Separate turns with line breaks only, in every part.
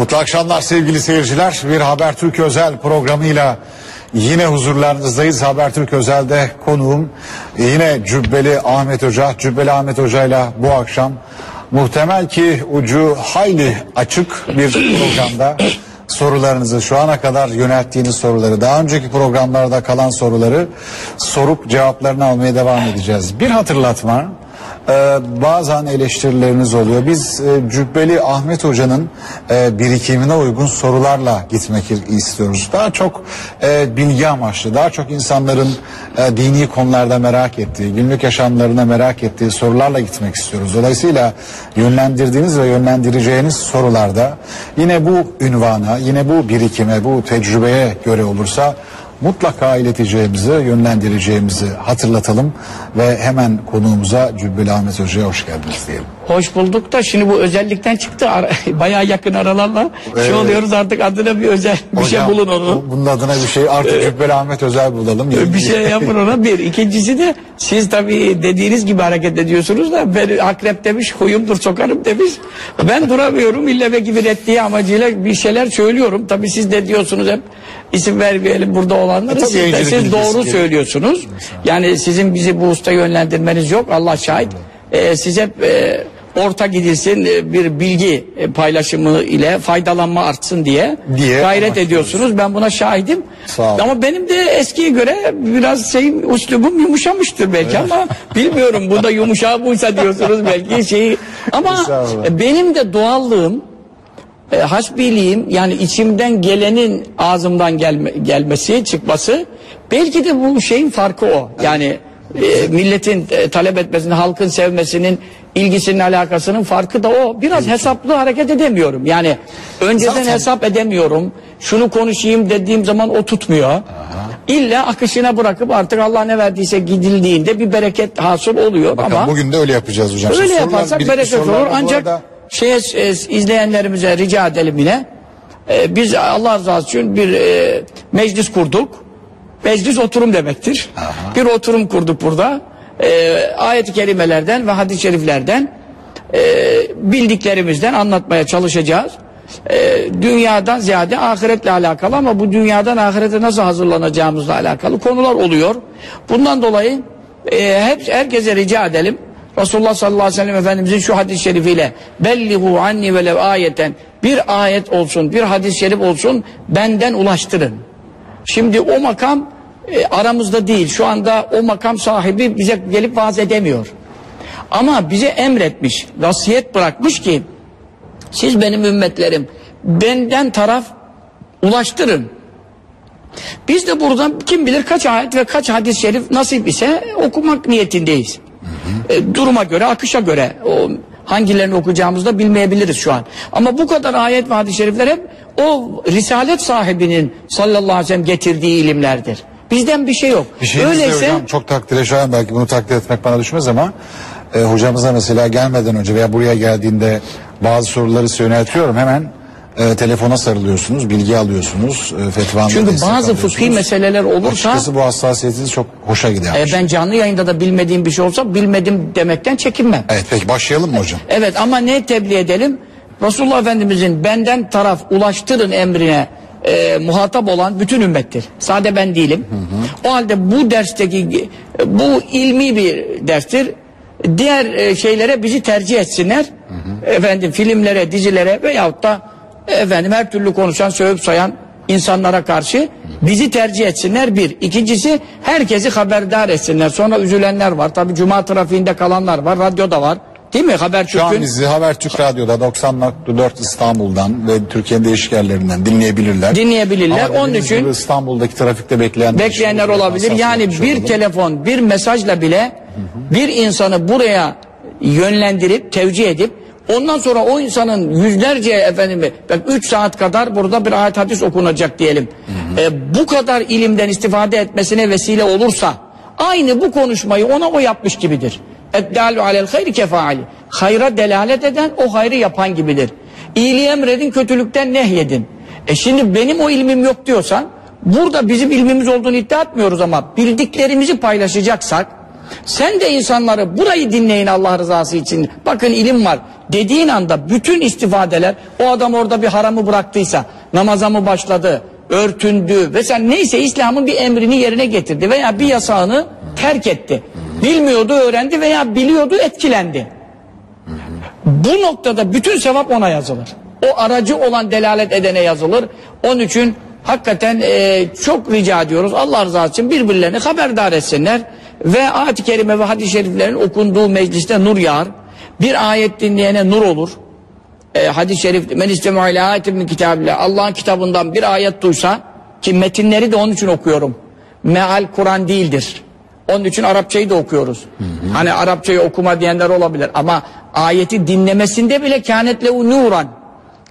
Mutlu akşamlar sevgili seyirciler. Bir Habertürk özel programıyla yine huzurlarınızdayız. Habertürk özel'de konuğum yine Cübbeli Ahmet Hoca. Cübbeli Ahmet Hoca ile bu akşam muhtemel ki ucu hayli açık bir programda sorularınızı şu ana kadar yönelttiğiniz soruları daha önceki programlarda kalan soruları sorup cevaplarını almaya devam edeceğiz. Bir hatırlatma ee, bazen eleştirileriniz oluyor. Biz e, Cübbeli Ahmet Hoca'nın e, birikimine uygun sorularla gitmek istiyoruz. Daha çok e, bilgi amaçlı, daha çok insanların e, dini konularda merak ettiği, günlük yaşamlarına merak ettiği sorularla gitmek istiyoruz. Dolayısıyla yönlendirdiğiniz ve yönlendireceğiniz sorularda yine bu ünvana, yine bu birikime, bu tecrübeye göre olursa mutlaka ileteceğimizi, yönlendireceğimizi hatırlatalım ve hemen konuğumuza Cübbeli Ahmet Hoca'ya hoş geldiniz diyelim.
Hoş bulduk da şimdi bu özellikten çıktı. Ara, bayağı yakın aralarla
Evet.
şey oluyoruz artık adına bir özel bir şey
Hocam,
bulun onu.
Bunun adına bir şey artık Cübbeli Ahmet Özel bulalım.
Bir şey yapın ona bir. İkincisi de siz tabii dediğiniz gibi hareket ediyorsunuz da ben akrep demiş huyumdur sokarım demiş. Ben duramıyorum ille ve gibi ettiği amacıyla bir şeyler söylüyorum. Tabii siz de diyorsunuz hep isim vermeyelim burada olanları.
E
siz, de- siz doğru söylüyorsunuz. Yani sizin bizi bu usta yönlendirmeniz yok. Allah şahit. Ee, siz hep e, orta gidilsin e, bir bilgi e, paylaşımı ile faydalanma artsın diye,
Diye
gayret ediyorsunuz. Ben buna şahidim. Ama benim de eskiye göre biraz şeyim üslubum yumuşamıştır belki ama bilmiyorum bu da yumuşağı buysa diyorsunuz belki şeyi. Ama e, benim de doğallığım e, hasbiliğim yani içimden gelenin ağzımdan gelme, gelmesi çıkması belki de bu şeyin farkı o. Yani e, milletin e, talep etmesinin halkın sevmesinin ilgisinin alakasının farkı da o biraz hesaplı hareket edemiyorum yani önceden
Zaten-
hesap edemiyorum şunu konuşayım dediğim zaman o tutmuyor İlla akışına bırakıp artık Allah ne verdiyse gidildiğinde bir bereket hasıl oluyor
Bakın
ama
bugün de öyle yapacağız hocam.
Öyle
Şimdi sorular-
yaparsak
birikmiş
bereket
sorular
olur.
Bu
ancak
arada-
şeye e, izleyenlerimize rica edelim yine. E, biz Allah rızası için bir e, meclis kurduk. Meclis oturum demektir. Bir oturum kurduk burada. E, ayet-i kerimelerden ve hadis-i şeriflerden e, bildiklerimizden anlatmaya çalışacağız. E, dünyadan ziyade ahiretle alakalı ama bu dünyadan ahirete nasıl hazırlanacağımızla alakalı konular oluyor. Bundan dolayı e, hep herkese rica edelim. Resulullah sallallahu aleyhi ve sellem Efendimizin şu hadis-i şerifiyle bellihu anni velev ayeten bir ayet olsun bir hadis-i şerif olsun benden ulaştırın. Şimdi o makam e, aramızda değil. Şu anda o makam sahibi bize gelip vaaz edemiyor. Ama bize emretmiş, vasiyet bırakmış ki siz benim ümmetlerim benden taraf ulaştırın. Biz de buradan kim bilir kaç ayet ve kaç hadis-i şerif nasip ise okumak niyetindeyiz. E, duruma göre, akışa göre o hangilerini okuyacağımızı da bilmeyebiliriz şu an. Ama bu kadar ayet ve hadis-i şerifler hep o risalet sahibinin sallallahu aleyhi ve sellem getirdiği ilimlerdir. Bizden bir şey yok.
Bir de
Öyleyse
hocam çok takdire şayan belki bunu takdir etmek bana düşmez ama e, hocamıza mesela gelmeden önce veya buraya geldiğinde bazı soruları yöneltiyorum hemen e, telefona sarılıyorsunuz, bilgi alıyorsunuz, e, fetvanı
çünkü bazı fıkhi meseleler olursa
Açıkçası bu hassasiyetiniz çok hoşa gidiyor.
e, ben canlı yayında da bilmediğim bir şey olsa bilmedim demekten çekinmem.
Evet peki başlayalım mı hocam?
Evet ama ne tebliğ edelim? Resulullah Efendimizin benden taraf ulaştırın emrine e, muhatap olan bütün ümmettir. Sade ben değilim. O halde bu dersteki e, bu ilmi bir derstir. Diğer e, şeylere bizi tercih etsinler. Efendim filmlere, dizilere veyahut da e, efendim her türlü konuşan, sövüp sayan insanlara karşı bizi tercih etsinler bir. İkincisi herkesi haberdar etsinler. Sonra üzülenler var. Tabi cuma trafiğinde kalanlar var. Radyoda var. Değil mi?
Şu an
Habertürk'ün
bizi Habertürk Radyo'da 90.4 İstanbul'dan ve Türkiye'nin değişik yerlerinden dinleyebilirler.
Dinleyebilirler.
Ama
Onun için-
İstanbul'daki trafikte bekleyen
bekleyenler olabilir. Yani bir telefon, bir mesajla bile bir insanı buraya yönlendirip, tevcih edip ondan sonra o insanın yüzlerce efendim 3 saat kadar burada bir ayet hadis okunacak diyelim. E, bu kadar ilimden istifade etmesine vesile olursa aynı bu konuşmayı ona o yapmış gibidir. Eddalu alel hayri kefaali. Hayra delalet eden o hayrı yapan gibidir. İyiliği emredin, kötülükten nehyedin. E şimdi benim o ilmim yok diyorsan burada bizim ilmimiz olduğunu iddia etmiyoruz ama bildiklerimizi paylaşacaksak sen de insanları burayı dinleyin Allah rızası için. Bakın ilim var. Dediğin anda bütün istifadeler o adam orada bir haramı bıraktıysa namaza mı başladı örtündü ve sen neyse İslam'ın bir emrini yerine getirdi veya bir yasağını terk etti. Bilmiyordu öğrendi veya biliyordu etkilendi. Bu noktada bütün sevap ona yazılır. O aracı olan delalet edene yazılır. Onun için hakikaten e, çok rica ediyoruz. Allah rızası için birbirlerini haberdar etsinler. Ve ayet-i kerime ve hadis-i şeriflerin okunduğu mecliste nur yağar. Bir ayet dinleyene nur olur. E, hadis-i şerif men min kitabillah. Allah'ın kitabından bir ayet duysa ki metinleri de onun için okuyorum. Meal Kur'an değildir. Onun için Arapçayı da okuyoruz. Hani Arapçayı okuma diyenler olabilir ama ayeti dinlemesinde bile kânetle nuran.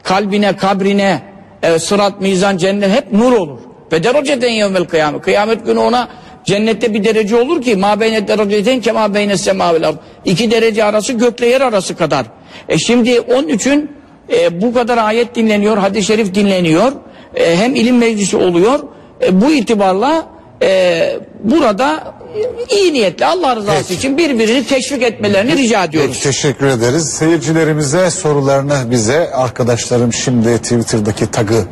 Kalbine, kabrine, e, sırat, mizan, cennet hep nur olur. Ve dereceden yevmel kıyamet. Kıyamet günü ona cennette bir derece olur ki ma beyne dereceden ke ma beyne sema vel ard. İki derece arası gökle yer arası kadar. E şimdi onun için e, bu kadar ayet dinleniyor, hadis-i şerif dinleniyor. E, hem ilim meclisi oluyor. E, bu itibarla e, burada iyi niyetli Allah rızası
Peki.
için birbirini teşvik etmelerini rica ediyoruz.
Peki, teşekkür ederiz. Seyircilerimize sorularını bize arkadaşlarım şimdi Twitter'daki tagı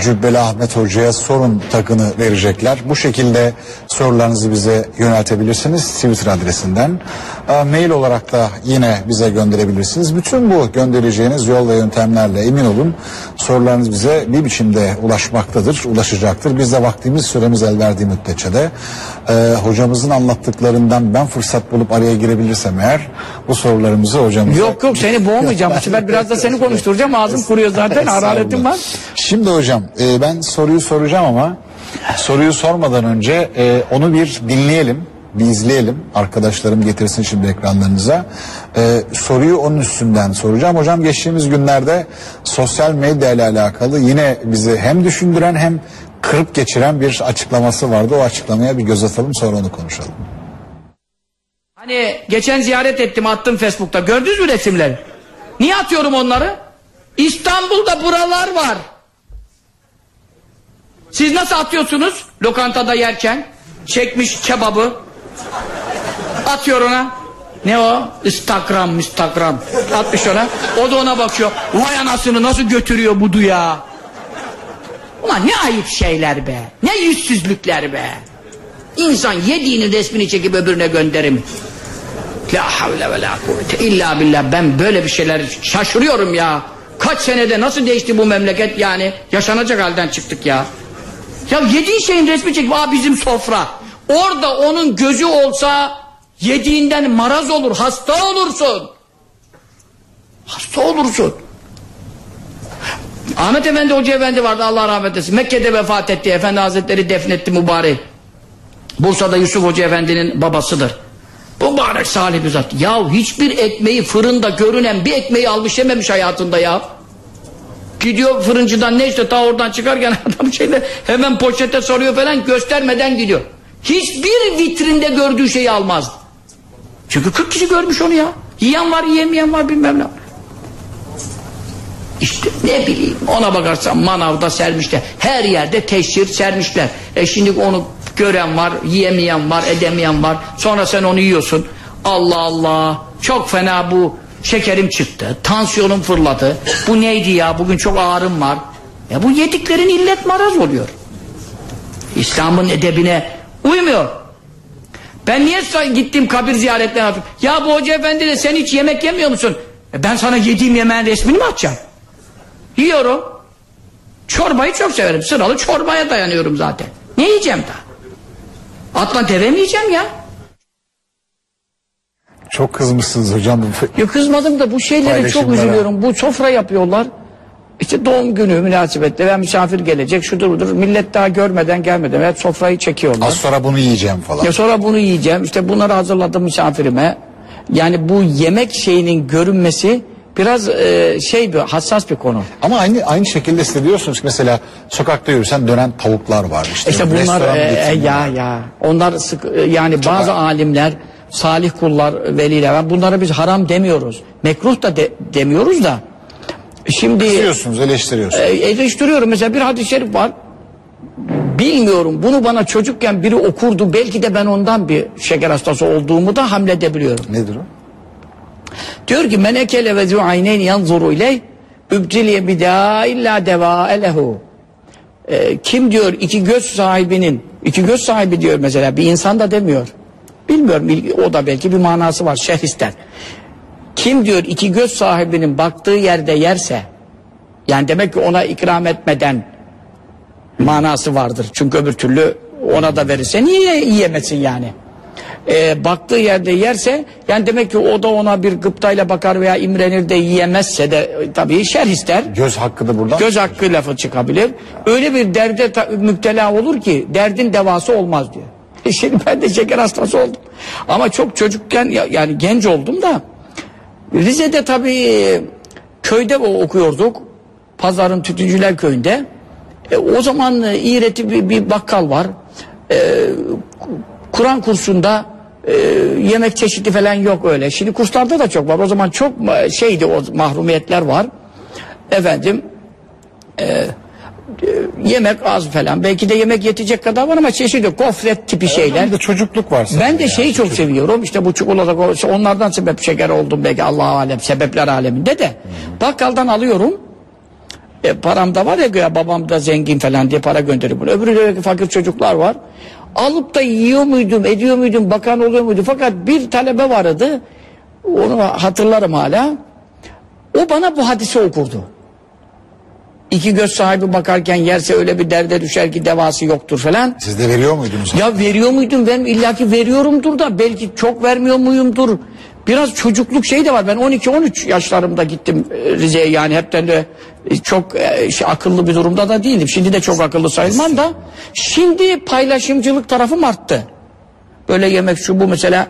Cübbeli Ahmet Hoca'ya sorun tagını verecekler. Bu şekilde sorularınızı bize yöneltebilirsiniz Twitter adresinden. E, mail olarak da yine bize gönderebilirsiniz. Bütün bu göndereceğiniz yol ve yöntemlerle emin olun sorularınız bize bir biçimde ulaşmaktadır, ulaşacaktır. Biz de vaktimiz süremiz el verdiği müddetçe de e, hocamızın anlattıklarından ben fırsat bulup araya girebilirsem eğer bu sorularımızı hocamıza...
Yok yok seni boğmayacağım. Bu sefer biraz da seni konuşturacağım. Ağzım kuruyor zaten. Hararetim var.
Şimdi hocam e, ben soruyu soracağım ama soruyu sormadan önce e, onu bir dinleyelim, bir izleyelim. Arkadaşlarım getirsin şimdi ekranlarınıza. E, soruyu onun üstünden soracağım. Hocam geçtiğimiz günlerde sosyal medya ile alakalı yine bizi hem düşündüren hem kırıp geçiren bir açıklaması vardı. O açıklamaya bir göz atalım sonra onu konuşalım.
Hani geçen ziyaret ettim attım Facebook'ta. Gördünüz mü resimleri? Niye atıyorum onları? İstanbul'da buralar var. Siz nasıl atıyorsunuz? Lokantada yerken çekmiş kebabı atıyor ona. Ne o? Instagram, Instagram. Atmış ona. O da ona bakıyor. Vay anasını nasıl götürüyor budu ya. Ulan ne ayıp şeyler be. Ne yüzsüzlükler be. İnsan yediğinin resmini çekip öbürüne gönderir mi? La havle ve la kuvvete illa billah ben böyle bir şeyler şaşırıyorum ya. Kaç senede nasıl değişti bu memleket yani? Yaşanacak halden çıktık ya. Ya yediğin şeyin resmi çekip aa bizim sofra. Orada onun gözü olsa yediğinden maraz olur, hasta olursun. Hasta olursun. Ahmet Efendi Hoca Efendi vardı Allah rahmet eylesin. Mekke'de vefat etti. Efendi Hazretleri defnetti mübarek. Bursa'da Yusuf Hoca Efendi'nin babasıdır. Mübarek salih bir zat. Ya hiçbir ekmeği fırında görünen bir ekmeği almış yememiş hayatında ya. Gidiyor fırıncıdan ne işte ta oradan çıkarken adam şeyle hemen poşete soruyor falan göstermeden gidiyor. Hiçbir vitrinde gördüğü şeyi almazdı. Çünkü 40 kişi görmüş onu ya. Yiyen var yiyemeyen var bilmem ne. İşte ne bileyim ona bakarsan manavda sermişler. Her yerde teşhir sermişler. E şimdi onu gören var, yiyemeyen var, edemeyen var. Sonra sen onu yiyorsun. Allah Allah. Çok fena bu şekerim çıktı. Tansiyonum fırladı. Bu neydi ya? Bugün çok ağrım var. Ya bu yediklerin illet maraz oluyor. İslam'ın edebine uymuyor. Ben niye gittim kabir ziyaretlerine? Ya bu hoca efendi de sen hiç yemek yemiyor musun? E ben sana yediğim yemeğin resmini mi atacağım? Yiyorum. Çorbayı çok severim. Sıralı çorbaya dayanıyorum zaten. Ne yiyeceğim daha? Atla deve mi yiyeceğim ya?
Çok kızmışsınız hocam.
Ya kızmadım da bu şeylere çok üzülüyorum. Bu sofra yapıyorlar. İşte doğum günü münasebetle veya misafir gelecek şudur budur. Millet daha görmeden gelmeden veya sofrayı çekiyorlar.
Az sonra bunu yiyeceğim falan.
Ya sonra bunu yiyeceğim. İşte bunları hazırladım misafirime. Yani bu yemek şeyinin görünmesi biraz e, şey bir hassas bir konu.
Ama aynı aynı şekilde hissediyorsunuz ki mesela sokakta yürürsen dönen tavuklar var işte.
İşte bunlar e, e, ya ya onlar sık, e, yani bazı alimler salih kullar veliler bunlara biz haram demiyoruz. Mekruh da de- demiyoruz da. Şimdi
Kızıyorsunuz, eleştiriyorsunuz.
e, eleştiriyorum mesela bir hadis-i şerif var. Bilmiyorum bunu bana çocukken biri okurdu belki de ben ondan bir şeker hastası olduğumu da hamledebiliyorum.
Nedir o?
Diyor ki men ekele ve zu'ayneyn yanzuru ileyh übtiliye bidâ illa devâ lehu. Ee, kim diyor iki göz sahibinin iki göz sahibi diyor mesela bir insan da demiyor. Bilmiyorum il- o da belki bir manası var şerh ister. Kim diyor iki göz sahibinin baktığı yerde yerse yani demek ki ona ikram etmeden manası vardır. Çünkü öbür türlü ona da verirse niye yiyemesin yani? Ee, baktığı yerde yerse yani demek ki o da ona bir gıptayla bakar veya imrenir de yiyemezse de e, tabii şer ister.
Göz hakkı da buradan.
Göz hakkı lafı çıkabilir. Öyle bir derde ta- müptela olur ki derdin devası olmaz diyor. E Şimdi ben de şeker hastası oldum. Ama çok çocukken ya- yani genç oldum da Rize'de tabii e, köyde okuyorduk. Pazarın Tütüncüler köyünde. E, o zaman e, İğreti bir, bir bakkal var. E, Kur'an kursunda e, yemek çeşidi falan yok öyle. Şimdi kurslarda da çok var. O zaman çok şeydi o mahrumiyetler var. Efendim e, e, yemek az falan. Belki de yemek yetecek kadar var ama yok. Gofret tipi şeyler.
Bir de çocukluk var.
Ben de
yani.
şeyi çok seviyorum. İşte bu çikolata ko- onlardan sebep şeker oldum belki Allah alem sebepler aleminde de. Bakkaldan alıyorum. E, param da var ya babam da zengin falan diye para gönderiyor. Öbürü ki fakir çocuklar var. Alıp da yiyor muydum, ediyor muydum, bakan oluyor muydu? Fakat bir talebe vardı. Onu hatırlarım hala. O bana bu hadisi okurdu. İki göz sahibi bakarken yerse öyle bir derde düşer ki devası yoktur falan.
Siz de veriyor muydunuz?
Ya veriyor muydum ben illaki veriyorumdur da belki çok vermiyor muyumdur. Biraz çocukluk şey de var. Ben 12-13 yaşlarımda gittim e, Rize'ye yani hepten de çok e, şey, akıllı bir durumda da değildim. Şimdi de çok akıllı sayılmam da. Şimdi paylaşımcılık tarafım arttı. Böyle yemek şu bu mesela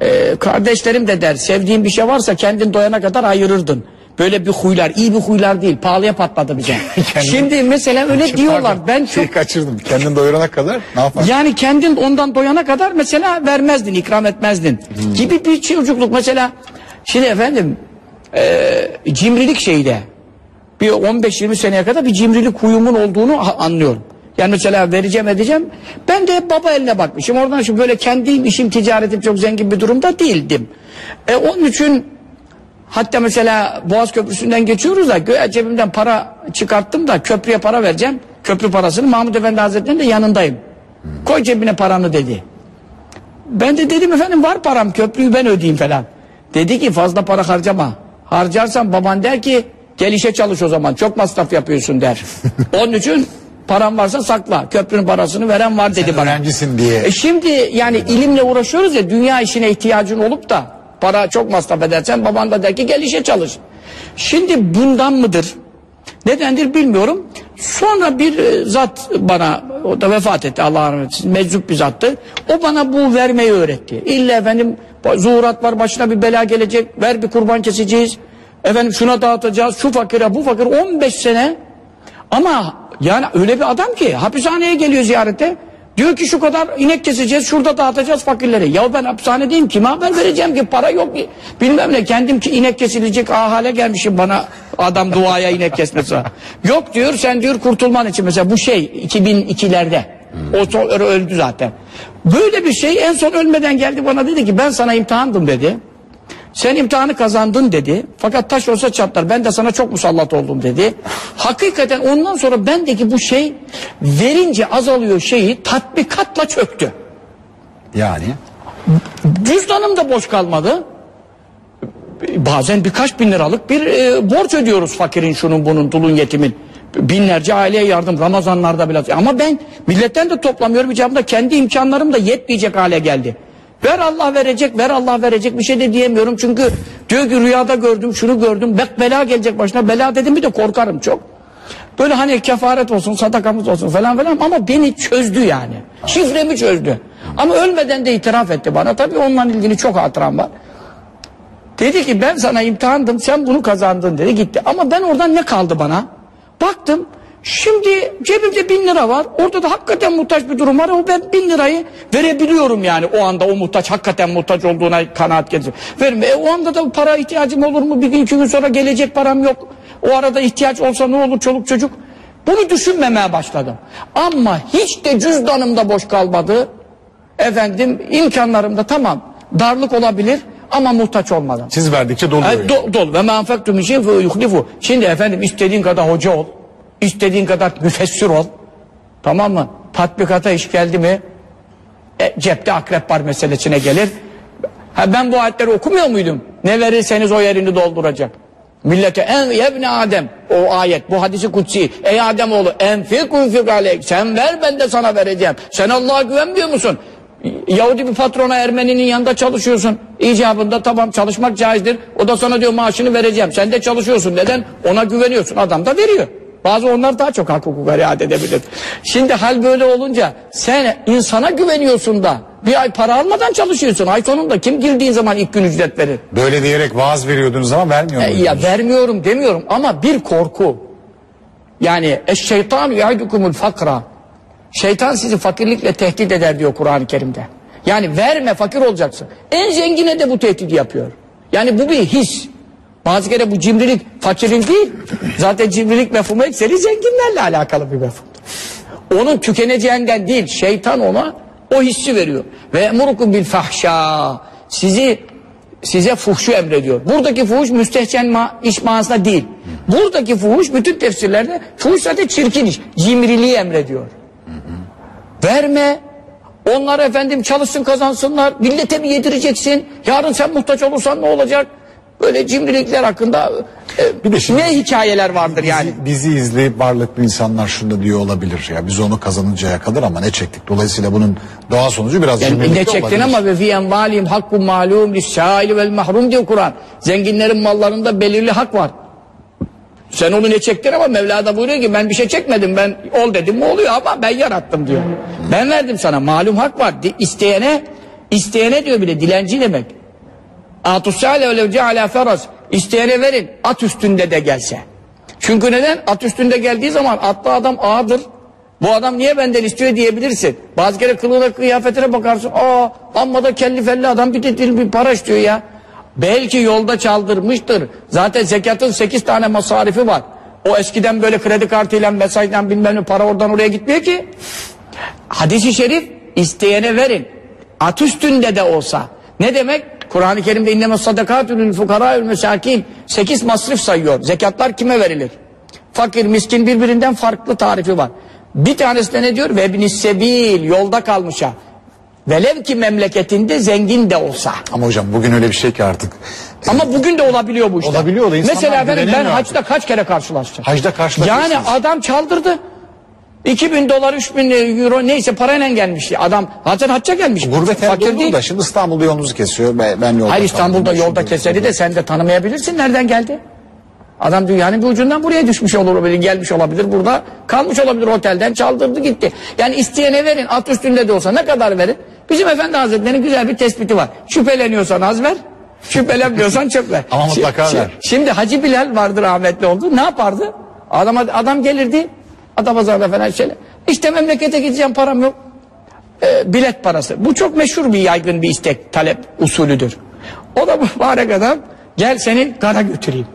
e, kardeşlerim de der sevdiğin bir şey varsa kendin doyana kadar ayırırdın. Böyle bir huylar iyi bir huylar değil pahalıya patladı bize. Şimdi mesela öyle
Şimdi
diyorlar
pardon,
ben çok
kaçırdım. Kendin doyurana kadar ne yapar?
yani kendin ondan doyana kadar mesela vermezdin, ikram etmezdin. Gibi bir çocukluk mesela. Şimdi efendim eee cimrilik şeyde bir 15-20 seneye kadar bir cimrilik huyumun olduğunu anlıyorum. Yani mesela vereceğim edeceğim. Ben de hep baba eline bakmışım. Oradan şu böyle kendi işim ticaretim çok zengin bir durumda değildim. E, onun için Hatta mesela Boğaz Köprüsü'nden geçiyoruz da göğe cebimden para çıkarttım da köprüye para vereceğim. Köprü parasını Mahmut Efendi Hazretleri'nin de yanındayım. Koy cebine paranı dedi. Ben de dedim efendim var param köprüyü ben ödeyeyim falan. Dedi ki fazla para harcama. Harcarsan baban der ki gel işe çalış o zaman çok masraf yapıyorsun der. Onun için param varsa sakla. Köprünün parasını veren var dedi
Sen
bana.
öğrencisin diye.
E şimdi yani ilimle uğraşıyoruz ya dünya işine ihtiyacın olup da para çok masraf edersen baban da der ki gel işe çalış. Şimdi bundan mıdır? Nedendir bilmiyorum. Sonra bir e, zat bana o da vefat etti Allah rahmet eylesin. Meczup bir zattı. O bana bu vermeyi öğretti. İlla efendim zuhurat var başına bir bela gelecek. Ver bir kurban keseceğiz. Efendim şuna dağıtacağız. Şu fakire bu fakir 15 sene ama yani öyle bir adam ki hapishaneye geliyor ziyarete. Diyor ki şu kadar inek keseceğiz, şurada dağıtacağız fakirleri. Ya ben hapishanedeyim, kime haber vereceğim ki? Para yok ki. Bilmem ne, kendim ki inek kesilecek ah hale gelmişim bana adam duaya inek kesmesi. yok diyor, sen diyor kurtulman için mesela bu şey 2002'lerde. O öldü zaten. Böyle bir şey en son ölmeden geldi bana dedi ki ben sana imtihandım dedi. Sen imtihanı kazandın dedi. Fakat taş olsa çatlar. Ben de sana çok musallat oldum dedi. Hakikaten ondan sonra bendeki bu şey verince azalıyor şeyi tatbikatla çöktü.
Yani.
Cüzdanım da boş kalmadı. Bazen birkaç bin liralık bir e, borç ödüyoruz fakirin şunun bunun dulun yetimin. Binlerce aileye yardım Ramazanlarda bile. Ama ben milletten de toplamıyorum. İcabında kendi imkanlarım da yetmeyecek hale geldi. Ver Allah verecek, ver Allah verecek bir şey de diyemiyorum. Çünkü diyor ki rüyada gördüm, şunu gördüm. Bek bela gelecek başına. Bela dedim bir de korkarım çok. Böyle hani kefaret olsun, sadakamız olsun falan falan ama beni çözdü yani. Şifremi çözdü. Ama ölmeden de itiraf etti bana. Tabii onunla ilgili çok hatıram var. Dedi ki ben sana imtihandım sen bunu kazandın dedi gitti. Ama ben oradan ne kaldı bana? Baktım şimdi cebimde bin lira var. Orada da hakikaten muhtaç bir durum var. O ben bin lirayı verebiliyorum yani o anda o muhtaç hakikaten muhtaç olduğuna kanaat getir. Verme. E, o anda da para ihtiyacım olur mu? Bir gün iki gün sonra gelecek param yok. O arada ihtiyaç olsa ne olur çoluk çocuk? Bunu düşünmemeye başladım. Ama hiç de cüzdanımda boş kalmadı. Efendim imkanlarımda tamam darlık olabilir Ama muhtaç olmadan.
Siz verdikçe doluyor.
E, do, dol ve menfektu min şeyin fe yuhlifu. Şimdi efendim istediğin kadar hoca ol. İstediğin kadar müfessir ol. Tamam mı? Tatbikata iş geldi mi e, cepte akrep var meselesine gelir. Ha, ben bu ayetleri okumuyor muydum? Ne verirseniz o yerini dolduracak. Millete en yebne Adem. O ayet bu hadisi kutsi. Ey Adem oğlu enfik unfik aleyk sen ver ben de sana vereceğim. Sen Allah'a güvenmiyor musun? Yahudi bir patrona Ermeninin yanında çalışıyorsun. İcabında tamam çalışmak caizdir. O da sana diyor maaşını vereceğim. Sen de çalışıyorsun. Neden? Ona güveniyorsun. Adam da veriyor bazı onlar daha çok hak hukuka riayet edebilir. Şimdi hal böyle olunca sen insana güveniyorsun da bir ay para almadan çalışıyorsun. Ay sonunda kim girdiğin zaman ilk gün ücret verir?
Böyle diyerek vaaz veriyordunuz ama vermiyor
E,
muydunuz?
ya vermiyorum demiyorum ama bir korku. Yani eşşeytan yaidukumul fakra. Şeytan sizi fakirlikle tehdit eder diyor Kur'an-ı Kerim'de. Yani verme fakir olacaksın. En zengine de bu tehdidi yapıyor. Yani bu bir his. Bazı kere bu cimrilik fakirin değil. Zaten cimrilik mefhumu ekseri zenginlerle alakalı bir mefhum. Onun tükeneceğinden değil şeytan ona o hissi veriyor. Ve emurukum bil fahşa. Sizi size fuhşu emrediyor. Buradaki fuhuş müstehcen ma iş manasında değil. Buradaki fuhuş bütün tefsirlerde fuhuş zaten çirkin iş. Cimriliği emrediyor. Verme. Onlar efendim çalışsın kazansınlar. Millete mi yedireceksin? Yarın sen muhtaç olursan ne olacak? Böyle cimrilikler hakkında e,
Bir de şimdi-
ne hikayeler vardır yani.
Bizi, bizi izleyip varlıklı insanlar şunu da diyor olabilir ya biz onu kazanıncaya kadar ama ne çektik dolayısıyla bunun doğal sonucu biraz
Yani
cimrilik
ne çektin
olabilir.
ama ve fi envalihim hakkun malum lissaili vel mahrum diyor Kur'an. Zenginlerin mallarında belirli hak var. Sen onu ne çektin ama Mevla da buyuruyor ki ben bir şey çekmedim ben ol dedim mi oluyor ama ben yarattım diyor. Ben verdim sana malum hak var. İsteyene isteyene diyor bile dilenci demek. Atussale öyle ceala feras. İsteyene verin at üstünde de gelse. Çünkü neden? At üstünde geldiği zaman atlı adam ağadır. Bu adam niye benden istiyor diyebilirsin. Bazı kere kılığına kıyafetine bakarsın. Aa amma da kelli felli adam bir de bir para istiyor ya. Belki yolda çaldırmıştır. Zaten zekatın 8 tane masarifi var. O eskiden böyle kredi kartıyla mesajla bilmem ne para oradan oraya gitmiyor ki. Hadis-i şerif isteyene verin. At üstünde de olsa. Ne demek? Kur'an-ı Kerim'de inneme sadakatül fukarâül mesakin. Sekiz masrif sayıyor. Zekatlar kime verilir? Fakir, miskin birbirinden farklı tarifi var. Bir tanesi de ne diyor? Vebnis sebil, yolda kalmışa. Velev ki memleketinde zengin de olsa.
Ama hocam bugün öyle bir şey ki artık.
Ama bugün de olabiliyor bu işte.
Olabiliyor da insanlar
Mesela ben
güvenemiyor
hacda kaç kere karşılaştım.
Hacda karşılaşıyorsunuz.
Yani adam çaldırdı. 2000 dolar 3000 euro neyse parayla gelmiş. Adam zaten hacca gelmiş.
Gurbet
Fakir değil.
da şimdi İstanbul'da yolunuzu kesiyor. Ben, ben yolda
Hayır İstanbul'da
kaldım.
yolda
Şimdi-
keseri de sen de tanımayabilirsin nereden geldi. Adam dünyanın bir ucundan buraya düşmüş olabilir, gelmiş olabilir, burada kalmış olabilir otelden çaldırdı gitti. Yani isteyene verin, at üstünde de olsa ne kadar verin? Bizim Efendi Hazretleri'nin güzel bir tespiti var. Şüpheleniyorsan az ver, şüphelenmiyorsan çok ver.
Ama mutlaka
Şi- şi-
ver.
Şimdi Hacı Bilal vardır rahmetli oldu. Ne yapardı? Adam, adam gelirdi, Adapazarı'da falan şöyle. İşte memlekete gideceğim param yok. Ee, bilet parası. Bu çok meşhur bir yaygın bir istek, talep usulüdür. O da mübarek adam gel seni gara götüreyim.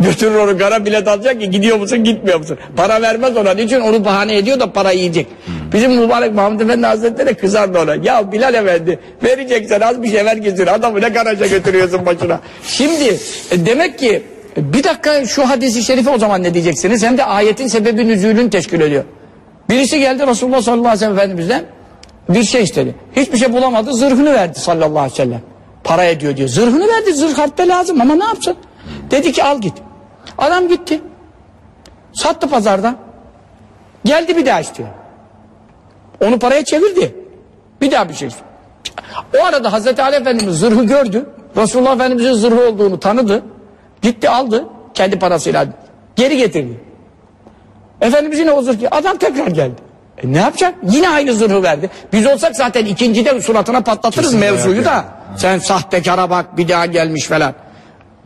Götürür onu gara bilet alacak ki gidiyor musun gitmiyor musun? Para vermez ona. Niçin onu bahane ediyor da para yiyecek. Bizim mübarek Mahmud Efendi Hazretleri kızardı ona. Ya Bilal Efendi vereceksen az bir şey ver getir. Adamı ne garaja götürüyorsun başına. Şimdi e, demek ki e, bir dakika şu hadisi şerife o zaman ne diyeceksiniz? Hem de ayetin sebebi nüzulünü teşkil ediyor. Birisi geldi Resulullah sallallahu aleyhi ve sellem Efendimiz'den bir şey istedi. Hiçbir şey bulamadı zırhını verdi sallallahu aleyhi ve sellem. Para ediyor diyor. Zırhını verdi zırh harpte lazım ama ne yapsın? Dedi ki al git. Adam gitti. Sattı pazarda. Geldi bir daha istiyor. Onu paraya çevirdi. Bir daha bir şey istiyor. O arada Hazreti Ali Efendimiz zırhı gördü. Resulullah Efendimiz'in zırhı olduğunu tanıdı. Gitti aldı kendi parasıyla. Geri getirdi. Efendimiz yine o zırh adam tekrar geldi. E ne yapacak? Yine aynı zırhı verdi. Biz olsak zaten ikincide suratına patlatırız
Kesin
mevzuyu da. Sen sahtekara bak bir daha gelmiş falan.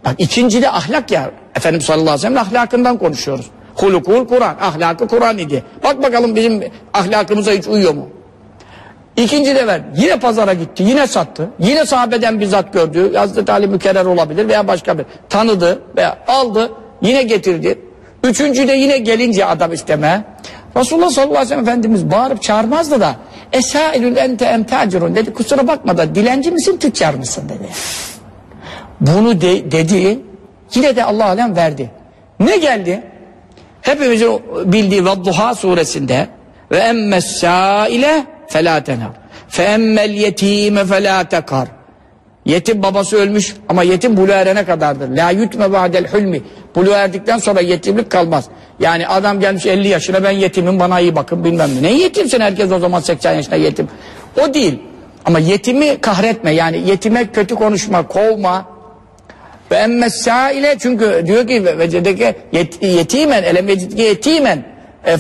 Bak ikincide ahlak ya. Efendimiz sallallahu aleyhi ve sellem ahlakından konuşuyoruz. Hulukul Kur'an. Ahlakı Kur'an idi. Bak bakalım bizim ahlakımıza hiç uyuyor mu? İkinci de ver. Yine pazara gitti. Yine sattı. Yine sahabeden bizzat gördü. Hazreti Ali mükerrer olabilir veya başka bir. Tanıdı veya aldı. Yine getirdi. Üçüncü de yine gelince adam isteme. Resulullah sallallahu aleyhi ve sellem Efendimiz bağırıp çağırmazdı da Esailül ente em tacirun dedi. Kusura bakma da dilenci misin tüccar mısın dedi. Bunu de- dedi. Yine de Allah alem verdi. Ne geldi? Hepimizin bildiği Vadduha suresinde ve emmes saile tenhar fe emmel yetîme felâ tekar Yetim babası ölmüş ama yetim buluğa erene kadardır. La yutme ba'del hulmi. Buluğa erdikten sonra yetimlik kalmaz. Yani adam gelmiş 50 yaşına ben yetimim bana iyi bakın bilmem ne. Ne yetimsin herkes o zaman 80 yaşında yetim. O değil. Ama yetimi kahretme yani yetime kötü konuşma, kovma. Ve emmes ile çünkü diyor ki vecedeke yet, yetimen elem vecedeke yetimen e,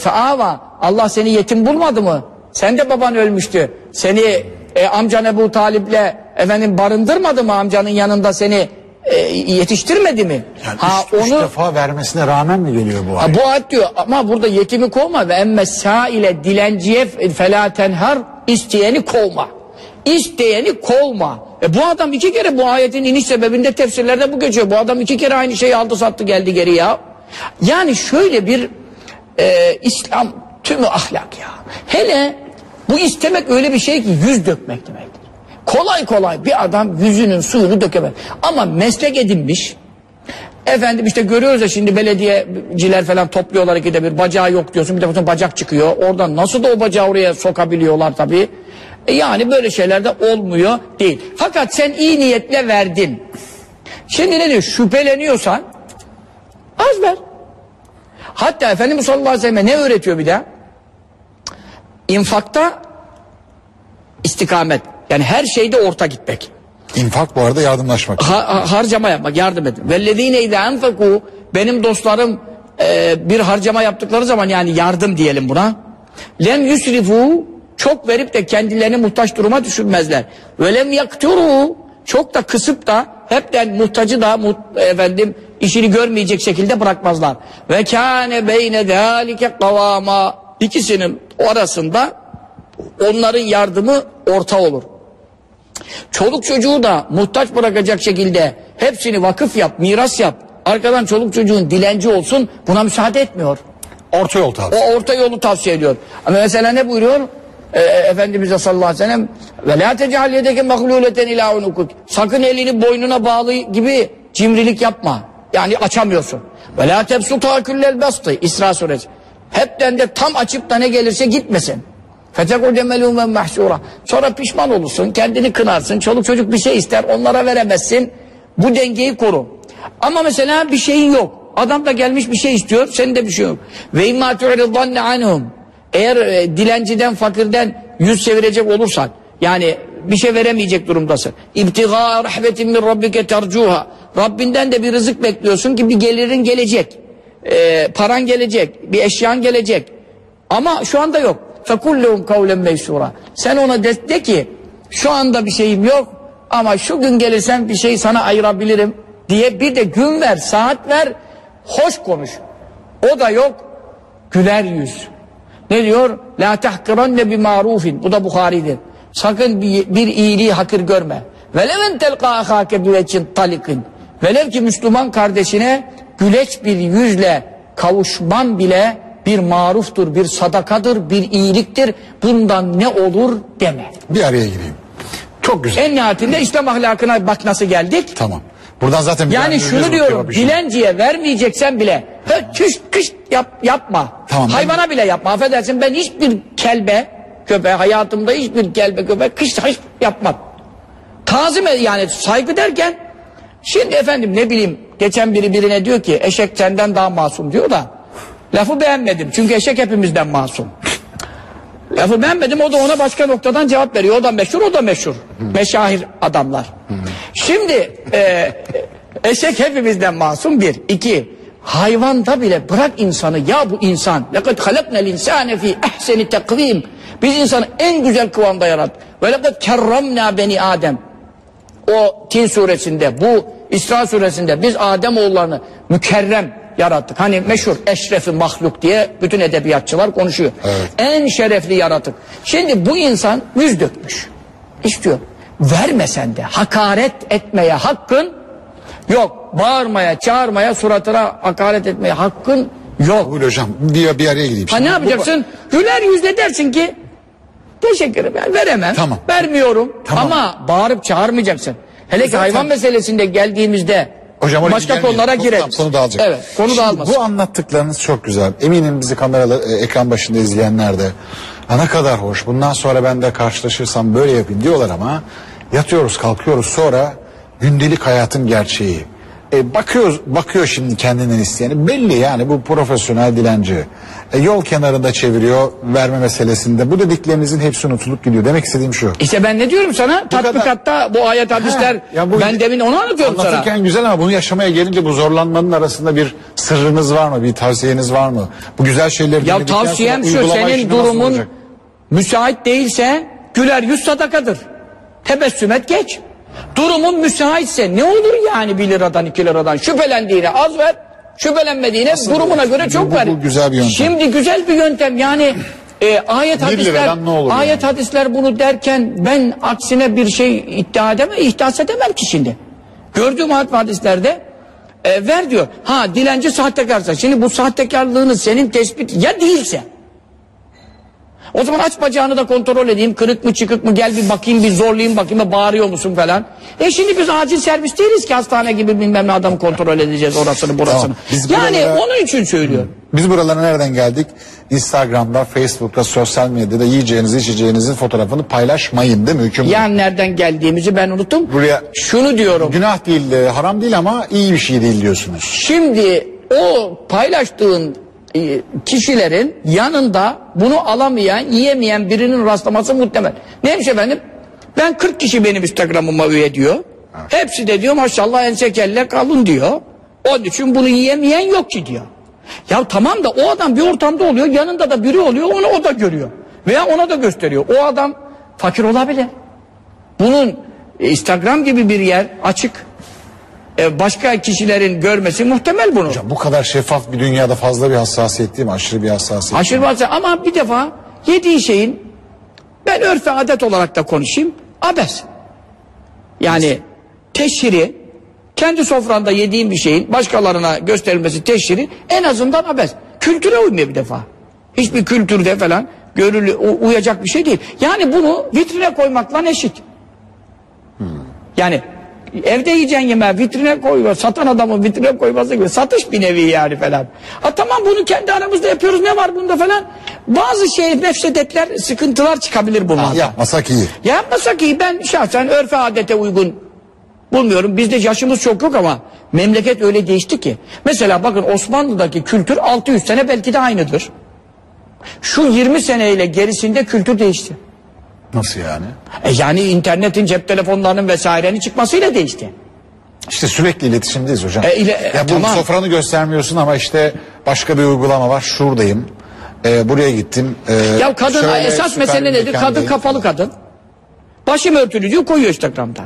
Allah seni yetim bulmadı mı? Sen de baban ölmüştü. Seni e, amcan Ebu Talip'le efendim barındırmadı mı amcanın yanında seni e, yetiştirmedi mi?
Yani
ha
üç, üç
onu
defa vermesine rağmen mi geliyor bu
ha,
ayet?
bu ayet diyor ama burada yetimi kovma ve emmes ile dilenciye felâ tenhar isteyeni kovma. İsteyeni kovma. E bu adam iki kere bu ayetin iniş sebebinde tefsirlerde bu geçiyor. Bu adam iki kere aynı şeyi aldı sattı geldi geri ya. Yani şöyle bir e, İslam tümü ahlak ya. Hele bu istemek öyle bir şey ki yüz dökmek demektir. Kolay kolay bir adam yüzünün suyunu dökemez. Ama meslek edinmiş, Efendim işte görüyoruz ya şimdi belediyeciler falan topluyorlar ikide bir bacağı yok diyorsun bir de bakıyorsun bacak çıkıyor. Oradan nasıl da o bacağı oraya sokabiliyorlar tabii. E yani böyle şeyler de olmuyor değil. Fakat sen iyi niyetle verdin. Şimdi ne diyor şüpheleniyorsan az ver. Hatta Efendimiz sallallahu aleyhi ve sellem ne öğretiyor bir de? İnfakta istikamet. Yani her şeyde orta gitmek.
İnfak bu arada yardımlaşmak.
Ha- ha- harcama yapmak, yardım edin. Vellezine izâ enfekû benim dostlarım e, bir harcama yaptıkları zaman yani yardım diyelim buna. Lem yusrifu çok verip de kendilerini muhtaç duruma düşürmezler. Ve lem yakturu çok da kısıp da hepten muhtacı da efendim işini görmeyecek şekilde bırakmazlar. Ve kâne beyne zâlike kavâma ikisinin arasında onların yardımı orta olur. Çoluk çocuğu da muhtaç bırakacak şekilde hepsini vakıf yap, miras yap. Arkadan çoluk çocuğun dilenci olsun buna müsaade etmiyor.
Orta yol
O
tavsiye.
orta yolu tavsiye ediyor. Ama mesela ne buyuruyor? Ee, Efendimiz sallallahu aleyhi ve sellem ve la tecal yedeke mahluleten ila unukuk. Sakın elini boynuna bağlı gibi cimrilik yapma. Yani açamıyorsun. Ve la tebsuta küllel bastı. İsra suresi. Hepten de tam açıp da ne gelirse gitmesin. Fetekul demelûmen mahsura. Sonra pişman olursun, kendini kınarsın, çoluk çocuk bir şey ister, onlara veremezsin. Bu dengeyi koru. Ama mesela bir şeyin yok. Adam da gelmiş bir şey istiyor, senin de bir şey yok. Ve imma tu'ridanne anhum. Eğer e, dilenciden, fakirden yüz çevirecek olursan, yani bir şey veremeyecek durumdasın. İbtiga rahmetin min rabbike tercuha. Rabbinden de bir rızık bekliyorsun ki bir gelirin gelecek. E, paran gelecek, bir eşyan gelecek. Ama şu anda yok. Fekullehum kavlen meysura. Sen ona de, de ki şu anda bir şeyim yok ama şu gün gelirsen bir şey sana ayırabilirim diye bir de gün ver, saat ver, hoş konuş. O da yok, güler yüz. Ne diyor? La tahkiranne bi marufin. Bu da Bukhari'dir. Sakın bir, bir iyiliği hakir görme. Veleven telqa ahake biveçin talikin. Velev ki Müslüman kardeşine güleç bir yüzle kavuşman bile bir maruftur, bir sadakadır, bir iyiliktir. Bundan ne olur deme.
Bir araya gireyim. Çok güzel.
En nihayetinde İslam ahlakına bak nasıl geldik.
Tamam. Buradan zaten bir
Yani şunu diyorum, dilenciye vermeyeceksen bile çüş kış yap, yapma.
Tamam, ben-
Hayvana bile yapma. Affedersin ben hiçbir kelbe, köpeğe hayatımda hiçbir kelbe, köpek kış hiç yapmam. Tazim yani saygı derken şimdi efendim ne bileyim geçen biri birine diyor ki eşek senden daha masum diyor da lafı beğenmedim. Çünkü eşek hepimizden masum. Lafı beğenmedim o da ona başka noktadan cevap veriyor. O da meşhur o da meşhur. Meşahir adamlar. Şimdi e, eşek hepimizden masum bir. iki hayvanda bile bırak insanı ya bu insan. Lekad halaknel insane fi ehseni tekvim. Biz insanı en güzel kıvamda yarattık. Ve lekad kerramna beni Adem. O Tin suresinde bu İsra suresinde biz Adem oğullarını mükerrem yarattık. Hani meşhur eşrefi mahluk diye bütün edebiyatçılar konuşuyor. En şerefli yaratık. Şimdi bu insan yüz dökmüş. İstiyor. Vermesen de hakaret etmeye hakkın yok. Bağırmaya, çağırmaya, suratına hakaret etmeye hakkın yok.
Buyur hocam bir, bir araya gireyim.
Ha
Şimdi
ne
bu-
yapacaksın? Güler yüzle dersin ki Teşekkür ederim. Ben veremem.
Tamam.
Vermiyorum.
Tamam.
Ama bağırıp çağırmayacaksın. Hele ki hayvan meselesinde geldiğimizde
Hocam oraya
başka
gelmeyelim.
konulara
Konu-
gireriz.
Konu dağılacak.
Evet, konu
Şimdi
dağılmasın.
Bu anlattıklarınız çok güzel. Eminim bizi kameralı e, ekran başında izleyenler de "Ha, ne kadar hoş. Bundan sonra ben de karşılaşırsam böyle yapayım diyorlar ama yatıyoruz kalkıyoruz sonra gündelik hayatın gerçeği. E, bakıyoruz, bakıyor şimdi kendinden isteyeni. Belli yani bu profesyonel dilenci. E, yol kenarında çeviriyor verme meselesinde. Bu dediklerinizin hepsi unutulup gidiyor. Demek istediğim şu.
İşte ben ne diyorum sana?
kadar-
Tatbikatta bu ayet hadisler
Ya bu-
ben demin onu anlatıyorum sana.
Anlatırken güzel ama bunu yaşamaya gelince bu zorlanmanın arasında bir sırrınız var mı? Bir tavsiyeniz var mı? Bu güzel şeyleri
Ya tavsiyem şu senin durumun müsait değilse güler yüz sadakadır. Tebessüm et geç. Durumun müsaitse ne olur yani 1 liradan 2 liradan şüphelendiğine az ver. Şüphelenmediğine durumuna göre çok
bu-
ver.
bu güzel bir yöntem.
Şimdi güzel bir yöntem yani e, ayet hadisler
olur yani?
ayet hadisler bunu derken ben aksine bir şey iddia edemem, ihdas edemem ki şimdi. Gördüğüm ayet hadislerde e, ver diyor. Ha dilenci sahtekarsa. Şimdi bu sahtekarlığını senin tespit ya değilse. O zaman aç bacağını da kontrol edeyim. Kırık mı çıkık mı gel bir bakayım bir zorlayayım bakayım bağırıyor musun falan. E şimdi biz acil servis değiliz ki hastane gibi bilmem ne adamı kontrol edeceğiz orasını burasını.
Biz
yani
buralara-
onun için söylüyorum.
Biz buralara nereden geldik? Instagram'da, Facebook'ta, sosyal medyada yiyeceğinizi, içeceğinizin fotoğrafını paylaşmayın değil mi? Hüküm.
Yani nereden geldiğimizi ben unuttum.
Buraya-
Şunu diyorum.
Günah değil, e, haram değil ama iyi bir şey değil diyorsunuz.
Şimdi o paylaştığın kişilerin yanında bunu alamayan, yiyemeyen birinin rastlaması muhtemel. Neymiş efendim? Ben 40 kişi benim Instagram'ıma üye diyor. Hepsi de diyor maşallah ense kelle kalın diyor. Onun için bunu yiyemeyen yok ki diyor. Ya tamam da o adam bir ortamda oluyor, yanında da biri oluyor, onu o da görüyor. Veya ona da gösteriyor. O adam fakir olabilir. Bunun e, Instagram gibi bir yer açık. E, başka kişilerin görmesi muhtemel bunu.
Bu kadar şeffaf bir dünyada fazla bir hassasiyet değil mi? Aşırı bir hassasiyet.
Aşırı bazen ama bir defa yediği şeyin ben örf ve adet olarak da konuşayım abes. Yani teşhiri kendi sofranda yediğin bir şeyin başkalarına gösterilmesi teşhiri en azından abes. Kültüre uymuyor bir defa. Hiçbir kültürde falan görülü, uyacak bir şey değil. Yani bunu vitrine koymakla eşit. Yani evde yiyeceğin yemeği vitrine koyuyor. Satan adamın vitrine koyması gibi. Satış bir nevi yani falan. Ha tamam bunu kendi aramızda yapıyoruz. Ne var bunda falan. Bazı şey mefsedetler, sıkıntılar çıkabilir bunlardan.
Ah, yapmasak iyi.
Yapmasak iyi. Ben şahsen örfe adete uygun bulmuyorum. Bizde yaşımız çok yok ama memleket öyle değişti ki. Mesela bakın Osmanlı'daki kültür 600 sene belki de aynıdır. Şu 20 seneyle gerisinde kültür değişti.
Nasıl yani?
E yani internetin, cep telefonlarının vesairenin çıkmasıyla değişti.
İşte sürekli iletişimdeyiz hocam.
E, ile- e,
ya bu
tamam.
sofranı göstermiyorsun ama işte başka bir uygulama var. Şuradayım. E, buraya gittim. E,
Ya kadın
şöyle
esas mesele nedir? Kadın kapalı kadın. Başım örtülü diyor koyuyor Instagram'da.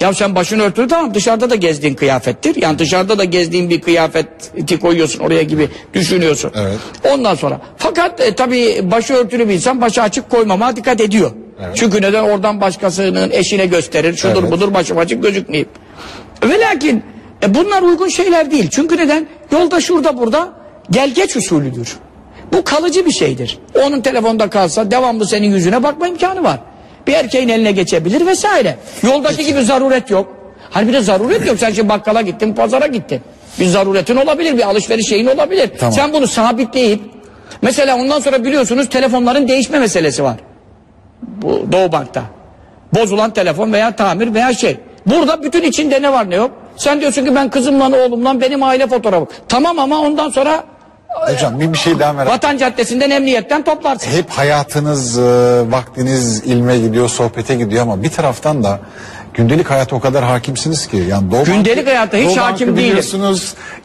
Ya sen başın örtülü tamam dışarıda da gezdiğin kıyafettir. Yani dışarıda da gezdiğin bir kıyafeti koyuyorsun oraya gibi düşünüyorsun.
Evet.
Ondan sonra. Fakat e, tabii başı örtülü bir insan başı açık koymama dikkat ediyor. Çünkü neden oradan başkasının eşine gösterir. Şudur
Evet.
budur başım açık gözükmeyeyim. Ve lakin e, bunlar uygun şeyler değil. Çünkü neden? Yolda şurada burada gel geç usulüdür. Bu kalıcı bir şeydir. Onun telefonda kalsa devamlı senin yüzüne bakma imkanı var. Bir erkeğin eline geçebilir vesaire. Yoldaki gibi zaruret yok. Hani bir de zaruret yok. Sen şimdi bakkala gittin, pazara gittin. Bir zaruretin olabilir, bir alışveriş şeyin olabilir.
Tamam.
Sen bunu sabitleyip mesela ondan sonra biliyorsunuz telefonların değişme meselesi var. Bu Doğu Bank'ta. Bozulan telefon veya tamir veya şey. Burada bütün içinde ne var ne yok. Sen diyorsun ki ben kızımla oğlumla benim aile fotoğrafı. Tamam ama ondan sonra
Hocam bir, bir şey daha merak
Vatan Caddesi'nden emniyetten toplarsın.
Hep hayatınız, e, vaktiniz ilme gidiyor, sohbete gidiyor ama bir taraftan da gündelik hayata o kadar hakimsiniz ki. Yani Doğu
Gündelik
Bank'ı-
hayata hiç
Doğu
hakim değilim.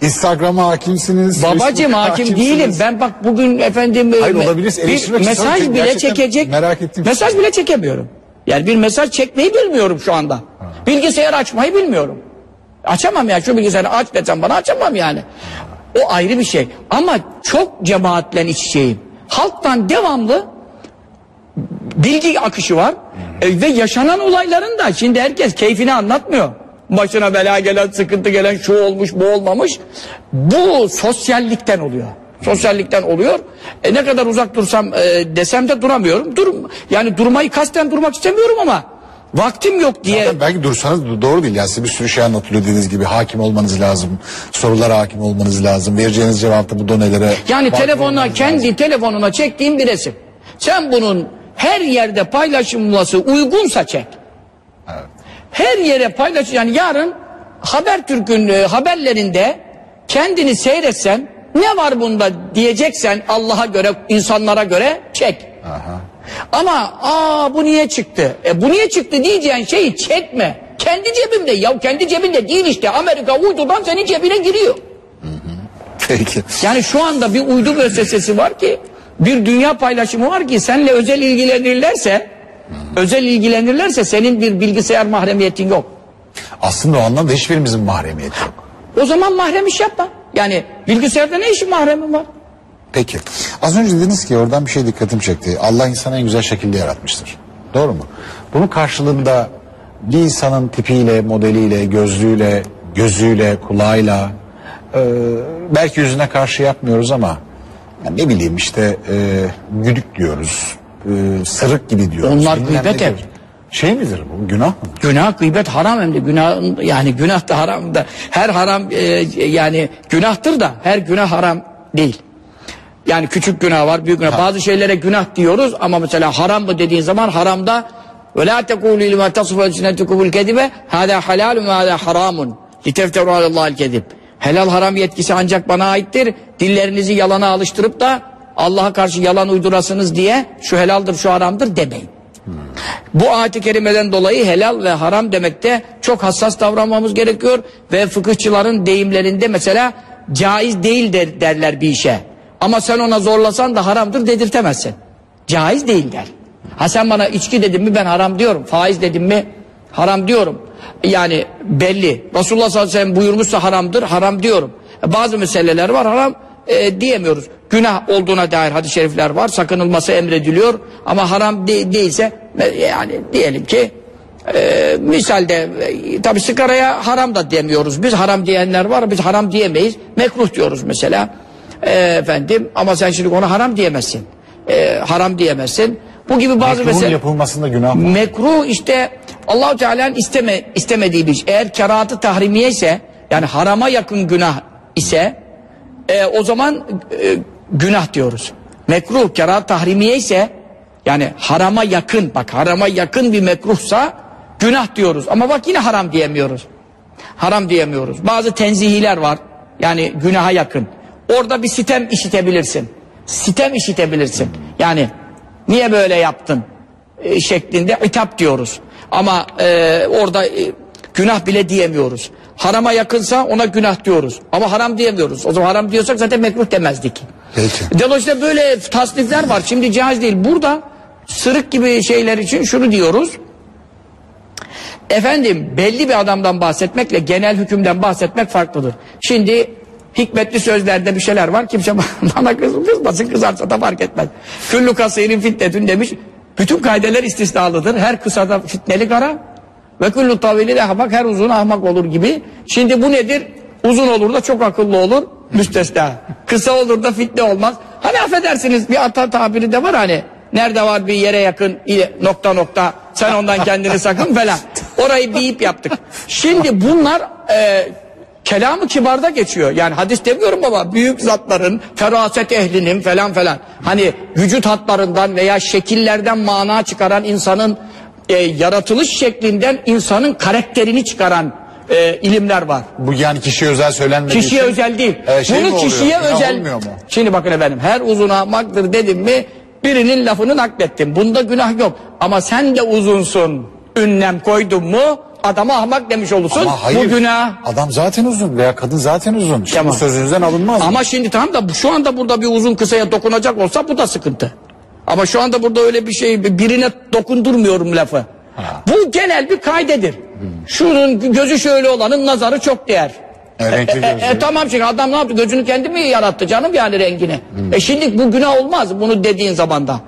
Instagram'a hakimsiniz.
Babacım hakim
hakimsiniz.
değilim. Ben bak bugün efendim e,
Hayır,
me-
olabilir.
bir mesaj bile çekecek.
merak ettim.
Mesaj bile çekemiyorum. Yani bir mesaj çekmeyi bilmiyorum şu anda. Bilgisayar açmayı bilmiyorum. Açamam ya şu bilgisayarı aç desem bana açamam yani. O ayrı bir şey. Ama çok cemaatle iç içeyim. Halktan devamlı bilgi akışı var. E, ve yaşanan olayların da şimdi herkes keyfini anlatmıyor. Başına bela gelen, sıkıntı gelen, şu olmuş, bu olmamış. Bu sosyallikten oluyor. Sosyallikten oluyor. E, ne kadar uzak dursam e, desem de duramıyorum. Dur, yani durmayı kasten durmak istemiyorum ama vaktim yok diye.
Zaten belki dursanız do- doğru değil. Yani size bir sürü şey anlatılıyor dediğiniz gibi. Hakim olmanız lazım. Sorulara hakim olmanız lazım. Vereceğiniz cevapta bu donelere...
Yani telefonuna kendi
lazım.
telefonuna çektiğin bir resim. Sen bunun her yerde paylaşılması uygunsa çek. Her yere paylaş yani yarın Habertürk'ün e, haberlerinde kendini seyretsen ne var bunda diyeceksen Allah'a göre insanlara göre çek. Ama aa bu niye çıktı? E bu niye çıktı diyeceğin şeyi çekme. Kendi cebimde ya kendi cebinde değil işte Amerika uydudan senin cebine giriyor.
Peki.
Yani şu anda bir uydu müessesesi var ki bir dünya paylaşımı var ki seninle özel ilgilenirlerse özel ilgilenirlerse senin bir bilgisayar mahremiyetin yok.
Aslında o anlamda hiçbirimizin mahremiyeti yok.
O zaman mahrem iş yapma. Yani bilgisayarda ne işin mahremin var?
Peki. Az önce dediniz ki oradan bir şey dikkatimi çekti. Allah insanı en güzel şekilde yaratmıştır. Doğru mu? Bunun karşılığında bir insanın tipiyle, modeliyle, gözlüğüyle, gözüyle, kulağıyla e, belki yüzüne karşı yapmıyoruz ama ya ne bileyim işte e, güdük diyoruz. E, sırık gibi diyoruz.
Onlar
Bilmem
gıybet
ne
hep.
diyoruz. Şey midir bu? Günah mı?
Günah gıybet haram hem de günah yani günah da haram da her haram e, yani günahtır da her günah haram değil. Yani küçük günah var, büyük günah. Bazı şeylere günah diyoruz ama mesela haram mı dediğin zaman haramda ve la tekulu lima tasifu elsinetukumul kedibe hâdâ halâlun ve hâdâ harâmun litefteru alallâhil kedib. Helal haram yetkisi ancak bana aittir. Dillerinizi yalana alıştırıp da Allah'a karşı yalan uydurasınız diye şu helaldir şu haramdır demeyin. Bu ayet-i kerimeden dolayı helal ve haram demekte çok hassas davranmamız gerekiyor ve fıkıhçıların deyimlerinde mesela caiz değil der, derler bir işe. Ama sen ona zorlasan da haramdır dedirtemezsin. Caiz değil der. Ha sen bana içki dedin mi ben haram diyorum. Faiz dedim mi haram diyorum. Yani belli. Resulullah sallallahu aleyhi ve sellem buyurmuşsa haramdır haram diyorum. E, Bazı meseleler var haram e, diyemiyoruz. Günah olduğuna dair hadis-i şerifler var. Sakınılması emrediliyor. Ama haram de- değilse e, yani diyelim ki e, misalde e, tabi sigaraya haram da demiyoruz. Biz haram diyenler var. Biz haram diyemeyiz. Mekruh diyoruz mesela. E, efendim ama sen şimdi ona haram diyemezsin. E, haram diyemezsin. Bu gibi bazı
Mekruhun
mesele
yapılmasında günah var.
Mekruh işte Allahu Teala'nın isteme istemediği bir iş. Eğer kerahatı tahrimiye ise yani harama yakın günah ise e, o zaman e, günah diyoruz. Mekruh kerahat tahrimiye ise yani harama yakın bak harama yakın bir mekruhsa günah diyoruz. Ama bak yine haram diyemiyoruz. Haram diyemiyoruz. Bazı tenzihiler var. Yani günaha yakın. Orada bir sitem işitebilirsin. Sitem işitebilirsin. Yani niye böyle yaptın? e, şeklinde itap diyoruz. Ama e, orada e, günah bile diyemiyoruz. Harama yakınsa ona günah diyoruz. Ama haram diyemiyoruz. O zaman haram diyorsak zaten mekruh demezdik.
Peki.
Dolayısıyla böyle tasnifler var. Şimdi caiz değil. Burada sırık gibi şeyler için şunu diyoruz. Efendim belli bir adamdan bahsetmekle genel hükümden bahsetmek farklıdır. Şimdi hikmetli sözlerde bir şeyler var. Kimse bana kız, kızmasın kızarsa da fark etmez. Küllü kasirin fitnetün demiş. Bütün kaideler istisnalıdır. Her kısada fitneli kara ve küllü tavili ahmak her uzun ahmak olur gibi. Şimdi bu nedir? Uzun olur da çok akıllı olur. Müstesna. Kısa olur da fitne olmaz. Hani affedersiniz bir ata tabiri de var hani. Nerede var bir yere yakın nokta nokta sen ondan kendini sakın falan. Orayı bir ip yaptık. Şimdi bunlar e, kelamı kibarda geçiyor. Yani hadis demiyorum ama büyük zatların, feraset ehlinin falan falan. Hani vücut hatlarından veya şekillerden mana çıkaran insanın e, yaratılış şeklinden insanın karakterini çıkaran e, ilimler var.
Bu yani kişiye özel söylenmediği
Kişiye
için,
özel değil.
e, şey
Bunu
oluyor?
kişiye
Günah
özel.
mu?
Şimdi bakın efendim her uzun ahmaktır dedim mi birinin lafını naklettim. Bunda günah yok. Ama sen de uzunsun. Ünlem koydun mu adama ahmak demiş olursun.
Ama hayır.
Bu günah.
Adam zaten uzun veya kadın zaten uzun. Şimdi
Tamam.
sözünüzden alınmaz. mı?
Ama şimdi tamam da şu anda burada bir uzun kısaya dokunacak olsa bu da sıkıntı. Ama şu anda burada öyle bir şey birine dokundurmuyorum lafı. Bu genel bir kaydedir. Şunun gözü şöyle olanın nazarı çok değer.
E,
E, e, e, tamam şimdi adam ne yaptı? Gözünü kendi mi yarattı canım yani rengini? E şimdi bu günah olmaz bunu dediğin zamanda.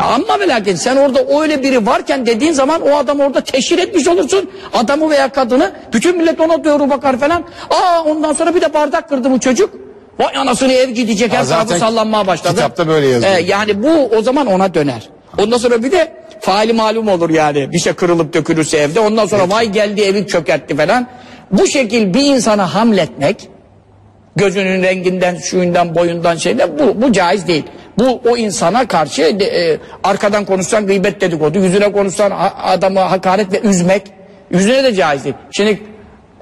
Ama ve lakin sen orada öyle biri varken dediğin zaman o adam orada teşhir etmiş olursun. Adamı veya kadını bütün millet ona doğru bakar falan. Aa ondan sonra bir de bardak kırdı bu çocuk. Vay anasını ev gidecek her tarafı sallanmaya başladı.
kitapta böyle yazıyor.
Ee, yani bu o zaman ona döner. Ondan sonra bir de faili malum olur yani. Bir şey kırılıp dökülürse evde. Ondan sonra vay geldi evi çökertti falan. Bu şekil bir insana hamletmek gözünün renginden, şuyundan, boyundan şeyden bu, bu caiz değil. Bu o insana karşı e, arkadan konuşsan gıybet dedikodu, yüzüne konuşsan adamı hakaret ve üzmek yüzüne de caiz değil. Şimdi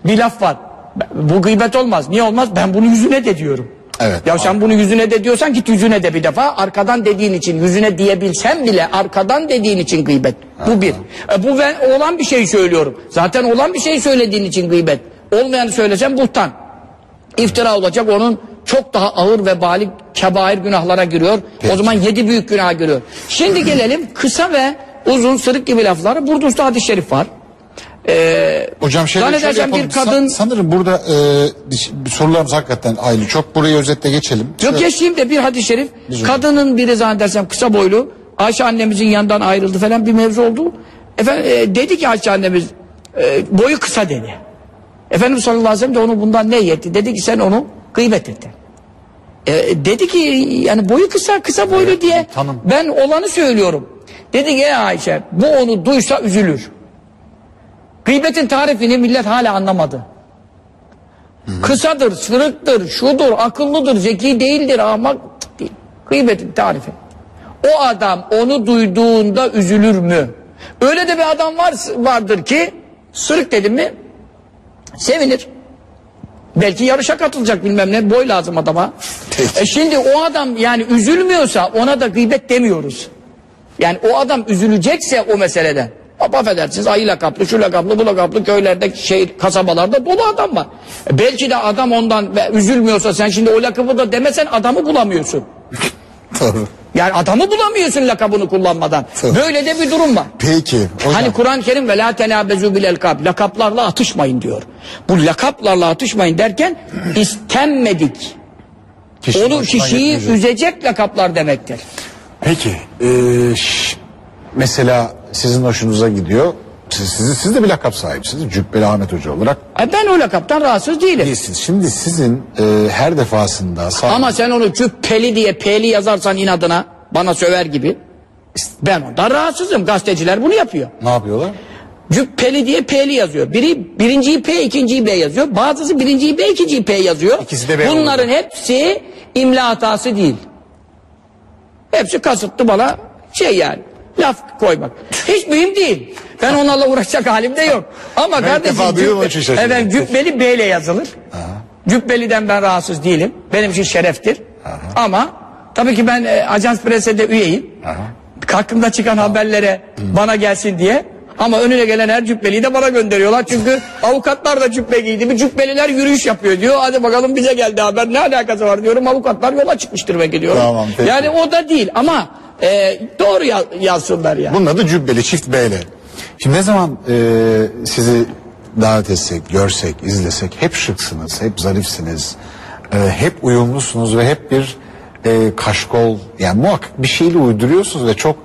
bir laf var. Bu gıybet olmaz. Niye olmaz? Ben bunu yüzüne de diyorum.
Evet.
Ya sen bunu yüzüne de diyorsan git yüzüne de bir defa. Arkadan dediğin için yüzüne diyebilsen bile arkadan dediğin için gıybet. Bu bir. E, bu ben olan bir şey söylüyorum. Zaten olan bir şey söylediğin için gıybet. Olmayanı söylesem buhtan. İftira olacak onun çok daha ağır ve balik kebair günahlara giriyor. O zaman yedi büyük günaha giriyor. Şimdi gelelim kısa ve uzun sırık gibi laflara. Burada usta hadis-i şerif var.
Hocam şöyle, şöyle yapalım.
bir kadın-
San- sanırım burada e, sorularımız hakikaten ayrı. Çok burayı özetle geçelim.
Yok
Şöyle-
geçeyim de bir hadis-i şerif.
Biz
Kadının biri zannedersem kısa boylu. Ayşe annemizin yanından ayrıldı falan bir mevzu oldu. Efendim e, dedi ki Ayşe annemiz e, boyu kısa dedi. Efendimiz sallallahu aleyhi ve sellem de onu bundan ne yetti? Dedi ki sen onu gıybet ettin. E, dedi ki yani boyu kısa kısa boylu diye
tanım.
ben olanı söylüyorum. Dedi ki "Ey Ayşe bu onu duysa üzülür. Gıybetin tarifini millet hala anlamadı. Kısadır, sırıktır, şudur, akıllıdır, zeki değildir, ahmak değil. Gıybetin tarifi. O adam onu duyduğunda üzülür mü? Öyle de bir adam var vardır ki sırık dedim mi sevinir. Belki yarışa katılacak bilmem ne boy lazım adama.
Peki.
E şimdi o adam yani üzülmüyorsa ona da gıybet demiyoruz. Yani o adam üzülecekse o meseleden. Affedersiniz ayı lakaplı, şu lakaplı, bu lakaplı köylerde, şey, kasabalarda dolu adam var. E belki de adam ondan üzülmüyorsa sen şimdi o lakabı da demesen adamı bulamıyorsun.
Doğru.
Yani adamı bulamıyorsun lakabını kullanmadan.
Tabii.
Böyle de bir durum var.
Peki. Hocam.
Hani Kur'an-ı Kerim ve la tenabezu bil elkab. Lakaplarla atışmayın diyor. Bu lakaplarla atışmayın derken istenmedik.
Kişi
Onu kişiyi
getirecek.
üzecek lakaplar demektir.
Peki. e, mesela sizin hoşunuza gidiyor. Siz, siz, siz de bir lakap sahipsiniz. Cübbeli Ahmet Hoca olarak
E ben o lakaptan rahatsız değilim.
değilsiniz. Şimdi sizin e, her defasında sağ-
Ama sen onu cüppeli diye peli yazarsan inadına bana söver gibi. Ben ondan rahatsızım. Gazeteciler bunu yapıyor.
ne yapıyorlar?
Cüppeli diye P'li yazıyor. Biri birinciyi P, ikinciyi B yazıyor. Bazısı birinciyi B, ikinciyi P yazıyor.
İkisi de B
Bunların
oldu.
hepsi imla hatası değil. Hepsi kasıtlı bana şey yani laf koymak. Hiç mühim değil. Ben onlarla uğraşacak halim de yok. Ama
Ben
kardeşim cübbe, efendim, cübbeli B ile yazılır. Cübbeli'den ben rahatsız değilim. Benim için şereftir. Ama tabii ki ben e, Ajans Presse'de üyeyim. Hakkımda çıkan haberlere bana gelsin diye. Ama önüne gelen her cübbeliyi de bana gönderiyorlar. Çünkü avukatlar da cübbe giydi. Bir cübbeliler yürüyüş yapıyor diyor. Hadi bakalım bize geldi haber. Ne alakası var diyorum. Avukatlar yola çıkmıştır belki diyorum.
Tamam, peki.
yani o da değil ama e, doğru ya- yazsınlar ya.
Bunun adı Cübbeli, çift B'li. Şimdi ne zaman e, sizi davet etsek, görsek, izlesek hep şıksınız, hep zarifsiniz, e, hep uyumlusunuz ve hep bir e, kaşkol, yani muhakkak bir şeyle uyduruyorsunuz ve çok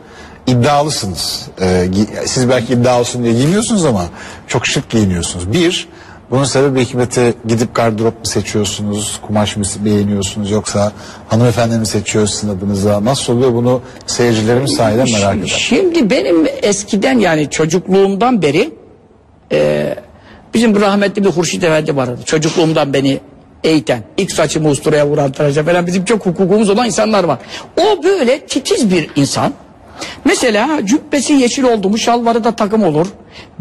iddialısınız. E, siz belki iddia olsun diye giymiyorsunuz ama çok şık giyiniyorsunuz. Bir, bunun sebebi hikmeti gidip gardırop mu seçiyorsunuz, kumaş mı beğeniyorsunuz yoksa hanımefendi mi seçiyor sizin adınıza? Nasıl oluyor bunu seyircilerimiz sahiden merak eder.
Şimdi benim eskiden yani çocukluğumdan beri e, bizim bir rahmetli bir Hurşit Efendi vardı. Çocukluğumdan beni eğiten, ilk saçımı usturaya vuran falan bizim çok hukukumuz olan insanlar var. O böyle titiz bir insan. Mesela cübbesi yeşil oldu mu şalvarı da takım olur.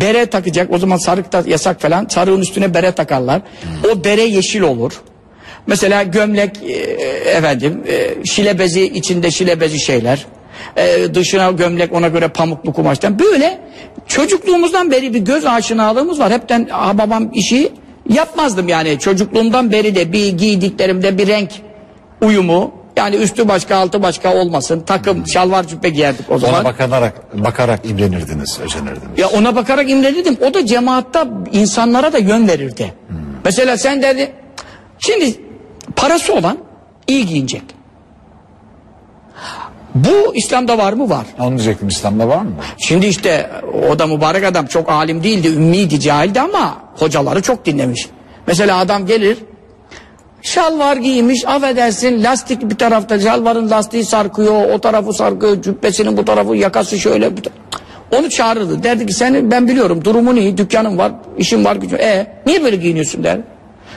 Bere takacak o zaman sarık da yasak falan. Sarığın üstüne bere takarlar. O bere yeşil olur. Mesela gömlek e, efendim e, şile bezi içinde şile bezi şeyler. E, dışına gömlek ona göre pamuklu kumaştan. Böyle çocukluğumuzdan beri bir göz aşinalığımız var. Hepten ah, babam işi yapmazdım yani. Çocukluğumdan beri de bir giydiklerimde bir renk uyumu yani üstü başka altı başka olmasın. Takım şalvar cübbe giyerdik o zaman.
Ona bakarak, bakarak imrenirdiniz, özenirdiniz.
Ya ona bakarak imrenirdim. O da cemaatta insanlara da yön verirdi. Mesela sen derdi şimdi parası olan iyi giyinecek. Bu İslam'da var mı? Var.
Onu diyecektim İslam'da var mı?
Şimdi işte o da mübarek adam çok alim değildi, ümmiydi, cahildi ama hocaları çok dinlemiş. Mesela adam gelir Şalvar giymiş affedersin lastik bir tarafta şalvarın lastiği sarkıyor o tarafı sarkıyor cübbesinin bu tarafı yakası şöyle bu onu çağırırdı derdi ki senin ben biliyorum durumun iyi dükkanın var işin var gücün e niye böyle giyiniyorsun derdi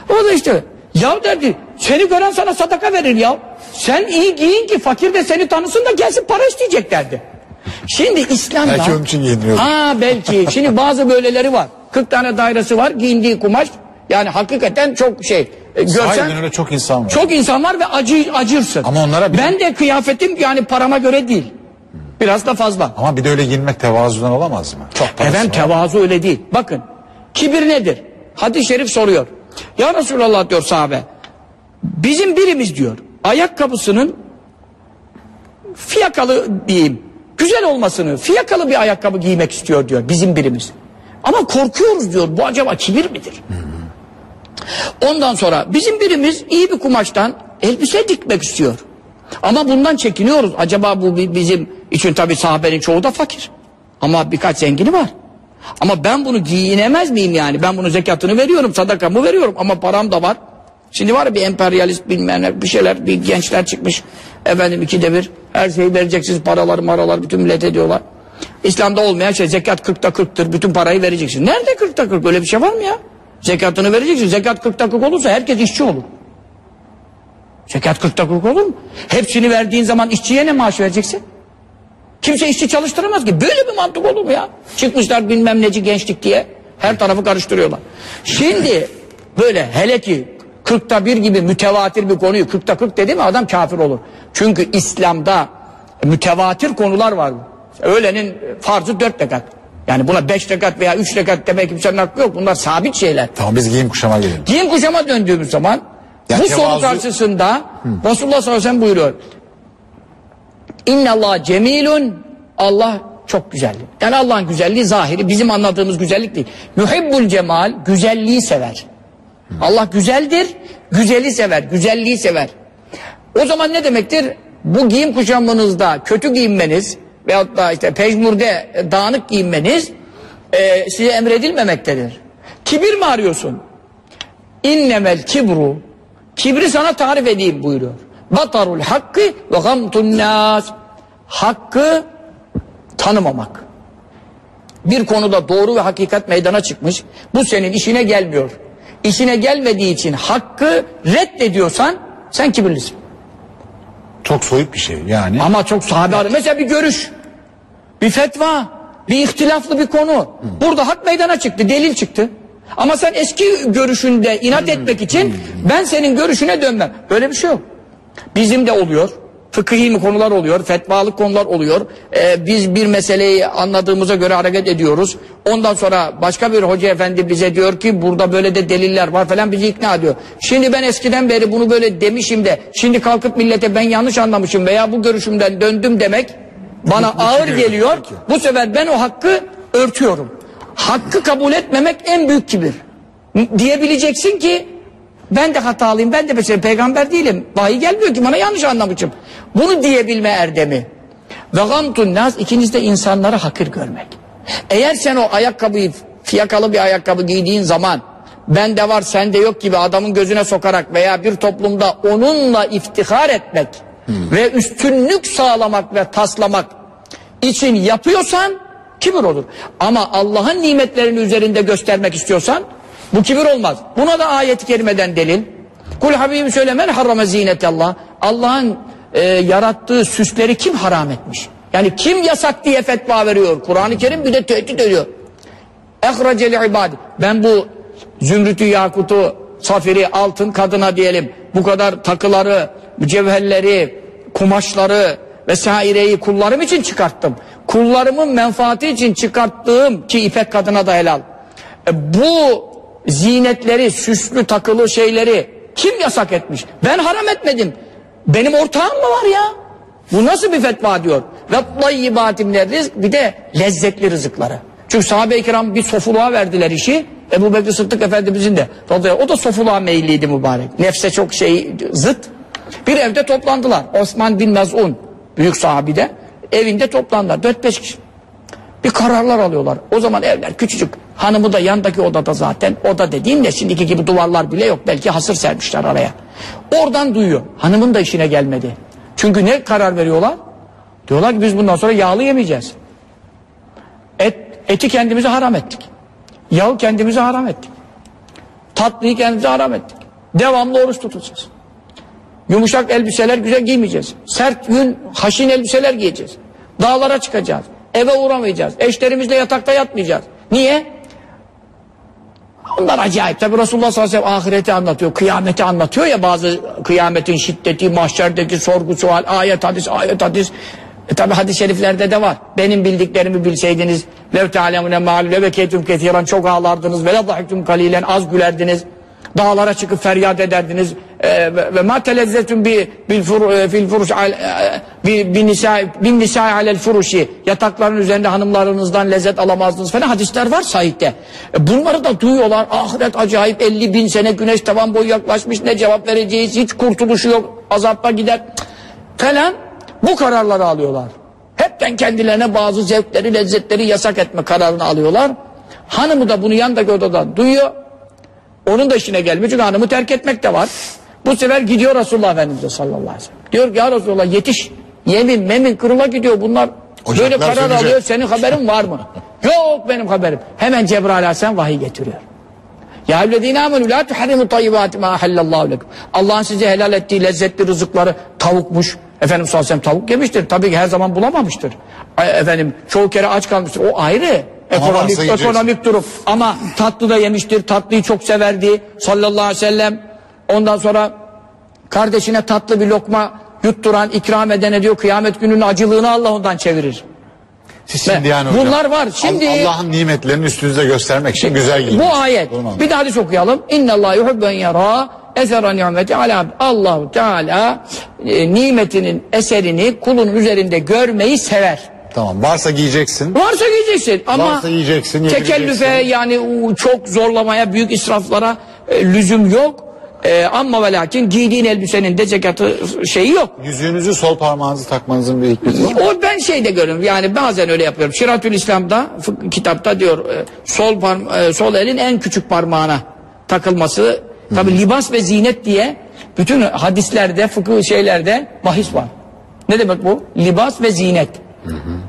o da işte ya derdi seni gören sana sadaka verir ya sen iyi giyin ki fakir de seni tanısın da gelsin para isteyecek derdi şimdi İslam'da
Belki onun için giyiniyordu.
Ha belki. Şimdi bazı böyleleri var. 40 tane dairesi var. Giyindiği kumaş. Yani hakikaten çok şey. E, Görsen
Sahiden öyle çok insan var.
çok insan var ve acı acırsın.
Ama onlara bir-
Ben de kıyafetim yani parama göre değil. Biraz da fazla.
Ama bir de öyle giyinmek tevazudan olamaz mı? Çok
Efendim
var.
tevazu öyle değil. Bakın kibir nedir? Hadis-i şerif soruyor. Ya Resulallah diyor sahabe. Bizim birimiz diyor ayakkabısının fiyakalı diyeyim güzel olmasını fiyakalı bir ayakkabı giymek istiyor diyor bizim birimiz. Ama korkuyoruz diyor bu acaba kibir midir? Ondan sonra bizim birimiz iyi bir kumaştan elbise dikmek istiyor. Ama bundan çekiniyoruz. Acaba bu bi- bizim için tabi sahabenin çoğu da fakir. Ama birkaç zengini var. Ama ben bunu giyinemez miyim yani? Ben bunu zekatını veriyorum, sadakamı veriyorum ama param da var. Şimdi var ya bir emperyalist bilmem ne, bir şeyler, bir gençler çıkmış. Efendim ikide bir her şeyi vereceksiniz paraları maralar bütün millet ediyorlar. İslam'da olmayan şey zekat 40'ta 40'tır. Bütün parayı vereceksin. Nerede 40'ta 40? Öyle bir şey var mı ya? Zekatını vereceksin. Zekat 40'ta 40 olursa herkes işçi olur. Zekat 40'ta 40 olur mu? Hepsini verdiğin zaman işçiye ne maaş vereceksin? Kimse işçi çalıştıramaz ki. Böyle bir mantık olur mu ya? Çıkmışlar bilmem neci gençlik diye. Her tarafı karıştırıyorlar. Şimdi böyle hele ki 40'ta bir gibi mütevatir bir konuyu 40'ta 40 dedi mi adam kafir olur. Çünkü İslam'da mütevatir konular var. Öğlenin farzı 4 rekat. Yani buna 5 rekat veya 3 rekat demek kimsenin hakkı yok. Bunlar sabit şeyler.
Tamam biz giyim kuşama gelelim.
Giyim kuşama döndüğümüz zaman
Ya
bu soru
tevazu-
karşısında Resulullah sallallahu aleyhi ve sellem buyuruyor. İnne Allah cemilun Allah çok güzeldir. Yani Allah'ın güzelliği zahiri bizim anladığımız güzellik değil. Yuhibbul cemal güzelliği sever. Allah güzeldir, güzeli sever, güzelliği sever. O zaman ne demektir? Bu giyim kuşamınızda kötü giyinmeniz veyahut da işte pejmurde dağınık giyinmeniz e, size emredilmemektedir. Kibir mi arıyorsun? İnnemel kibru Kibri sana tarif edeyim buyuruyor. Batarul hakkı ve gamtun nas. Hakkı tanımamak. Bir konuda doğru ve hakikat meydana çıkmış. Bu senin işine gelmiyor. İşine gelmediği için hakkı reddediyorsan sen kibirlisin.
Çok soyut bir şey yani.
Ama çok sahabe arı- Mesela bir görüş, bir fetva, bir ihtilaflı bir konu. Burada hak meydana çıktı, delil çıktı. Ama sen eski görüşünde inat etmek için ben senin görüşüne dönmem. Böyle bir şey yok. Bizim de oluyor. Fıkhi mi konular oluyor, fetvalık konular oluyor. Ee, biz bir meseleyi anladığımıza göre hareket ediyoruz. Ondan sonra başka bir hoca efendi bize diyor ki burada böyle de deliller var falan bizi ikna ediyor. Şimdi ben eskiden beri bunu böyle demişim de şimdi kalkıp millete ben yanlış anlamışım veya bu görüşümden döndüm demek bana ağır geliyor. Bu sefer ben o hakkı örtüyorum. Hakkı kabul etmemek en büyük kibir. Diyebileceksin ki ben de hatalıyım. Ben de mesela peygamber değilim. Vahiy gelmiyor ki bana yanlış anlamışım. Bunu diyebilme erdemi. Ve gamtun nas ikincisi de insanları hakir görmek. Eğer sen o ayakkabıyı fiyakalı bir ayakkabı giydiğin zaman bende var sende yok gibi adamın gözüne sokarak veya bir toplumda onunla iftihar etmek ve üstünlük sağlamak ve taslamak için yapıyorsan kibir olur. Ama Allah'ın nimetlerini üzerinde göstermek istiyorsan bu kibir olmaz. Buna da ayet-i kerimeden delil. Kul Habibim söyle men harrama zinetallah. Allah'ın e, yarattığı süsleri kim haram etmiş? Yani kim yasak diye fetva veriyor? Kur'an-ı Kerim bir de tehdit ediyor. Ehracel ibadi. Ben bu zümrütü, yakutu, safiri, altın kadına diyelim. Bu kadar takıları, mücevherleri, kumaşları vesaireyi kullarım için çıkarttım. Kullarımın menfaati için çıkarttığım ki ipek kadına da helal. E, bu zinetleri, süslü takılı şeyleri kim yasak etmiş? Ben haram etmedim. Benim ortağım mı var ya? Bu nasıl bir fetva diyor? Ve tayyibatimler rizk bir de lezzetli rızıkları. Çünkü sahabe-i kiram bir sofuluğa verdiler işi. Ebu Bekir Sıddık Efendimizin de. O da sofuluğa meyilliydi mübarek. Nefse çok şey zıt. Bir evde toplandılar. Osman bin Mez'un büyük sahabide evinde toplandılar. 4-5 kişi. Bir kararlar alıyorlar. O zaman evler küçücük. Hanımı da yandaki odada zaten. Oda dediğin de şimdiki gibi duvarlar bile yok. Belki hasır sermişler araya. Oradan duyuyor. Hanımın da işine gelmedi. Çünkü ne karar veriyorlar? Diyorlar ki biz bundan sonra yağlı yemeyeceğiz. Et, eti kendimize haram ettik. Yağı kendimize haram ettik. Tatlıyı kendimize haram ettik. Devamlı oruç tutacağız. Yumuşak elbiseler güzel giymeyeceğiz. Sert, yün, haşin elbiseler giyeceğiz. Dağlara çıkacağız. Eve uğramayacağız. Eşlerimizle yatakta yatmayacağız. Niye? Onlar acayip. Tabi Resulullah sallallahu aleyhi ve sellem ahireti anlatıyor. Kıyameti anlatıyor ya bazı kıyametin şiddeti, mahşerdeki sorgu sual, ayet hadis, ayet hadis. E tabi hadis-i şeriflerde de var. Benim bildiklerimi bilseydiniz lev te'alemune ma'alü ve keytüm kethiren çok ağlardınız ve la kalilen az gülerdiniz. Dağlara çıkıp feryat ederdiniz. E, ve ma telezzetun bi bil e, fil furuş e, bi, bi nisa bin nisa alel furuşi yatakların üzerinde hanımlarınızdan lezzet alamazdınız falan hadisler var sahihte. E, bunları da duyuyorlar. Ahiret acayip 50 bin sene güneş tavan boyu yaklaşmış ne cevap vereceğiz hiç kurtuluşu yok azapta gider falan bu kararları alıyorlar. Hepten kendilerine bazı zevkleri lezzetleri yasak etme kararını alıyorlar. Hanımı da bunu yandaki odadan duyuyor. Onun da işine gelmiyor çünkü hanımı terk etmek de var. Bu sefer gidiyor Resulullah Efendimiz'e sallallahu aleyhi ve sellem. Diyor ki ya Resulullah yetiş. Yemin memin kırıla gidiyor bunlar.
Ocaklar
böyle karar
sönecek.
alıyor senin haberin var mı? Yok benim haberim. Hemen Cebrail aleyhisselam vahiy getiriyor. Ya evlediğine amenü la tuharimu tayyibati ma ahallallahu lekum. Allah'ın size helal ettiği lezzetli rızıkları tavukmuş. Efendim sallallahu aleyhi ve sellem tavuk yemiştir. Tabii ki her zaman bulamamıştır. Efendim çoğu kere aç kalmıştır. O ayrı. Ekonomik, ekonomik durum. Ama tatlı da yemiştir. Tatlıyı çok severdi. Sallallahu aleyhi ve sellem. Ondan sonra kardeşine tatlı bir lokma yutturan, ikram edene diyor kıyamet gününün acılığını Allah ondan çevirir.
Siz şimdi yani hocam,
Bunlar var. Şimdi-
All- Allah'ın nimetlerini üstünüze göstermek için güzel giyinmiş.
Bu ayet.
Mu?
Bir daha hadis okuyalım. İnna Allah yuhibben yara esera nimeti ala. Allahu Teala e, nimetinin eserini kulun üzerinde görmeyi sever.
Tamam varsa giyeceksin.
Varsa giyeceksin ama
Varsa yiyeceksin,
tekellüfe yani çok zorlamaya, büyük israflara e, lüzum yok. E, ama ve lakin giydiğin elbisenin de cekatı şeyi yok.
Yüzüğünüzü sol parmağınızı takmanızın bir hikmeti var?
O ben şeyde görüyorum yani bazen öyle yapıyorum. Şiratül İslam'da kitapta diyor e, sol parm- e, sol elin en küçük parmağına takılması. Tabi libas ve zinet diye bütün hadislerde fıkıh şeylerde bahis var. Ne demek bu? Libas ve zinet.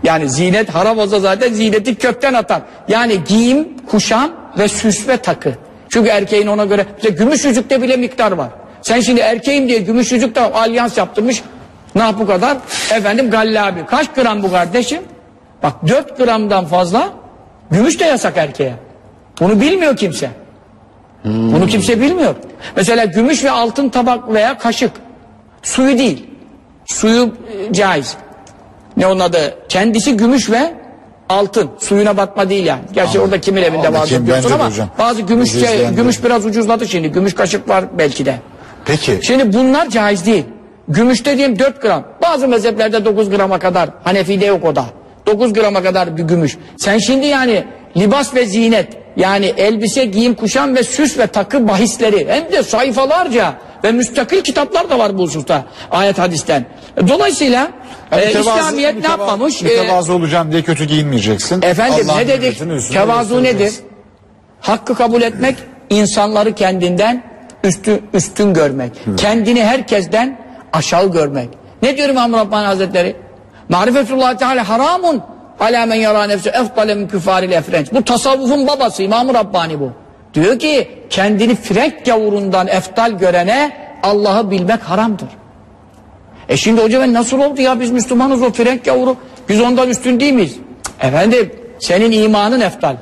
Yani zinet haram olsa zaten zineti kökten atar. Yani giyim, kuşam ve süs ve takı. Çünkü erkeğin ona göre mesela gümüş yüzükte bile miktar var. Sen şimdi erkeğim diye gümüş yüzükte alyans yaptırmış. Ne bu kadar? Efendim gallabi. Kaç gram bu kardeşim? Bak 4 gramdan fazla gümüş de yasak erkeğe. Bunu bilmiyor kimse. Bunu kimse bilmiyor. Mesela gümüş ve altın tabak veya kaşık. Suyu değil. Suyu e, caiz. Ne onun adı? Kendisi gümüş ve altın. Suyuna batma değil yani. Gerçi orada kimin evinde var diyorsun
Bence de
ama
hocam.
bazı gümüş
izleyen
gümüş biraz ucuzladı şimdi. Gümüş kaşık var belki de.
Peki.
Şimdi bunlar caiz değil. Gümüş dediğim 4 gram. Bazı mezheplerde 9 grama kadar. Hanefi'de yok o da. 9 grama kadar bir gümüş. Sen şimdi yani libas ve zinet yani elbise, giyim, kuşam ve süs ve takı bahisleri hem de sayfalarca ve müstakil kitaplar da var bu hususta ayet hadisten. Dolayısıyla
Yani
e,
mütevazı-
İslamiyet ne
mütevazı-
yapmamış? E,
Mütevazı olacağım diye kötü giyinmeyeceksin.
Efendim ne dedik? Tevazu nedir? Hakkı kabul etmek, insanları kendinden üstün, üstün görmek. Kendini herkesten aşağı görmek. Ne diyor İmam Rabbani Hazretleri? Marifetullah Teala haramun ala men yara nefsi efdale min küfaril efrenç. Bu tasavvufun babası İmam Rabbani bu. Diyor ki kendini Frenk gavurundan eftal görene Allah'ı bilmek haramdır. E şimdi hoca ben nasıl oldu ya biz Müslümanız o Frenk gavuru biz ondan üstün değil miyiz? Cık, Efendim senin imanın eftal.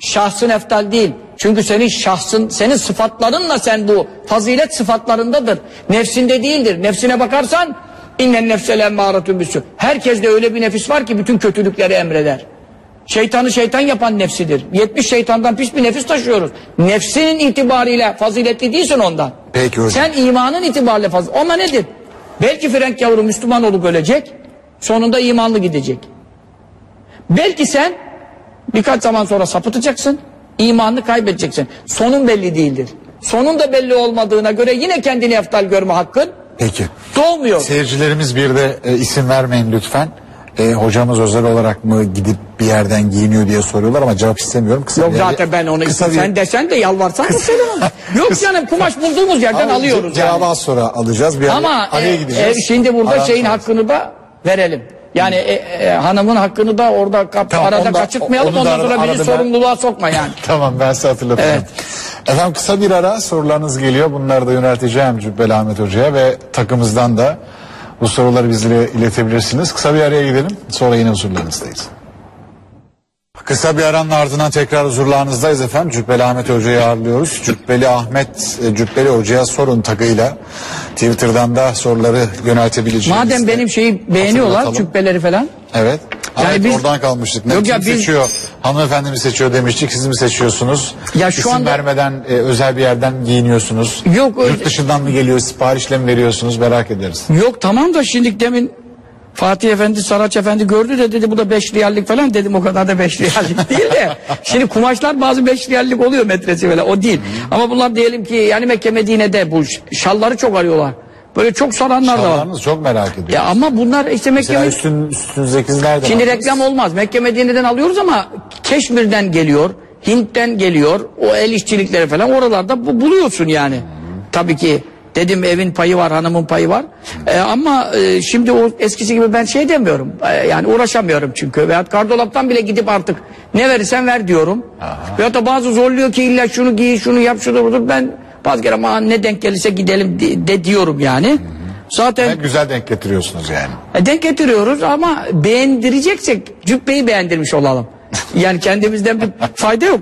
Şahsın eftal değil. Çünkü senin şahsın, senin sıfatlarınla sen bu fazilet sıfatlarındadır. Nefsinde değildir. Nefsine bakarsan innen nefsel emmâretun bisû. Herkeste öyle bir nefis var ki bütün kötülükleri emreder. Şeytanı şeytan yapan nefsidir. 70 şeytandan pis bir nefis taşıyoruz. Nefsinin itibariyle faziletli değilsin ondan.
Peki hocam.
Sen imanın itibariyle fazla. Ama nedir? Belki Frenk yavru Müslüman olup ölecek. Sonunda imanlı gidecek. Belki sen birkaç zaman sonra sapıtacaksın. imanını kaybedeceksin. Sonun belli değildir. Sonun da belli olmadığına göre yine kendini eftal görme hakkın
Peki.
doğmuyor.
Seyircilerimiz bir de e, isim vermeyin lütfen. E, hocamız özel olarak mı gidip bir yerden giyiniyor diye soruyorlar ama cevap istemiyorum. Kısa
Yok
bir-
zaten ben onu
kısa bir-
sen desen de yalvarsan da söylemem. Yok canım kumaş bulduğumuz yerden
Ama
alıyoruz
Cevabı
yani.
az sonra alacağız. Bir
Ama
araya,
e,
gideceğiz.
e, şimdi burada
Aradan
şeyin hakkını da verelim. Yani e, e, hanımın hakkını da orada kap,
Tamam,
arada
onu da-
kaçırtmayalım.
onu da
Ondan sonra
arada-
bizi
ben-
sorumluluğa sokma yani.
Tamam ben size hatırlatacağım.
Evet.
Efendim kısa bir ara sorularınız geliyor. Bunları da yönelteceğim Cübbeli Ahmet Hoca'ya ve takımızdan da bu soruları bizlere iletebilirsiniz. Kısa bir araya gidelim. Sonra yine huzurlarınızdayız. Kısa bir aranın ardından tekrar huzurlarınızdayız efendim. Cübbeli Ahmet Hoca'yı ağırlıyoruz. Cübbeli Ahmet, e, Cübbeli Hoca'ya sorun tagıyla Twitter'dan da soruları yöneltebileceğiniz.
Madem
de
benim şeyi beğeniyorlar cübbeleri falan.
Evet.
Yani
evet
biz-
oradan kalmıştık. Ne
Yok
kim
ya biz-
seçiyor? Hanımefendi mi seçiyor demiştik. Siz mi seçiyorsunuz?
Ya şu
İsim
anda-
vermeden e, özel bir yerden giyiniyorsunuz.
Yok,
Yurt dışından mı geliyor? Siparişle mi veriyorsunuz? Merak ederiz.
Yok tamam da şimdi demin Fatih Efendi, Saraç Efendi gördü de dedi bu da 5 riyallik falan dedim o kadar da 5 riyallik değil de. Şimdi kumaşlar bazı 5 riyallik oluyor metresi böyle o değil. Ama bunlar diyelim ki yani Mekke Medine'de bu şalları çok arıyorlar. Böyle çok soranlar da var.
Şallarınızı çok merak ediyorum.
Ya ama bunlar işte Mekke
Mesela
Med-
üstün, üstünüzdeki nereden
Şimdi
aldınız?
reklam olmaz. Mekke Medine'den alıyoruz ama Keşmir'den geliyor, Hint'ten geliyor. O el işçilikleri falan oralarda bu, buluyorsun yani. Tabii ki dedim evin payı var, hanımın payı var. Ee, ama e, şimdi o eskisi gibi ben şey demiyorum. Ee, yani uğraşamıyorum çünkü. Veyahut kardolaptan bile gidip artık ne verirsen ver diyorum. Veyahut da bazı zorluyor ki illa şunu giy, şunu yap, şunu budur. Ben bazı kere aman ne denk gelirse gidelim de, de diyorum yani. Zaten
Ne güzel denk getiriyorsunuz yani.
e, denk getiriyoruz ama beğendireceksek cübbeyi beğendirmiş olalım. Yani kendimizden bir fayda yok.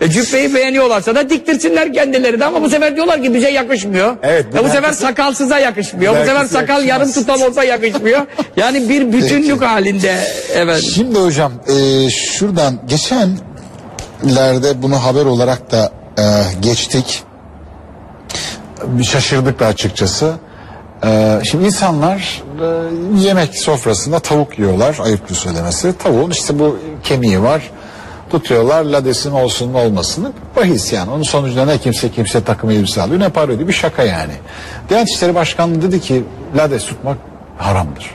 E, cübbeyi beğeniyorlarsa da diktirsinler kendileri de ama bu sefer diyorlar ki bize yakışmıyor.
Evet, bu
E, bu sefer
herkese-
sakalsıza yakışmıyor. Bu sefer sakal yarım
yakışmaz.
tutam olsa yakışmıyor. Yani bir bütünlük halinde evet.
Şimdi hocam e, şuradan geçenlerde bunu haber olarak da e, geçtik.
Bir şaşırdık da açıkçası. Ee, şimdi insanlar e, yemek sofrasında tavuk yiyorlar. Ayıptır söylemesi. Tavuğun işte bu kemiği var. Tutuyorlar ladesin olsun mu olmasın mı? bahis yani. Onun sonucunda ne kimse kimse takım elbise alıyor ne para ödüyor. Bir şaka yani. Diyanet İşleri Başkanlığı dedi ki lades tutmak haramdır.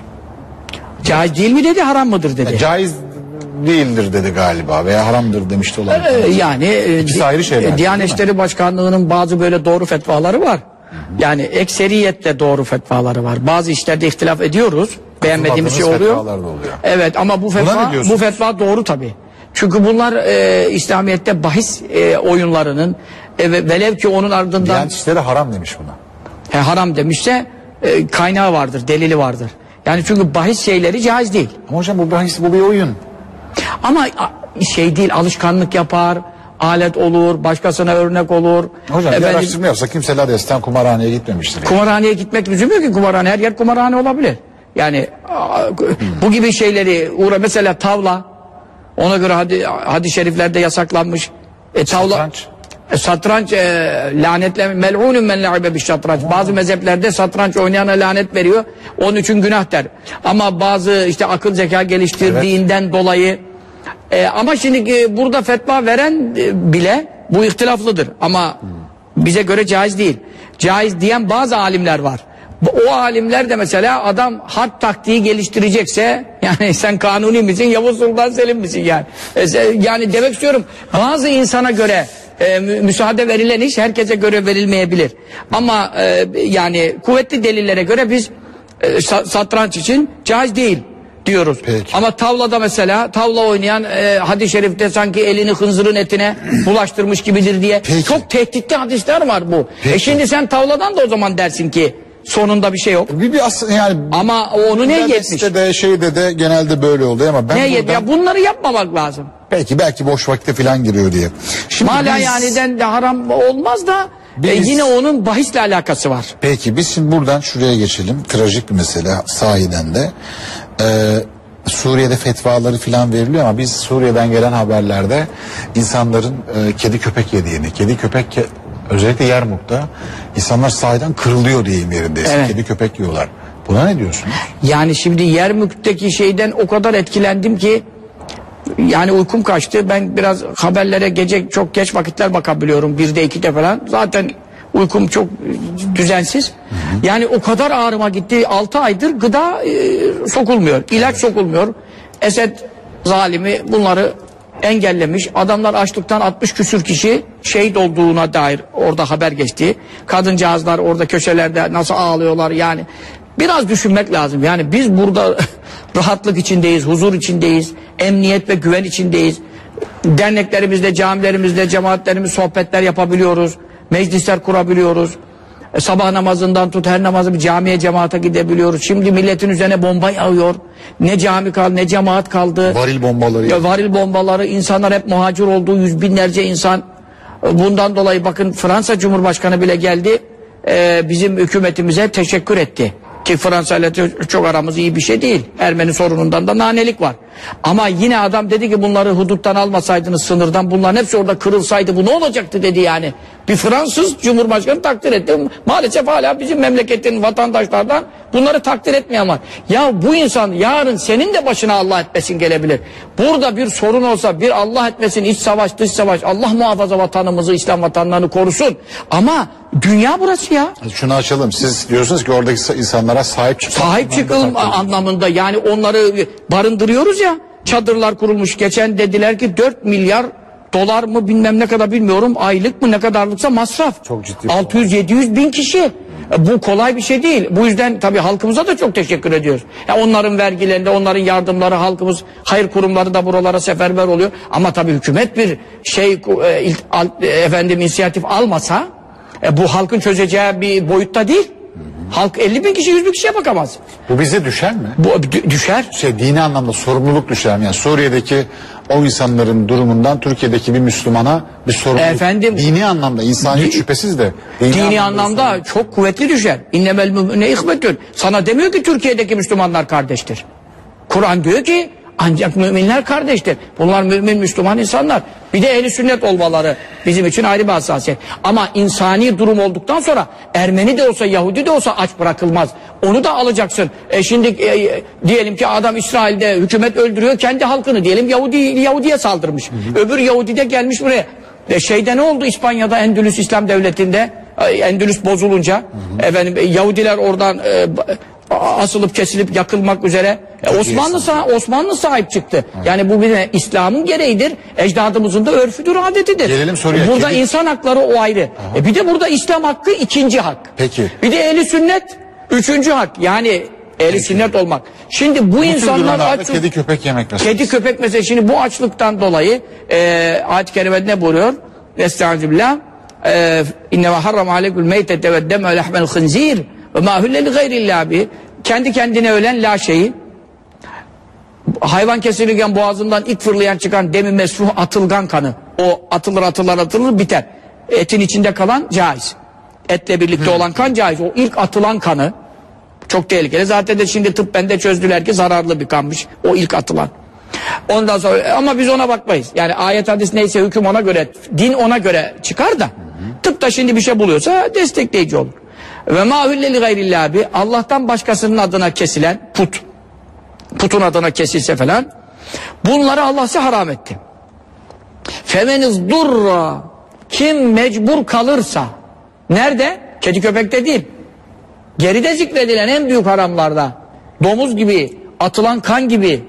Caiz değil mi dedi haram mıdır dedi.
Caiz değildir dedi galiba veya haramdır demişti
Ee,
olabilir.
yani e,
İkisi ayrı şeyler,
e, Diyanet? İşleri Başkanlığı'nın bazı böyle doğru fetvaları var. Yani ekseriyetle doğru fetvaları var. Bazı işlerde ihtilaf ediyoruz. Beğenmediğimiz şey oluyor.
fetvalar da oluyor.
Evet ama bu
ne
fetva
diyorsunuz?
bu fetva doğru tabi. Çünkü bunlar e, İslamiyet'te bahis e, oyunlarının e, ve velev ki onun ardından
Diyanet İşleri haram demiş buna.
e, haram demişse e, kaynağı vardır, delili vardır. Yani çünkü bahis şeyleri caiz değil.
Ama hocam bu bahis bu bir oyun.
Ama a, şey değil alışkanlık yapar, alet olur, başkasına örnek olur.
Hocam bir
Efendim,
araştırma yapsa kimse ladesten kumarhaneye gitmemiştir. yani.
Kumarhaneye gitmek lüzum yok ki kumarhane her yer kumarhane olabilir. Yani bu gibi şeyleri uğra mesela tavla ona göre hadi hadis-i şeriflerde yasaklanmış. E, tavla
Satranç.
E, satranç e, lanetle mel'unun men la'ibe bis satranç. Bazı mezheplerde satranç oynayana lanet veriyor. Onun için günah der. Ama bazı işte akıl zeka geliştirdiğinden dolayı e, ama şimdi e, burada fetva veren e, bile bu ihtilaflıdır. Ama bize göre caiz değil. Caiz diyen bazı alimler var. O alimler de mesela adam harp taktiği geliştirecekse yani sen kanuni misin Yavuz Sultan Selim misin yani? E, se- yani demek istiyorum bazı insana göre e, mü- müsaade verilen iş herkese göre verilmeyebilir. Ama e, yani kuvvetli delillere göre biz e, sa- satranç için caiz değil diyoruz.
Peki.
Ama tavlada mesela tavla oynayan e, hadis-i şerifte sanki elini hınzırın etine bulaştırmış gibidir diye
Peki.
çok tehditli hadisler var bu. E
Peki.
şimdi sen tavladan da o zaman dersin ki sonunda bir şey yok.
Bir, bir aslında yani
Ama onu ne yetmiş?
De şeyde de genelde böyle oluyor ama ben
Ne yet?
buradan
Ya bunları yapmamak lazım.
belki belki boş vakte falan giriyor diye. Şimdi
Mala
biz-
yaniden de haram olmaz da e,
Biz-
yine onun bahisle alakası var.
Peki biz şimdi buradan şuraya geçelim. Trajik bir mesele sahiden de. Ee,
Suriye'de fetvaları filan veriliyor ama biz Suriye'den gelen haberlerde insanların e, kedi köpek yediğini, kedi köpek ke- özellikle Yermuk'ta insanlar sahiden kırılıyor diyeyim yerindeyse.
Evet.
Kedi köpek yiyorlar. Buna ne diyorsunuz?
Yani şimdi Yermük'teki şeyden o kadar etkilendim ki yani uykum kaçtı. Ben biraz haberlere gece çok geç vakitler bakabiliyorum. Birde ikide falan. Zaten Uykum çok düzensiz. Yani o kadar ağrıma gitti. 6 aydır gıda e, sokulmuyor. ilaç sokulmuyor. Esed zalimi bunları engellemiş. Adamlar açlıktan 60 küsür kişi şehit olduğuna dair orada haber geçti. Kadıncağızlar orada köşelerde nasıl ağlıyorlar yani. Biraz düşünmek lazım. Yani biz burada rahatlık içindeyiz, huzur içindeyiz, emniyet ve güven içindeyiz. Derneklerimizde, camilerimizde, cemaatlerimiz sohbetler yapabiliyoruz. Meclisler kurabiliyoruz. E, sabah namazından tut her namazı bir camiye cemaate gidebiliyoruz. Şimdi milletin üzerine bomba yağıyor. Ne cami kaldı ne cemaat kaldı.
Varil bombaları.
Ya varil bombaları insanlar hep muhacir oldu. Yüz binlerce insan. E, Bundan dolayı bakın Fransa Cumhurbaşkanı bile geldi. e, bizim hükümetimize teşekkür etti. Ki Fransa ile çok aramız iyi bir şey değil. Ermeni sorunundan da nanelik var. Ama yine adam dedi ki bunları huduttan almasaydınız sınırdan bunların hepsi orada kırılsaydı bu ne olacaktı dedi yani. Bir Fransız Cumhurbaşkanı takdir etti. Maalesef hala bizim memleketin vatandaşlardan bunları takdir etmeyen var. Ya bu insan yarın senin de başına Allah etmesin gelebilir. Burada bir sorun olsa bir Allah etmesin iç savaş dış savaş Allah muhafaza vatanımızı İslam vatanlarını korusun. Ama dünya burası ya.
Şunu açalım. Siz diyorsunuz ki oradaki sa- insanlara sahip çıkın.
Sahip çıkılma anlamında yani onları barındırıyoruz ya. Çadırlar kurulmuş. Geçen dediler ki 4 milyar dolar mı bilmem ne kadar bilmiyorum. Aylık mı ne kadarlıksa masraf.
Çok ciddi.
600-700 bin kişi. E, Bu kolay bir şey değil. Bu yüzden tabii halkımıza da çok teşekkür ediyoruz. Ya onların vergilerinde, onların yardımları, halkımız, hayır kurumları da buralara seferber oluyor. Ama tabii hükümet bir şey e, e, efendim inisiyatif almasa e, bu halkın çözeceği bir boyutta değil. Halk 50 bin kişi 100 bin kişiye bakamaz.
Bu bize düşer mi?
Bu dü- düşer.
Şey dini anlamda sorumluluk düşer mi? Yani Suriye'deki o insanların durumundan Türkiye'deki bir Müslümana bir sorumluluk.
Efendim-
Dini anlamda insaniyet
Di-
şüphesiz de.
Dini anlamda çok kuvvetli düşer. İnnemel mümine ihbetün. Sana demiyor ki Türkiye'deki Müslümanlar kardeştir. Kur'an diyor ki ancak müminler kardeştir. Bunlar mümin Müslüman insanlar. Bir de ehli sünnet olmaları bizim için ayrı bir hassasiyet. Ama insani durum olduktan sonra Ermeni de olsa Yahudi de olsa aç bırakılmaz. Onu da alacaksın. E şimdi e, diyelim ki adam İsrail'de hükümet öldürüyor kendi halkını diyelim Yahudi Yahudi'ye saldırmış. Öbür Yahudi de gelmiş buraya. E şeyde ne oldu İspanya'da Endülüs İslam Devleti'nde e, Endülüs bozulunca efendim e, Yahudiler oradan e, asılıp kesilip yakılmak üzere E, Osmanlı sah- Osmanlı sahip çıktı. Yani bu bir İslam'ın gereğidir. Ecdadımızın da örfüdür, adetidir.
Gelelim soruya.
E, Burada
Kedi-
insan hakları o ayrı. E, bir de burada İslam hakkı ikinci hak.
Peki.
Bir de ehli sünnet üçüncü hak. Yani ehli sünnet olmak. Şimdi bu,
Bu
insanlar aç
kedi köpek yemek mesela.
Kedi köpek mesela şimdi bu açlıktan dolayı e, ayet-i kerimede ne buyuruyor? Estağfirullah. E, İnne ve harram aleykül meytete ve deme lehmel hınzir ve ma hülle li gayrillah bi. Kendi kendine ölen la şeyi hayvan kesilirken boğazından ilk fırlayan çıkan demi mesfuh atılgan kanı. O atılır atılır atılır biter. Etin içinde kalan caiz. Etle birlikte olan kan caiz. O ilk atılan kanı çok tehlikeli. Zaten de şimdi tıp bende çözdüler ki zararlı bir kanmış. O ilk atılan. Ondan sonra ama biz ona bakmayız. Yani ayet hadis neyse hüküm ona göre, din ona göre çıkar da tıp da şimdi bir şey buluyorsa destekleyici olur. Ve ma hülle li gayrillah bi Allah'tan başkasının adına kesilen put. Putun adına kesilse falan bunları Allah size haram etti. Femeniz durra kim mecbur kalırsa nerede? Kedi köpekte değil. Geride zikredilen en büyük haramlarda domuz gibi, atılan kan gibi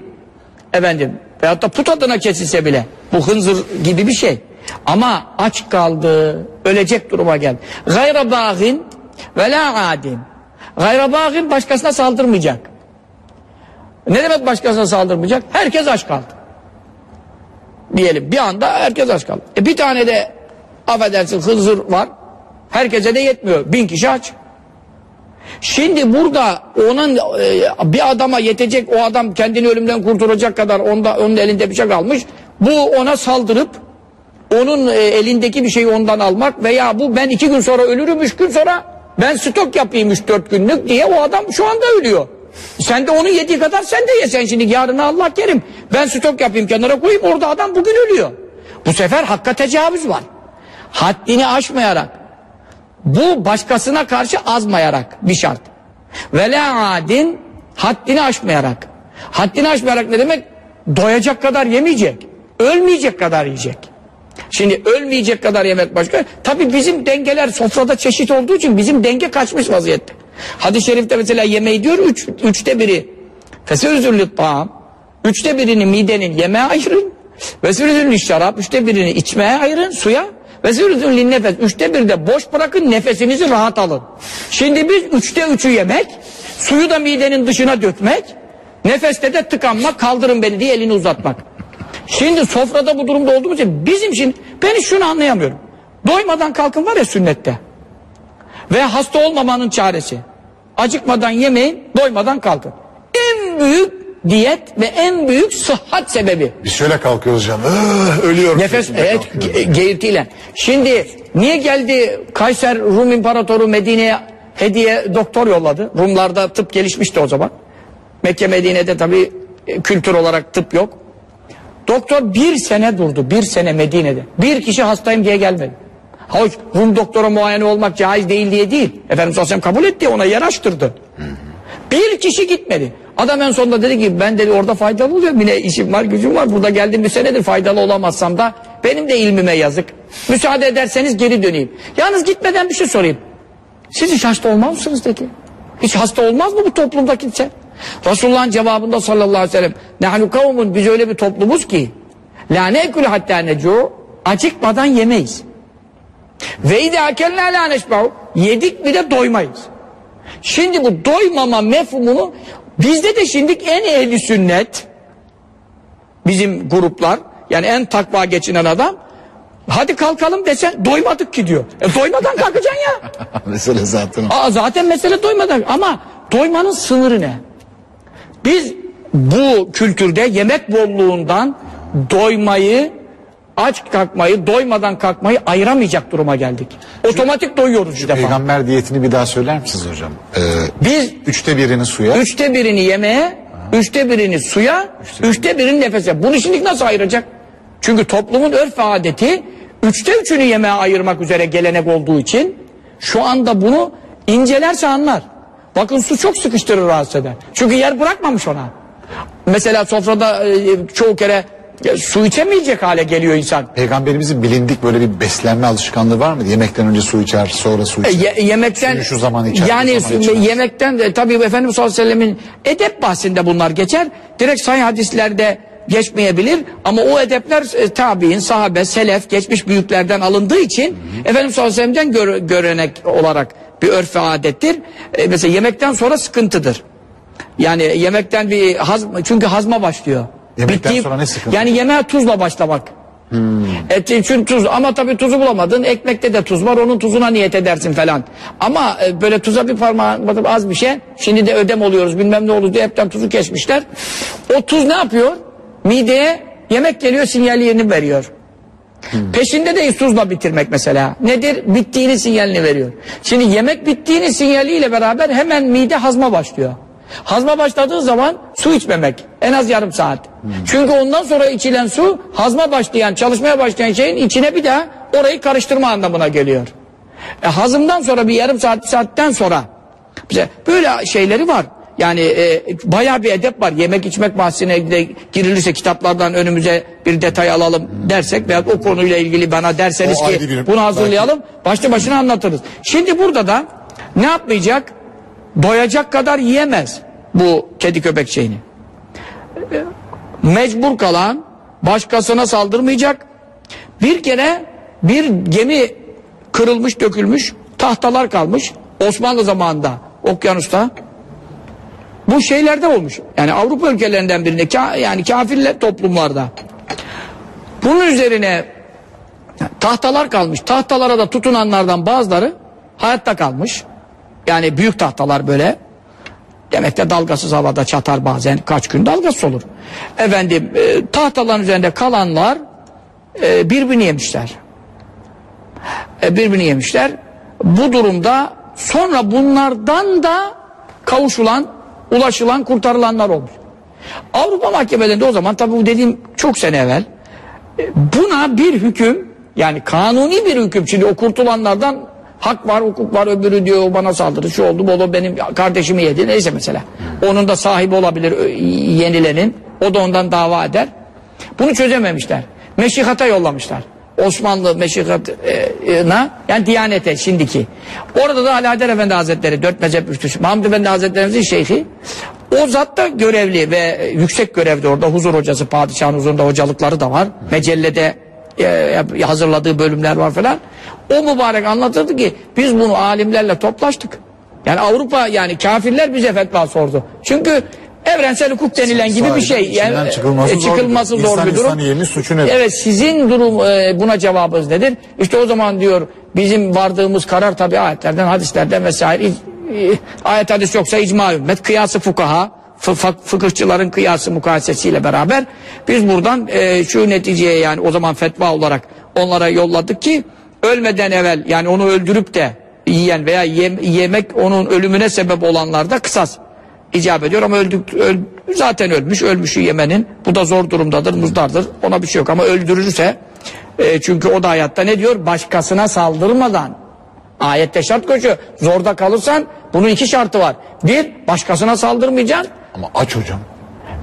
efendim veyahut da put adına kesilse bile bu hınzır gibi bir şey. Ama aç kaldı, ölecek duruma geldi. Gayra bağin ve la adin. Gayra bağin başkasına saldırmayacak. Ne demek başkasına saldırmayacak? Herkes aç kaldı. Diyelim bir anda herkes aç kaldı. E bir tane de affedersin hınzır var. Herkese de yetmiyor. Bin kişi aç. Şimdi burada onun e, bir adama yetecek o adam kendini ölümden kurtaracak kadar onda onun elinde bir şey kalmış. Bu ona saldırıp onun e, elindeki bir şeyi ondan almak veya bu ben iki gün sonra ölürüm üç gün sonra ben stok yapayım üç dört günlük diye o adam şu anda ölüyor. Sen de onun yediği kadar sen de ye sen şimdi yarına Allah kerim. Ben stok yapayım kenara koyayım orada adam bugün ölüyor. Bu sefer hakka tecavüz var. Haddini aşmayarak bu başkasına karşı azmayarak bir şart. Ve adin haddini aşmayarak. Haddini aşmayarak ne demek? Doyacak kadar yemeyecek. Ölmeyecek kadar yiyecek. Şimdi ölmeyecek kadar yemek başka. Tabii bizim dengeler sofrada çeşit olduğu için bizim denge kaçmış vaziyette. Hadis-i şerifte mesela yemeği diyor üç, üçte biri. Fesözürlü ta'am. Üçte birini midenin yemeğe ayırın. Ve sürüzün şarap. Üçte birini içmeye ayırın suya. Ve sürüzün nefes. Üçte bir de boş bırakın nefesinizi rahat alın. Şimdi biz üçte üçü yemek. Suyu da midenin dışına dökmek. Nefeste de tıkanmak kaldırın beni diye elini uzatmak. Şimdi sofrada bu durumda olduğumuz için bizim şimdi ben şunu anlayamıyorum. Doymadan kalkın var ya sünnette. Ve hasta olmamanın çaresi. Acıkmadan yemeyin, doymadan kalkın. En büyük diyet ve en büyük sıhhat sebebi.
Biz şöyle kalkıyoruz canım. "Iıı, Ölüyorum.
Nefes evet ge- geğirtiyle. Şimdi niye geldi Kayser Rum İmparatoru Medine'ye hediye doktor yolladı. Rumlarda tıp gelişmişti o zaman. Mekke Medine'de tabi kültür olarak tıp yok. Doktor bir sene durdu. Bir sene Medine'de. Bir kişi hastayım diye gelmedi. Hoş Rum doktora muayene olmak caiz değil diye değil. Efendimiz Aleyhisselam kabul etti ona yer. Bir kişi gitmedi. Adam en sonunda dedi ki ben dedi orada faydalı oluyor. Yine işim var gücüm var. Burada geldim bir senedir faydalı olamazsam da benim de ilmime yazık. Müsaade ederseniz geri döneyim. Yalnız gitmeden bir şey sorayım. Siz hiç hasta olmaz mısınız dedi. Hiç hasta olmaz mı bu toplumda kimse? Resulullah'ın cevabında sallallahu aleyhi ve sellem Nehnu kavmun biz öyle bir toplumuz ki La ne'külü hatta necu Acıkmadan yemeyiz. Ve idâ kellâ lâ neşbâhu Yedik bile doymayız. Şimdi bu doymama mefhumunu bizde de şimdi en ehli sünnet bizim gruplar yani en takva geçinen adam hadi kalkalım desen doymadık ki diyor. E doymadan kalkacaksın ya.
Mesele zaten o.
Aa, zaten mesele doymadan ama doymanın sınırı ne? Biz bu kültürde yemek bolluğundan doymayı aç kalkmayı doymadan kalkmayı ayıramayacak duruma geldik. Otomatik doyuyoruz bir defa.
Peygamber diyetini bir daha söyler misiniz hocam? Ee,
Biz
üçte birini suya.
Üçte birini yemeğe, üçte birini suya, üçte birini nefese. Bunu şimdi nasıl ayıracak? Çünkü toplumun örf adeti üçte üçünü yemeğe ayırmak üzere gelenek olduğu için şu anda bunu incelerse anlar. Bakın su çok sıkıştırır rahatsız eder. Çünkü yer bırakmamış ona. Mesela sofrada e, çoğu kere e, su içemeyecek hale geliyor insan.
Peygamberimizin bilindik böyle bir beslenme alışkanlığı var mı? Yemekten önce su içer, sonra su
E,
içer.
ye- yemekten
Suyu şu zaman içer,
yani
zaman içmez.
yemekten de tabii Efendimiz sallallahu aleyhi ve sellemin edep bahsinde bunlar geçer. Direkt sahih hadislerde geçmeyebilir ama o edepler e, tabi'in, sahabe, selef, geçmiş büyüklerden alındığı için Efendimiz sallallahu aleyhi ve sellem'den gör- görenek olarak bir örf ve adettir. E, mesela yemekten sonra sıkıntıdır. Yani yemekten bir hazm, çünkü hazma başlıyor.
Yemekten sonra ne sıkıntı?
Yani yemeğe tuzla başlamak. Et için tuz ama tabii tuzu bulamadın. Ekmekte de tuz var. Onun tuzuna niyet edersin falan. Ama e, böyle tuza bir parmağın batıp az bir şey. Şimdi de ödem oluyoruz bilmem ne olur diye hepten tuzu kesmişler. O tuz ne yapıyor? Mideye yemek geliyor sinyalini veriyor. Peşinde de tuzla bitirmek mesela. Nedir? Bittiğini sinyalini veriyor. Şimdi yemek bittiğini sinyaliyle beraber hemen mide hazma başlıyor. Hazma başladığı zaman su içmemek. En az yarım saat. Çünkü ondan sonra içilen su hazma başlayan, çalışmaya başlayan şeyin içine bir daha orayı karıştırma anlamına geliyor. E, hazımdan sonra bir yarım saat, bir saatten sonra böyle şeyleri var. Yani e, bayağı bir edep var. Yemek içmek bahsine de girilirse kitaplardan önümüze bir detay alalım dersek veya o konuyla ilgili bana derseniz
O
ki
bir-
bunu hazırlayalım. Başlı başına anlatırız. Şimdi burada da ne yapmayacak? Doyacak kadar yiyemez bu kedi köpek şeyini. E, Mecbur kalan başkasına saldırmayacak. Bir kere bir gemi kırılmış dökülmüş tahtalar kalmış Osmanlı zamanında okyanusta bu şeylerde olmuş. Yani Avrupa ülkelerinden birinde ka- yani kafirle toplumlarda. Bunun üzerine tahtalar kalmış. Tahtalara da tutunanlardan bazıları hayatta kalmış. Yani büyük tahtalar böyle. Demek de dalgasız havada çatar bazen kaç gün dalgasız olur. Efendim e, tahtaların üzerinde kalanlar e, birbirini yemişler. E, birbirini yemişler. Bu durumda sonra bunlardan da kavuşulan, ulaşılan, kurtarılanlar olmuş. Avrupa mahkemelerinde o zaman tabii bu dediğim çok sene evvel e, buna bir hüküm yani kanuni bir hüküm şimdi o kurtulanlardan hak var hukuk var öbürü diyor bana saldırdı şu oldu bu o benim kardeşimi yedi. Neyse mesela onun da sahibi olabilir yenilenin o da ondan dava eder. Bunu çözememişler meşihata yollamışlar Osmanlı meşrikatına yani Diyanete şimdiki. Orada da Ali Haydar Efendi Hazretleri dört mezhep üçlüsü. Mahmud Efendi Hazretlerimizin şeyhi. O zat da görevli ve yüksek görevde orada huzur hocası padişahın huzurunda hocalıkları da var. Mecellede e, hazırladığı bölümler var falan. O mübarek anlatırdı ki biz bunu alimlerle toplaştık. Yani Avrupa yani kafirler bize fetva sordu. Çünkü evrensel hukuk denilen gibi bir şey. Yani,
çıkılması
e,
zor
çıkılması
bir
zor,
durum.
bir durum.
yemiş, suçu nedir?
Evet sizin durum e, buna cevabınız nedir? İşte o zaman diyor bizim vardığımız karar tabi ayetlerden, hadislerden vesaire. E, ayet hadis yoksa icma ümmet, kıyası fukaha, fı- fı- fıkıhçıların kıyası mukayesesiyle beraber biz buradan e, şu neticeye yani o zaman fetva olarak onlara yolladık ki ölmeden evvel yani onu öldürüp de yiyen veya yem- yemek onun ölümüne sebep olanlarda kısas icap ediyor ama öldük, öl- zaten ölmüş ölmüşü yemenin. Bu da zor durumdadır muzdardır. Ona bir şey yok ama öldürürse e, çünkü o da hayatta ne diyor? Başkasına saldırmadan. Ayette şart koşuyor. Zorda kalırsan bunun iki şartı var. Bir başkasına saldırmayacaksın.
Ama aç hocam.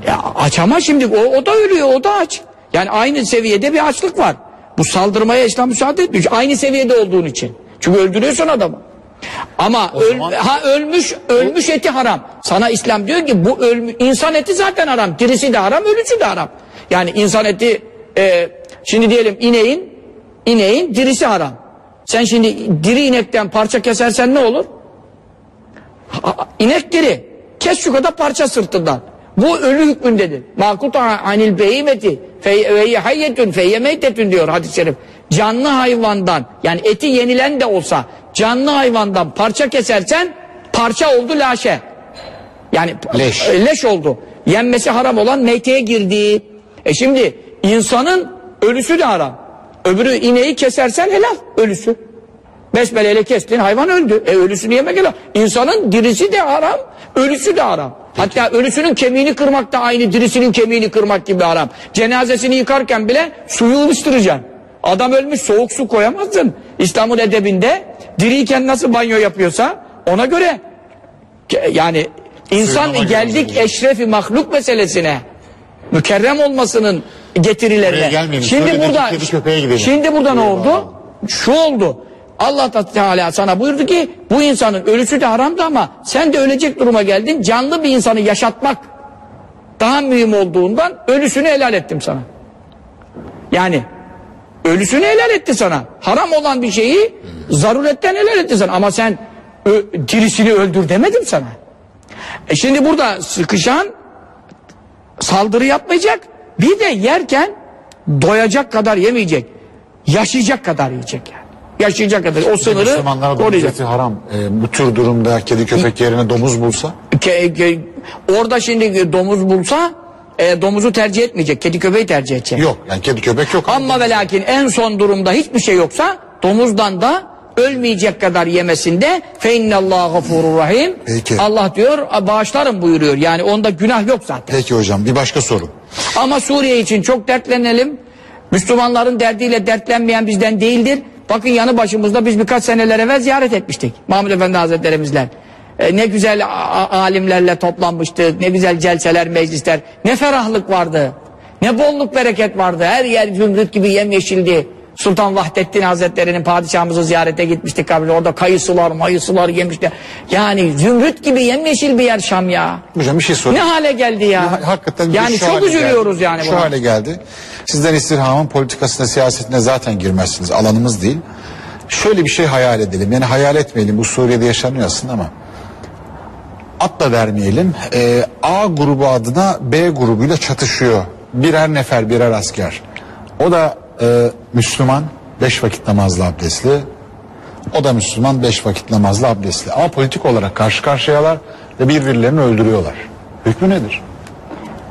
ya aç ama şimdi o, o da ölüyor o da aç. Yani aynı seviyede bir açlık var. Bu saldırmaya İslam müsaade etmiyor. Aynı seviyede olduğun için. Çünkü öldürüyorsun adamı ama öl-
zaman-
ha ölmüş ölmüş eti haram. Sana İslam diyor ki bu ölmüş insan eti zaten haram. Dirisi de haram, ölüsü de haram. Yani insan eti e, şimdi diyelim ineğin ineğin dirisi haram. Sen şimdi diri inekten parça kesersen ne olur? Ha- İnek diri. Kes şu kadar parça sırtından. Bu ölü hükmündedir. Makuta anil behimeti ve hayyetun feyye meytetun diyor hadis-i şerif. Canlı hayvandan yani eti yenilen de olsa canlı hayvandan parça kesersen parça oldu laşe. Yani
Leş.
e, leş oldu. Yenmesi haram olan meyteye girdi. E şimdi insanın ölüsü de haram. Öbürü ineği kesersen helal ölüsü. Besmeleyle kestin hayvan öldü. E ölüsünü yemek helal. İnsanın dirisi de haram, ölüsü de haram. Hatta ölüsünün kemiğini kırmak da aynı dirisinin kemiğini kırmak gibi haram. Cenazesini yıkarken bile suyu ılıştıracaksın. Adam ölmüş soğuk su koyamazsın. İslam'ın edebinde diriyken nasıl banyo yapıyorsa ona göre yani insan
Suyuna
geldik eşrefi mahluk meselesine mükerrem olmasının getirilerine. Şimdi burada şimdi burada ne oldu? Şu oldu. Allah Teala sana buyurdu ki bu insanın ölüsü de haramdı ama sen de ölecek duruma geldin. Canlı bir insanı yaşatmak daha mühim olduğundan ölüsünü helal ettim sana. Yani ölüsünü helal etti sana. Haram olan bir şeyi zaruretten helal etti sana. Ama sen ö, dirisini öldür demedim sana. E şimdi burada sıkışan saldırı yapmayacak. Bir de yerken doyacak kadar yemeyecek. Yaşayacak kadar yiyecek yani. Yaşayacak kadar. O sınırı
Müslümanlara domuz eti haram. E, bu tür durumda kedi köpek yerine domuz bulsa
Ke- ke- orada şimdi domuz bulsa e, domuzu tercih etmeyecek. Kedi köpeği tercih edecek.
yok. Yani kedi köpek yok.
Ama ve lakin en son durumda hiçbir şey yoksa domuzdan da ölmeyecek kadar yemesinde fe innallâhu gafurur rahim.
Peki.
Allah diyor bağışlarım buyuruyor. Yani onda günah yok zaten.
Peki hocam bir başka soru.
Ama Suriye için çok dertlenelim. Müslümanların derdiyle dertlenmeyen bizden değildir. Bakın yanı başımızda biz birkaç seneler evvel ziyaret etmiştik. Mahmud Efendi Hazretlerimizle. E, ne güzel alimlerle toplanmıştık. Ne güzel celseler, meclisler. Ne ferahlık vardı. Ne bolluk bereket vardı. Her yer zümrüt gibi yemyeşildi. Sultan Vahdettin Hazretleri'nin padişahımızı ziyarete gitmiştik kabrine. Orada kayısılar, mayısılar yemişler. Yani zümrüt gibi yemyeşil bir yer Şam ya.
Hocam bir şey
Ne
sorayım.
hale geldi ya?
Ha- Hakikaten
yani
şu
çok üzülüyoruz
geldi.
yani
Şu
buna.
hale geldi. Sizden istirhamın politikasına, siyasetine zaten girmezsiniz. Alanımız değil. Şöyle bir şey hayal edelim. Yani hayal etmeyelim. Bu Suriye'de yaşanıyor aslında ama. At da vermeyelim. Ee, A grubu adına B grubuyla çatışıyor. Birer nefer, birer asker. O da e, Müslüman, beş vakit namazlı abdestli. O da Müslüman, beş vakit namazlı abdestli. Ama politik olarak karşı karşıyalar ve birbirlerini öldürüyorlar. Hükmü nedir?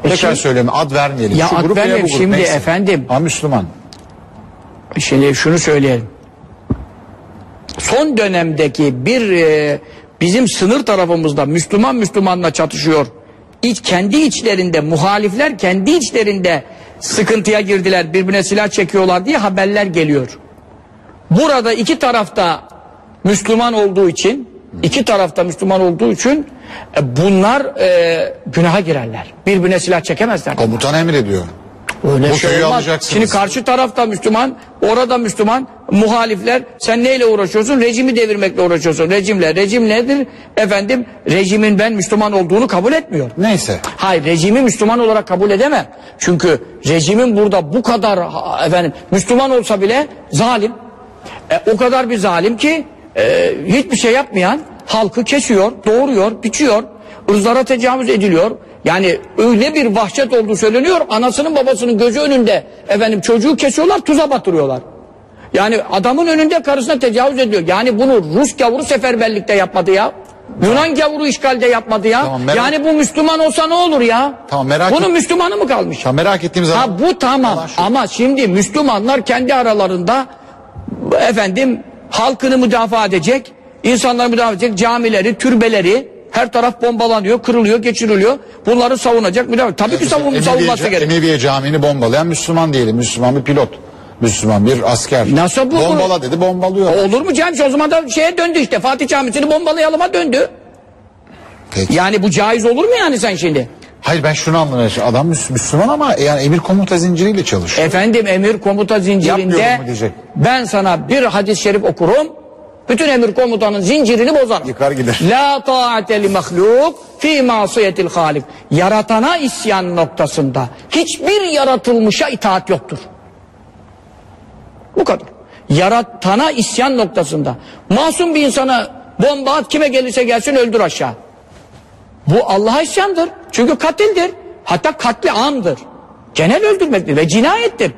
Tekrar
şimdi-
ad vermeyelim.
Ya
Şu
ad
grup veya bu
vermeyelim.
grup,
Şimdi
neyse.
efendim-
Ama Müslüman.
Şimdi şunu söyleyelim. Son dönemdeki bir e, bizim sınır tarafımızda Müslüman Müslümanla çatışıyor. İç, kendi içlerinde muhalifler kendi içlerinde sıkıntıya girdiler. Birbirine silah çekiyorlar diye haberler geliyor. Burada iki tarafta Müslüman olduğu için iki tarafta Müslüman olduğu için e, bunlar e, günaha girerler. Birbirine silah çekemezler.
Komutan emrediyor.
Öyle
Bu
şey
köyü
olmaz.
alacaksınız.
Şimdi karşı tarafta Müslüman, orada Müslüman, muhalifler. Sen neyle uğraşıyorsun? Rejimi devirmekle uğraşıyorsun. Rejimle. Rejim nedir? Efendim, rejimin ben Müslüman olduğunu kabul etmiyor.
Neyse.
Hayır, rejimi Müslüman olarak kabul edemem. Çünkü rejimin burada bu kadar efendim Müslüman olsa bile zalim. E, o kadar bir zalim ki e, hiçbir şey yapmayan halkı kesiyor, doğuruyor, biçiyor, ırzlara tecavüz ediliyor. Yani öyle bir vahşet olduğu söyleniyor. Anasının babasının gözü önünde efendim çocuğu kesiyorlar, tuza batırıyorlar. Yani adamın önünde karısına tecavüz ediyor. Yani bunu Rus gavuru seferberlikte yapmadı ya. Yunan gavuru işgalde yapmadı ya.
Tamam, merak-
Yani bu Müslüman olsa ne olur ya?
Tamam, merak
Bunun
et-
Müslümanı mı kalmış?
Ya merak ettiğim zaman...
Ha bu tamam
şu-
ama şimdi Müslümanlar kendi aralarında efendim halkını müdafaa edecek, insanları müdafaa edecek camileri, türbeleri her taraf bombalanıyor, kırılıyor, geçiriliyor. Bunları savunacak müdafaa. Tabii ki savun, savunması gerek.
Emeviye Camii'ni bombalayan Müslüman diyelim. Müslüman bir pilot. Müslüman bir asker.
Nasıl bu?
Bombala dedi bombalıyor.
Olur mu Cem? O zaman da şeye döndü işte. Fatih Camisi'ni bombalayalım'a döndü.
Peki.
Yani bu caiz olur mu yani sen şimdi?
Hayır ben şunu anlamaya çalışıyorum. Adam Müs- Müslüman ama yani emir komuta zinciriyle çalışıyor.
Efendim emir komuta zincirinde
Yapmıyorum mu diyecek.
ben sana bir hadis-i şerif okurum. Bütün emir komutanın zincirini bozar.
Yıkar gider.
La ta'ate li mahluk fi masiyetil halik. Yaratana isyan noktasında hiçbir yaratılmışa itaat yoktur. Bu kadar. Yaratana isyan noktasında. Masum bir insana bomba at kime gelirse gelsin öldür aşağı. Bu Allah'a isyandır. Çünkü katildir. Hatta katli amdır. Genel öldürmektir ve cinayettir.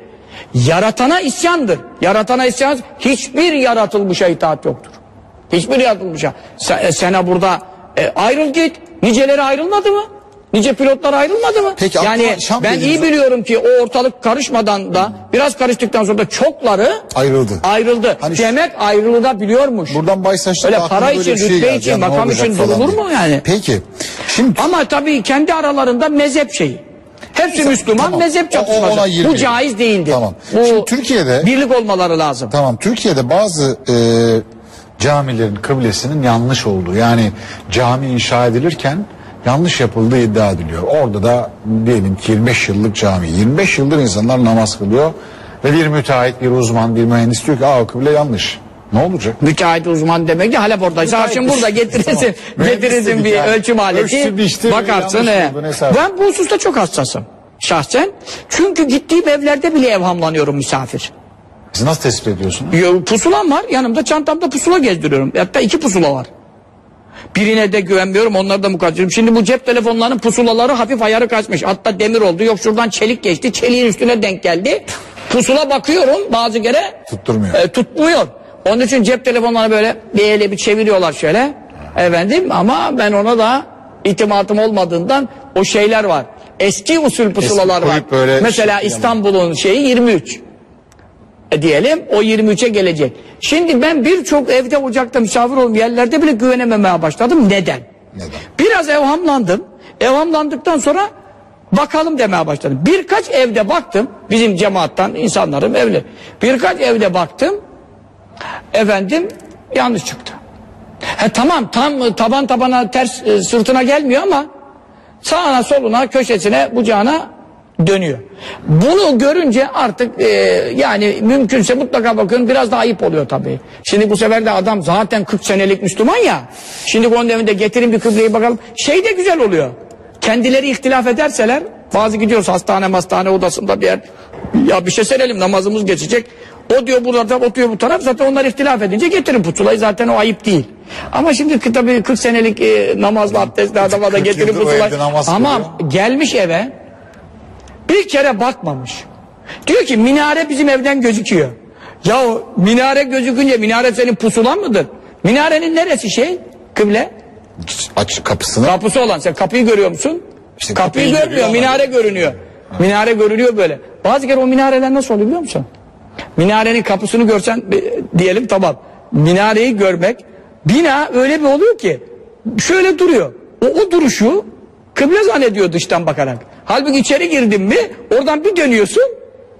Yaratana isyandır. Yaratana isyan hiçbir yaratılmışa itaat yoktur. Hiçbir yaratılmışa. Sen, e, sana burada e, ayrıl git. Niceleri ayrılmadı mı? Nice pilotlar ayrılmadı mı?
Peki,
yani ben iyi biliyorum ki o ortalık karışmadan da biraz karıştıktan sonra da çokları
Ayrıldı.
ayrıldı.
Hani
Demek ayrılabiliyormuş.
Buradan Baysaç'ta
Öyle para için,
şey
rütbe
geldi.
için,
Yani
makam için durulur mu yani?
Peki. Şimdi
Ama tabii kendi aralarında mezhep şeyi. Hepsi Müslüman
tamam.
mezhep
O- o-
çatışması.
ona
Bu caiz değildir.
Tamam.
Bu
Şimdi Türkiye'de-
birlik olmaları lazım.
Tamam Türkiye'de bazı e, camilerin kıblesinin yanlış olduğu yani cami inşa edilirken yanlış yapıldığı iddia ediliyor. Orada da diyelim ki 25 yıllık cami 25 yıldır insanlar namaz kılıyor ve bir müteahhit bir uzman bir mühendis diyor ki aa o kıble yanlış. Ne olacak?
Müteahhit uzman demek ki Halep oradaysa şimdi burada getirirsin,
Tamam.
Getirirsin bir ölçüm aleti,
Ölçtü,
bakarsın. he. Ben bu hususta çok hassasım şahsen. Çünkü gittiğim evlerde bile evhamlanıyorum misafir.
Siz nasıl tespit ediyorsunuz?
Ya, Pusulam var yanımda çantamda pusula gezdiriyorum. Hatta iki pusula var. Birine de güvenmiyorum onları da mukadderim. Şimdi bu cep telefonlarının pusulaları hafif ayarı kaçmış. Hatta demir oldu. Yok şuradan çelik geçti. Çeliğin üstüne denk geldi. Pusula bakıyorum bazı kere.
Tutturmuyor.
e, tutmuyor. Onun için cep telefonlarını böyle bir ele bir çeviriyorlar şöyle. Efendim ama ben ona da itimatım olmadığından o şeyler var. Eski usul pusulalar var.
böyle
Mesela
şey-
İstanbul'un şeyi 23 e, diyelim o 23'e gelecek. Şimdi ben birçok evde ocakta misafir olduğum yerlerde bile güvenememeye başladım. Neden?
Neden?
Biraz evhamlandım. Evhamlandıktan sonra bakalım demeye başladım. Birkaç evde baktım. Bizim cemaattan insanlarım evli. Birkaç evde baktım. Efendim yanlış çıktı. He tamam tam taban tabana ters e, sırtına gelmiyor ama sağına soluna köşesine bucağına dönüyor. Bunu görünce artık e, yani mümkünse mutlaka bakın biraz da ayıp oluyor tabii. Şimdi bu sefer de adam zaten 40 senelik Müslüman ya. Şimdi onun evinde getirin bir kıbleyi bakalım. Şey de güzel oluyor. Kendileri ihtilaf ederseler bazı gidiyoruz hastane hastane odasında bir yer. Ya bir şey serelim namazımız geçecek. O diyor bu taraf, o diyor bu taraf. Zaten onlar ihtilaf edince getirin pusulayı zaten o ayıp değil. Ama şimdi tabii 40 senelik e, namazlı abdestli adama da
40
getirin pusulayı. Ama
kılıyor.
gelmiş eve bir kere bakmamış. Diyor ki minare bizim evden gözüküyor. Ya minare gözükünce minare senin pusulan mıdır? Minarenin neresi şey? Kıble.
Aç kapısını.
Kapısı olan sen kapıyı görüyor musun?
İşte
kapıyı,
kapıyı
görmüyor
görüyor
minare görünüyor. Minare görünüyor böyle. Bazı kere o minareler nasıl oluyor biliyor musun? Minarenin kapısını görsen diyelim tamam. Minareyi görmek bina öyle bir oluyor ki şöyle duruyor. O, o duruşu kıble zannediyor dıştan bakarak. Halbuki içeri girdin mi oradan bir dönüyorsun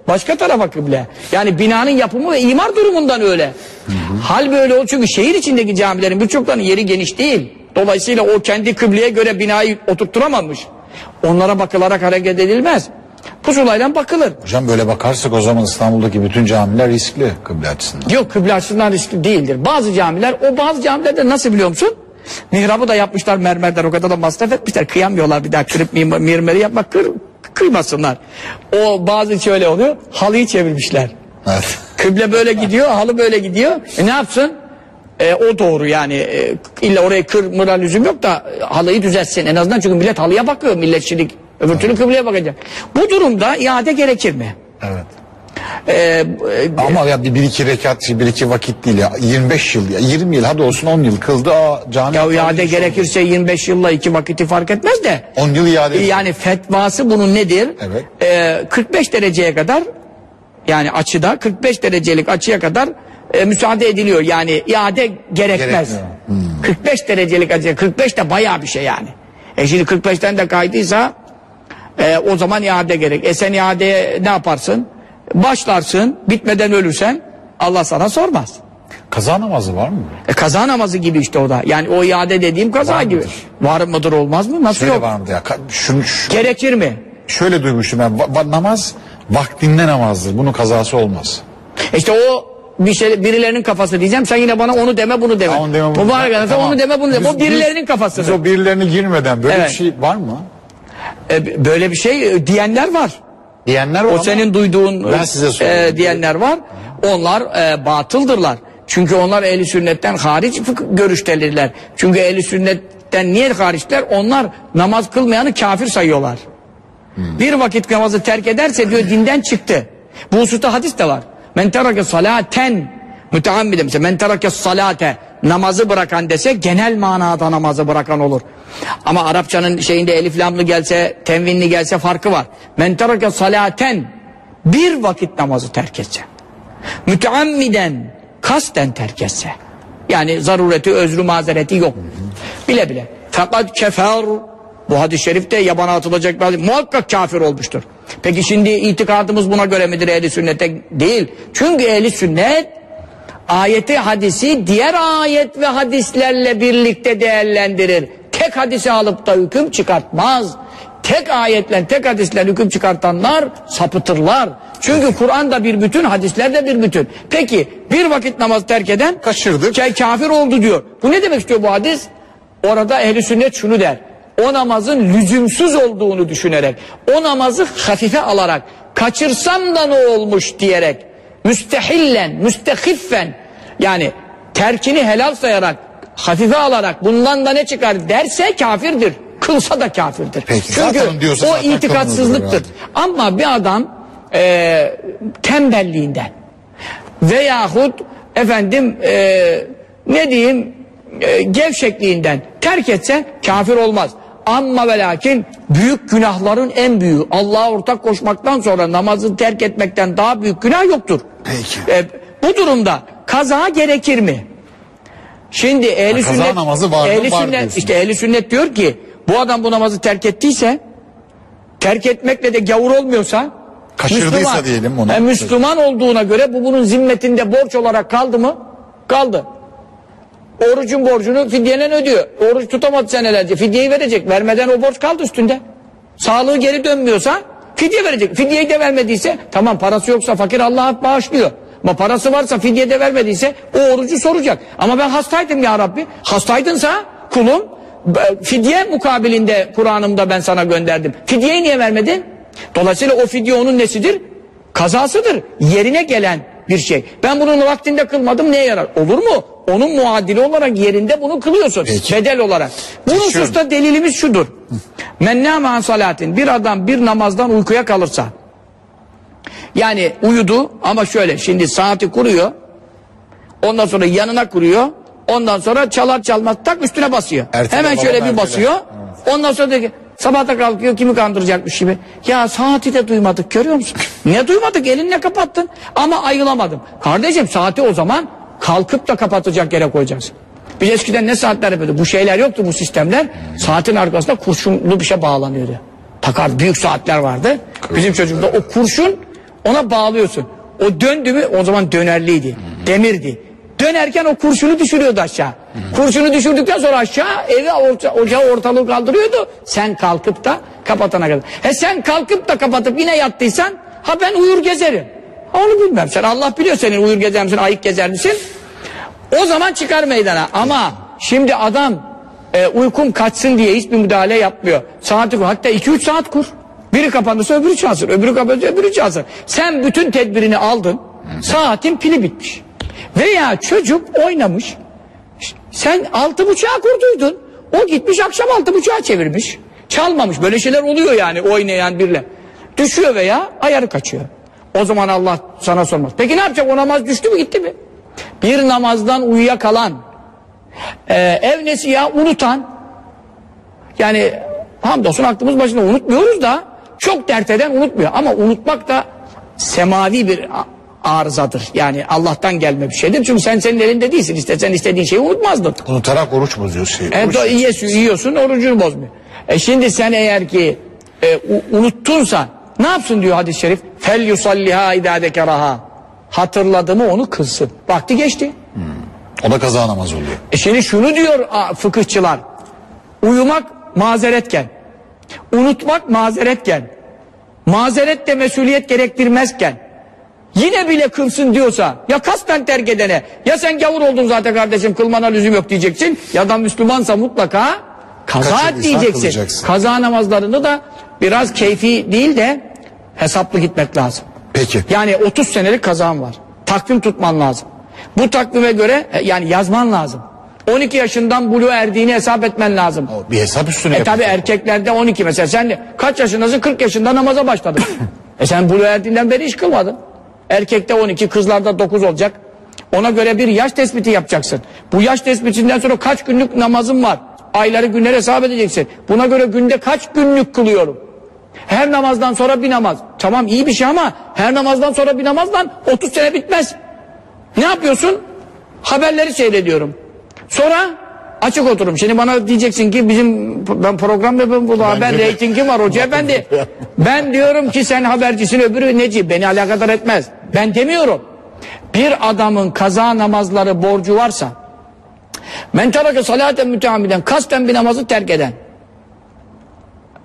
başka tarafa kıble. Yani binanın yapımı ve imar durumundan öyle. Hal böyle o çünkü şehir içindeki camilerin birçoklarının yeri geniş değil. Dolayısıyla o kendi kıbleye göre binayı oturtturamamış. Onlara bakılarak hareket edilmez. Pusulayla bakılır.
Hocam böyle bakarsak o zaman İstanbul'daki bütün camiler riskli kıble açısından.
Yok kıble açısından riskli değildir. Bazı camiler o bazı camilerde nasıl biliyor musun? Mihrabı da yapmışlar mermerden o kadar da masraf etmişler. Kıyamıyorlar bir daha kırıp mermeri yapmak kır, kıymasınlar. O bazı şöyle oluyor halıyı çevirmişler.
Evet.
Kıble böyle gidiyor halı böyle gidiyor. E ne yapsın? E, o doğru yani e, illa orayı kırmıra lüzum yok da e, halıyı düzeltsin en azından çünkü millet halıya bakıyor milletçilik öbür türlü kıbleye bakacak. Bu durumda iade gerekir mi?
Evet.
E, e,
Ama ya bir, iki rekat, bir iki vakit değil ya. 25 yıl ya. 20 yıl hadi olsun 10 yıl kıldı. Aa, cami
Ya iade gerekirse 25 yılla iki vakiti fark etmez de.
10 yıl iade.
E, Yani fetvası bunun nedir?
Evet.
E, 45 dereceye kadar yani açıda 45 derecelik açıya kadar e, müsaade ediliyor. Yani iade gerekmez.
Gerekmiyor.
45 derecelik açıya 45 de bayağı bir şey yani. E şimdi 45'ten de kaydıysa e, o zaman iade gerek. E sen iadeye ne yaparsın? Başlarsın bitmeden ölürsen Allah sana sormaz.
Kaza namazı var mı?
E kaza namazı gibi işte o da. Yani o iade dediğim kaza
Var
gibi.
mıdır?
Var mıdır olmaz mı? Nasıl
Şöyle
yok?
var mı ya? Şunu, şu-
Gerekir mi?
şöyle duymuştum ben. Va- va- namaz vaktinde namazdır. Bunun kazası olmaz.
İşte o bir şey birilerinin kafası diyeceğim. Sen yine bana onu deme bunu deme.
Onu deme, bunu
Mübarek
Tamam.
onu deme bunu deme.
Biz-
o birilerinin
Biz
kafasıdır.
o birilerine girmeden böyle
Evet.
bir şey var mı?
E, böyle bir şey e, diyenler var.
Diyenler var
O
ama
senin duyduğun
Ben size soruyorum.
e, diyenler var. Onlar e, batıldırlar. Çünkü onlar ehli sünnetten hariç görüştedirler. Çünkü ehli sünnetten niye hariçler? Onlar namaz kılmayanı kafir sayıyorlar.
Hmm.
Bir vakit namazı terk ederse diyor dinden çıktı. Bu hususta hadis de var. Men terake salaten müteammide mesela men terake salate namazı bırakan dese genel manada namazı bırakan olur. Ama Arapçanın şeyinde elif lamlı gelse tenvinli gelse farkı var. Men terake salaten bir vakit namazı terk etse. Müteammiden kasten terk etse. Yani zarureti, özrü, mazereti yok. Bile bile. Fakat kefer bu hadis-i şerifte yabana atılacak bir hadis. Muhakkak kafir olmuştur. Peki şimdi itikadımız buna göre midir ehli sünnete? Değil. Çünkü ehli sünnet ayeti hadisi diğer ayet ve hadislerle birlikte değerlendirir. Tek hadisi alıp da hüküm çıkartmaz. Tek ayetle, tek hadisle hüküm çıkartanlar sapıtırlar. Çünkü Kur'an da bir bütün, hadisler de bir bütün. Peki bir vakit namaz terk eden
Kaçırdık.
ka- kafir oldu diyor. Bu ne demek istiyor bu hadis? Orada ehli sünnet şunu der. O namazın lüzumsuz olduğunu düşünerek, o namazı hafife alarak, kaçırsam da ne olmuş diyerek, müstehillen, müstehiffen, yani terkini helal sayarak, hafife alarak bundan da ne çıkar derse kafirdir. Kılsa da kafirdir.
Peki,
Çünkü o itikatsızlıktır. Ama bir adam e, tembelliğinden veyahut efendim e, ne diyeyim e, gevşekliğinden terk etse kafir olmaz. Ama ve lakin büyük günahların en büyüğü Allah'a ortak koşmaktan sonra namazı terk etmekten daha büyük günah yoktur.
Peki.
E, bu durumda kaza gerekir mi? Şimdi ehli
kaza
sünnet
namazı var
ehli
Var
sünnet
diyorsun.
işte ehli sünnet diyor ki bu adam bu namazı terk ettiyse terk etmekle de gavur olmuyorsa
Kaçırdıysa
Müslüman,
diyelim ona.
e, Müslüman olduğuna göre bu bunun zimmetinde borç olarak kaldı mı? Kaldı. Orucun borcunu fidyenen ödüyor. Oruç tutamadı senelerce. Fidyeyi verecek. Vermeden o borç kaldı üstünde. Sağlığı geri dönmüyorsa fidye verecek. Fidyeyi de vermediyse tamam parası yoksa fakir Allah bağışlıyor. Ama parası varsa fidye de vermediyse o orucu soracak. Ama ben hastaydım ya Rabbi. Hastaydınsa kulum fidye mukabilinde Kur'an'ımda ben sana gönderdim. Fidyeyi niye vermedin? Dolayısıyla o fidye onun nesidir? Kazasıdır. Yerine gelen bir şey. Ben bunun vaktinde kılmadım neye yarar? Olur mu? Onun muadili olarak yerinde bunu kılıyorsun.
Peki.
Bedel olarak. Bu hususta delilimiz şudur. Men nâme an salatin. Bir adam bir namazdan uykuya kalırsa. Yani uyudu ama şöyle şimdi saati kuruyor. Ondan sonra yanına kuruyor. Ondan sonra çalar çalmaz tak üstüne basıyor.
Ertele
Hemen şöyle bir
ertele.
basıyor. Ondan sonra diyor ki sabahta kalkıyor kimi kandıracakmış gibi. Ya saati de duymadık görüyor musun? ne duymadık elinle kapattın ama ayılamadım. Kardeşim saati o zaman kalkıp da kapatacak yere koyacaksın. Biz eskiden ne saatler yapıyorduk? Bu şeyler yoktu bu sistemler. Saatin arkasında kurşunlu bir şey bağlanıyordu. Takar büyük saatler vardı. Bizim çocukta o kurşun ona bağlıyorsun. O döndü mü o zaman dönerliydi. Demirdi. Dönerken o kurşunu düşürüyordu aşağı. Kurşunu düşürdükten sonra aşağı evi orta, ocağı ortalığı kaldırıyordu. Sen kalkıp da kapatana kadar. He sen kalkıp da kapatıp yine yattıysan ha ben uyur gezerim. Onu bilmem sen Allah biliyor senin uyur gezer misin ayık gezer misin? O zaman çıkar meydana ama şimdi adam e, uykum kaçsın diye hiçbir müdahale yapmıyor. Saati kur hatta 2-3 saat kur. Biri kapanırsa öbürü çalsın öbürü kapanırsa öbürü çalsın. Sen bütün tedbirini aldın saatin pili bitmiş. Veya çocuk oynamış sen altı buçuğa kurduydun. O gitmiş akşam altı buçuğa çevirmiş. Çalmamış. Böyle şeyler oluyor yani oynayan birle. Düşüyor veya ayarı kaçıyor. O zaman Allah sana sormaz. Peki ne yapacak? O namaz düştü mü gitti mi? Bir namazdan uyuyakalan, e, ev nesiya unutan, yani hamdolsun aklımız başında unutmuyoruz da çok dert eden unutmuyor. Ama unutmak da semavi bir arızadır. Yani Allah'tan gelme bir şeydir. Çünkü sen senin elinde değilsin. İstesen istediğin şeyi unutmazdın.
Unutarak oruç bozuyor şey.
Evet
Oruç-
yiyorsun, yiyorsun orucunu bozmuyor. E şimdi sen eğer ki e, unuttunsa ne yapsın diyor hadis-i şerif? Fel yusalliha idâ dekeraha. Hatırladı mı onu kılsın. Vakti geçti.
O da kaza namazı oluyor.
E şimdi şunu diyor fıkıhçılar. Uyumak mazeretken, unutmak mazeretken, mazeret de mesuliyet gerektirmezken, yine bile kılsın diyorsa, ya kasten terk edene, ya sen gavur oldun zaten kardeşim kılmana lüzum yok diyeceksin, ya da Müslümansa mutlaka kaza et diyeceksin.
kılacaksın.
Kaza namazlarını da biraz keyfi değil de hesaplı gitmek lazım.
Peki.
Yani 30 senelik kazan var. Takvim tutman lazım. Bu takvime göre e, yani yazman lazım. 12 yaşından buluğa erdiğini hesap etmen lazım.
O Bir hesap üstüne
E tabi erkeklerde 12 mesela sen kaç yaşındasın 40 yaşında namaza başladın. e sen buluğa erdiğinden beri hiç kılmadın. Erkekte 12 kızlarda 9 olacak. Ona göre bir yaş tespiti yapacaksın. Bu yaş tespitinden sonra kaç günlük namazın var? Ayları günleri hesap edeceksin. Buna göre günde kaç günlük kılıyorum? Her namazdan sonra bir namaz. Tamam iyi bir şey ama her namazdan sonra bir namazdan 30 sene bitmez. Ne yapıyorsun? Haberleri seyrediyorum. Sonra açık oturum. Şimdi bana diyeceksin ki bizim ben program yapıyorum burada haber reytingim var hoca efendi. Ben diyorum ki sen habercisin öbürü neci beni alakadar etmez. Ben demiyorum. Bir adamın kaza namazları borcu varsa men terake salaten müteamiden kasten bir namazı terk eden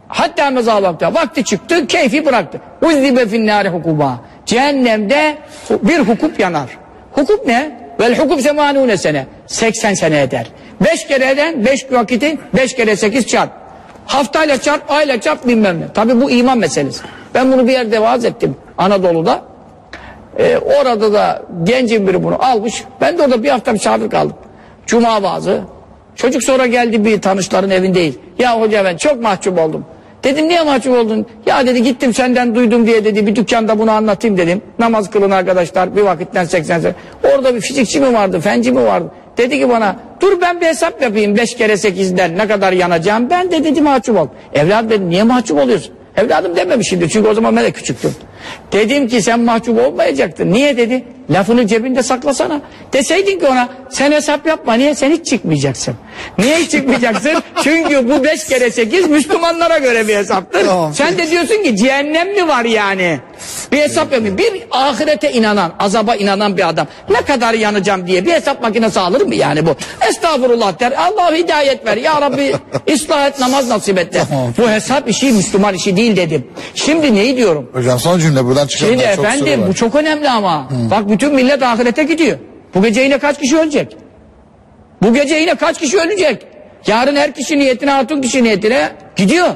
Hatta meza vakti. Çıktı, keyfi bıraktı. Uzzibe finnâri hukuba. Cehennemde bir hukup yanar. Hukup ne? Vel hukup semanûne sene. 80 sene eder. 5 kere eden 5 vakiti 5 kere 8 çarp. Haftayla çarp, ayla çarp bilmem ne. Tabi bu iman meselesi. Ben bunu bir yerde vaaz ettim. Anadolu'da. Ee, orada da gencin biri bunu almış. Ben de orada bir hafta misafir kaldım. Cuma vaazı. Çocuk sonra geldi bir tanışların evindeyiz. Ya hoca ben çok mahcup oldum. Dedim niye mahcup oldun? Ya dedi gittim senden duydum diye dedi bir dükkanda bunu anlatayım dedim. Namaz kılın arkadaşlar bir vakitten 80 sene. Orada bir fizikçi mi vardı, fenci mi vardı? Dedi ki bana dur ben bir hesap yapayım 5 kere 8'den ne kadar yanacağım. Ben de dedi mahcup oldum. Evladım dedim niye mahcup oluyorsun? Evladım dememişimdir çünkü o zaman ben de küçüktüm. Dedim ki sen mahcup olmayacaktın. Niye dedi? Lafını cebinde saklasana. Deseydin ki ona sen hesap yapma niye sen hiç çıkmayacaksın. Niye hiç çıkmayacaksın? Çünkü bu beş kere sekiz Müslümanlara göre bir hesaptır.
Tamam.
Sen de diyorsun ki cehennem mi var yani? Bir hesap yapayım. Bir ahirete inanan, azaba inanan bir adam ne kadar yanacağım diye bir hesap makinesi alır mı yani bu? Estağfurullah der. Allah hidayet ver. Ya Rabbi ıslah et namaz nasip et.
Tamam.
Bu hesap işi Müslüman işi değil dedim. Şimdi neyi diyorum?
Hocam son cümle buradan çıkanlar
Şimdi
çok
efendim
var.
bu çok önemli ama. Bak bütün millet ahirete gidiyor. Bu gece yine kaç kişi ölecek? Bu gece yine kaç kişi ölecek? Yarın her kişi niyetine, hatun kişi niyetine gidiyor.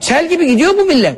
Sel gibi gidiyor bu millet.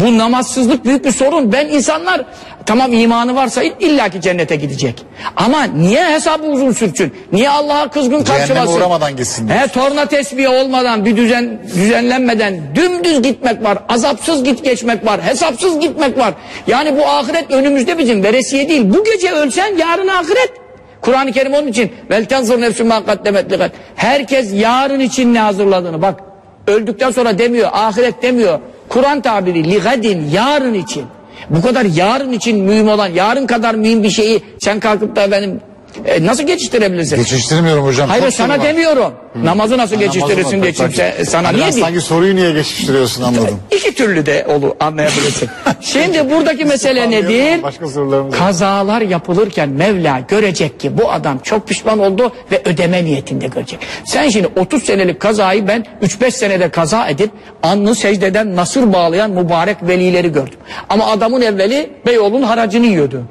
Bu namazsızlık büyük bir sorun. Ben insanlar tamam imanı varsa illaki cennete gidecek. Ama niye hesabı uzun sürsün? Niye Allah'a kızgın
Cehenneme
karşılasın?
uğramadan gitsin diyorsun.
He torna tesbihi olmadan bir düzen düzenlenmeden dümdüz gitmek var. Azapsız git geçmek var. Hesapsız gitmek var. Yani bu ahiret önümüzde bizim veresiye değil. Bu gece ölsen yarın ahiret. Kur'an-ı Kerim onun için vel tenzur nefsün ma kaddemet ligat. Herkes yarın için ne hazırladığını bak. Öldükten sonra demiyor, ahiret demiyor. Kur'an tabiri ligadin yarın için. Bu kadar yarın için mühim olan, yarın kadar mühim bir şeyi sen kalkıp da benim E, nasıl geçiştirebilirsin?
Geçiştirmiyorum hocam.
Hayır
Çok
sana
var.
demiyorum. Namazı nasıl
Ha,
geçiştirirsin diye kimse sana
hani
niye değil?
Sanki soruyu niye geçiştiriyorsun anladım.
İki türlü de olur anlayabilirsin. Şimdi buradaki mesele nedir?
Başka sorularımız var.
Kazalar yapılırken Mevla görecek ki bu adam çok pişman oldu ve ödeme niyetinde görecek. Sen şimdi 30 senelik kazayı ben 3-5 senede kaza edip alnı secdeden nasır bağlayan mübarek velileri gördüm. Ama adamın evveli Beyoğlu'nun haracını yiyordu.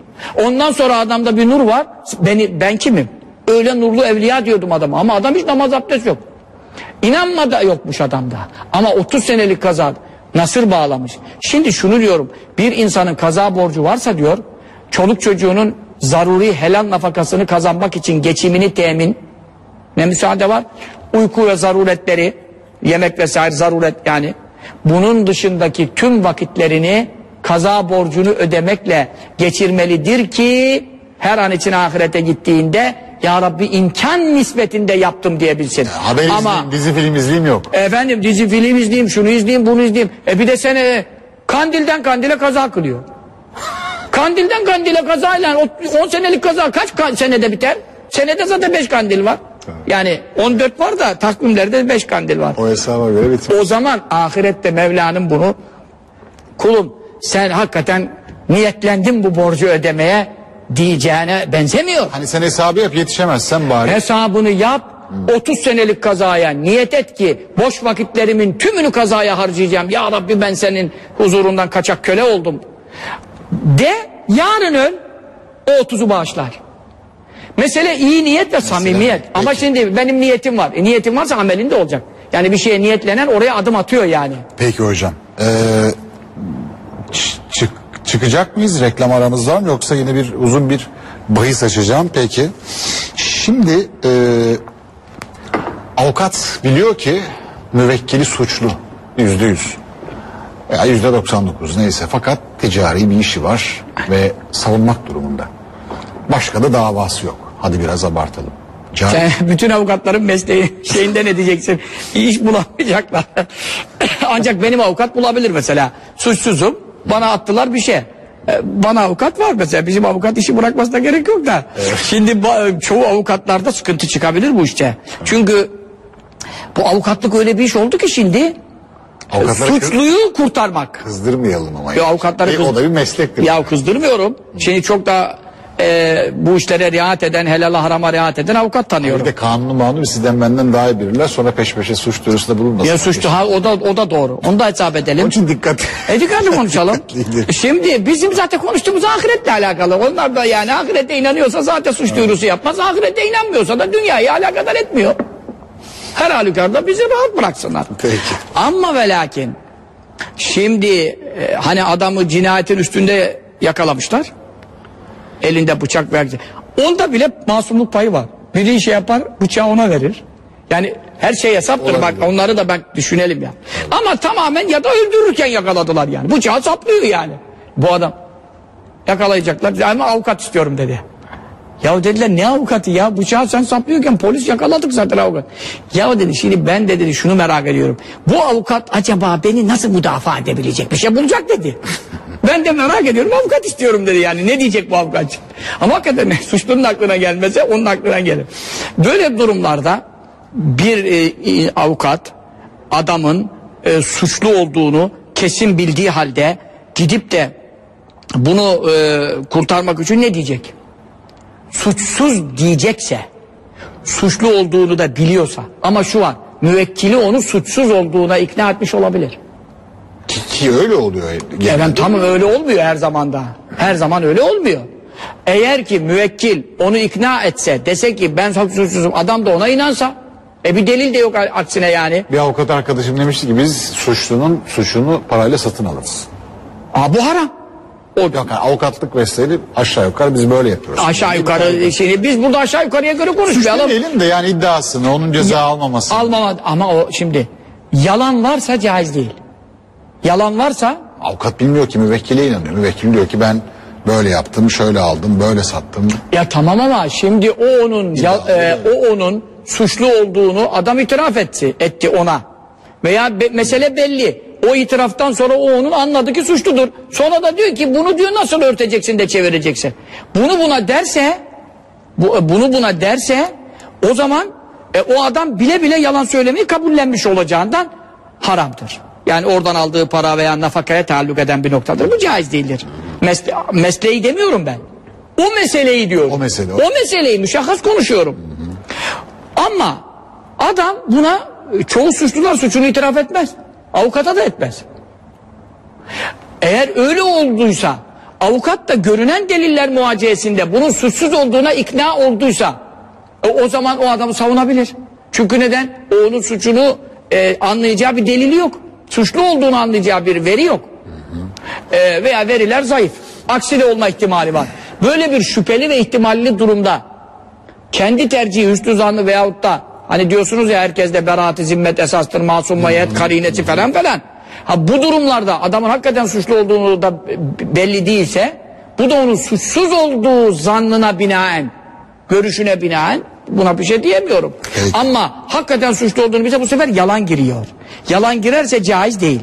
Ondan sonra adamda bir nur var. Beni, ben kimim? Öyle nurlu evliya diyordum adama ama adam hiç namaz abdest yok. İnanma da yokmuş adamda. Ama 30 senelik kaza nasır bağlamış. Şimdi şunu diyorum. Bir insanın kaza borcu varsa diyor, çoluk çocuğunun zaruri helal nafakasını kazanmak için geçimini temin ne müsaade var? Uyku ve zaruretleri, yemek vesaire zaruret yani. Bunun dışındaki tüm vakitlerini kaza borcunu ödemekle geçirmelidir ki her an için ahirete gittiğinde ya Rabbi imkan nispetinde yaptım diyebilsin.
Haber
Ama
izleyeyim, dizi film izleyeyim yok.
efendim dizi film izleyeyim, şunu izleyeyim, bunu izleyeyim. E bir de sene kandilden kandile kaza kılıyor. Kandilden kandile kazayla 10 senelik kaza kaç ka- senede biter? Senede zaten 5 kandil var. Yani 14 var da takvimlerde 5 kandil var.
O hesaba göre bitmiyor.
O zaman ahirette Mevla'nın bunu kulum sen hakikaten niyetlendin bu borcu ödemeye diyeceğine benzemiyor.
Hani sen hesabı yap yetişemezsen bari.
Hesabını yap 30 senelik kazaya niyet et ki boş vakitlerimin tümünü kazaya harcayacağım. Ya Rabbi ben senin huzurundan kaçak köle oldum. De yarın öl o 30'u bağışlar. Mesele iyi niyet ve samimiyet. Ama şimdi benim niyetim var. E, niyetim varsa amelin de olacak. Yani bir şeye niyetlenen oraya adım atıyor yani.
Peki hocam. Ee, çık, çıkacak mıyız? Reklam aramız var mı? Yoksa yine bir uzun bir bahis açacağım. Peki. Şimdi e, avukat biliyor ki müvekkili suçlu. Yüzde yüz. Veya yüzde 99 neyse. Fakat ticari bir işi var ve savunmak durumunda. Başka da davası yok. Hadi biraz abartalım. Cari-
Sen bütün avukatların mesleği şeyinden ne diyeceksin? İş bulamayacaklar. Ancak benim avukat bulabilir mesela. Suçsuzum. Bana attılar bir şey. E, Bana avukat var mesela. Bizim avukat işi bırakmasına gerek yok da. Şimdi ba- çoğu avukatlarda sıkıntı çıkabilir bu işte. Çünkü bu avukatlık öyle bir iş oldu ki şimdi
Avukatları
suçluyu kurtarmak.
kızdırmayalım ama.
Ya avukatları
E,
kız-
o da bir meslektir.
Ya kızdırmıyorum. Şimdi çok da e, bu işlere riayet eden, helala harama riayet eden avukat tanıyorum.
Bir de kanunu manunu sizden benden daha iyi bilirler. Sonra peş peşe suç duyurusunda bulunmasın.
Ya suçlu ha o da o da doğru. Onu da hesap
Onun
edelim.
için dikkat.
E dikkatli konuşalım. Şimdi bizim zaten konuştuğumuz ahiretle alakalı. Onlar da yani ahirette inanıyorsa zaten suç duyurusu yapmaz. Ahirette inanmıyorsa da dünyayı alakadar etmiyor. Her halükarda bizi rahat bıraksınlar.
Peki.
Ama ve lakin şimdi e, hani adamı cinayetin üstünde yakalamışlar. Elinde bıçak verdi. Onda bile masumluk payı var. Biri şey yapar bıçağı ona verir. Yani her şey hesaptır bak onları da bak düşünelim ya. Ama tamamen ya da öldürürken yakaladılar yani. Bıçağı saplıyor yani. Bu adam. Yakalayacaklar. Ama avukat istiyorum dedi. Ya dediler ne avukatı ya bıçağı sen saplıyorken polis yakaladık zaten avukat. Ya dedi şimdi ben de dedi şunu merak ediyorum. Bu avukat acaba beni nasıl müdafaa edebilecek bir şey bulacak dedi. Ben de merak ediyorum avukat istiyorum dedi yani ne diyecek bu avukat. Ama hakikaten suçlunun aklına gelmese onun aklına gelir. Böyle durumlarda bir e, e, avukat adamın e, suçlu olduğunu kesin bildiği halde gidip de bunu e, kurtarmak için ne diyecek? suçsuz diyecekse, suçlu olduğunu da biliyorsa ama şu var, müvekkili onu suçsuz olduğuna ikna etmiş olabilir.
Ki, öyle oluyor.
Efendim tam öyle olmuyor her zamanda. Her zaman öyle olmuyor. Eğer ki müvekkil onu ikna etse, dese ki ben suçsuzum, adam da ona inansa, e bir delil de yok aksine yani.
Bir avukat arkadaşım demişti ki biz suçlunun suçunu parayla satın alırız.
Aa bu haram. O
Yok yani avukatlık mesleği aşağı yukarı biz böyle yapıyoruz.
aşağı yukarı şimdi biz burada aşağı yukarıya göre konuşmayalım.
demeyelim de yani iddiasını onun ceza almaması.
Almama ama o şimdi yalan varsa caiz değil. Yalan varsa
Avukat bilmiyor ki müvekkile inanıyor. Müvekkil diyor ki ben böyle yaptım, şöyle aldım, böyle sattım.
Ya tamam ama şimdi o onun ya, e, o onun suçlu olduğunu adam itiraf etti etti ona. Veya be- mesele belli. O itiraftan sonra o onun anladı ki suçludur. Sonra da diyor ki bunu diyor nasıl örteceksin de çevireceksin. Bunu buna derse bu, bunu buna derse o zaman e, o adam bile bile yalan söylemeyi kabullenmiş olacağından haramdır. Yani oradan aldığı para veya nafakaya taalluk eden bir noktadır. Bu caiz değildir. Mesle mesleği demiyorum ben. O meseleyi diyorum.
O mesele, o.
O meseleyi müşahhas konuşuyorum. Ama adam buna e, çoğu suçlular suçunu itiraf etmez. Avukata da etmez. Eğer öyle olduysa avukat da görünen deliller muhaceyesinde bunun suçsuz olduğuna ikna olduysa e, o zaman o adamı savunabilir. Çünkü neden? O onun suçunu e, anlayacağı bir delili yok. Suçlu olduğunu anlayacağı bir veri yok. E, veya veriler zayıf. Aksi de olma ihtimali var. Böyle bir şüpheli ve ihtimalli durumda kendi tercihi hüsnü zannı veyahut da hani diyorsunuz ya herkeste beraat-i zimmet esastır, masum mayet, karinesi falan falan. Ha bu durumlarda adamın hakikaten suçlu olduğunu da belli değilse bu da onun suçsuz olduğu zannına binaen, görüşüne binaen buna bir şey diyemiyorum.
Peki.
Ama hakikaten suçlu olduğunu bilse bu sefer yalan giriyor. Yalan girerse caiz değil.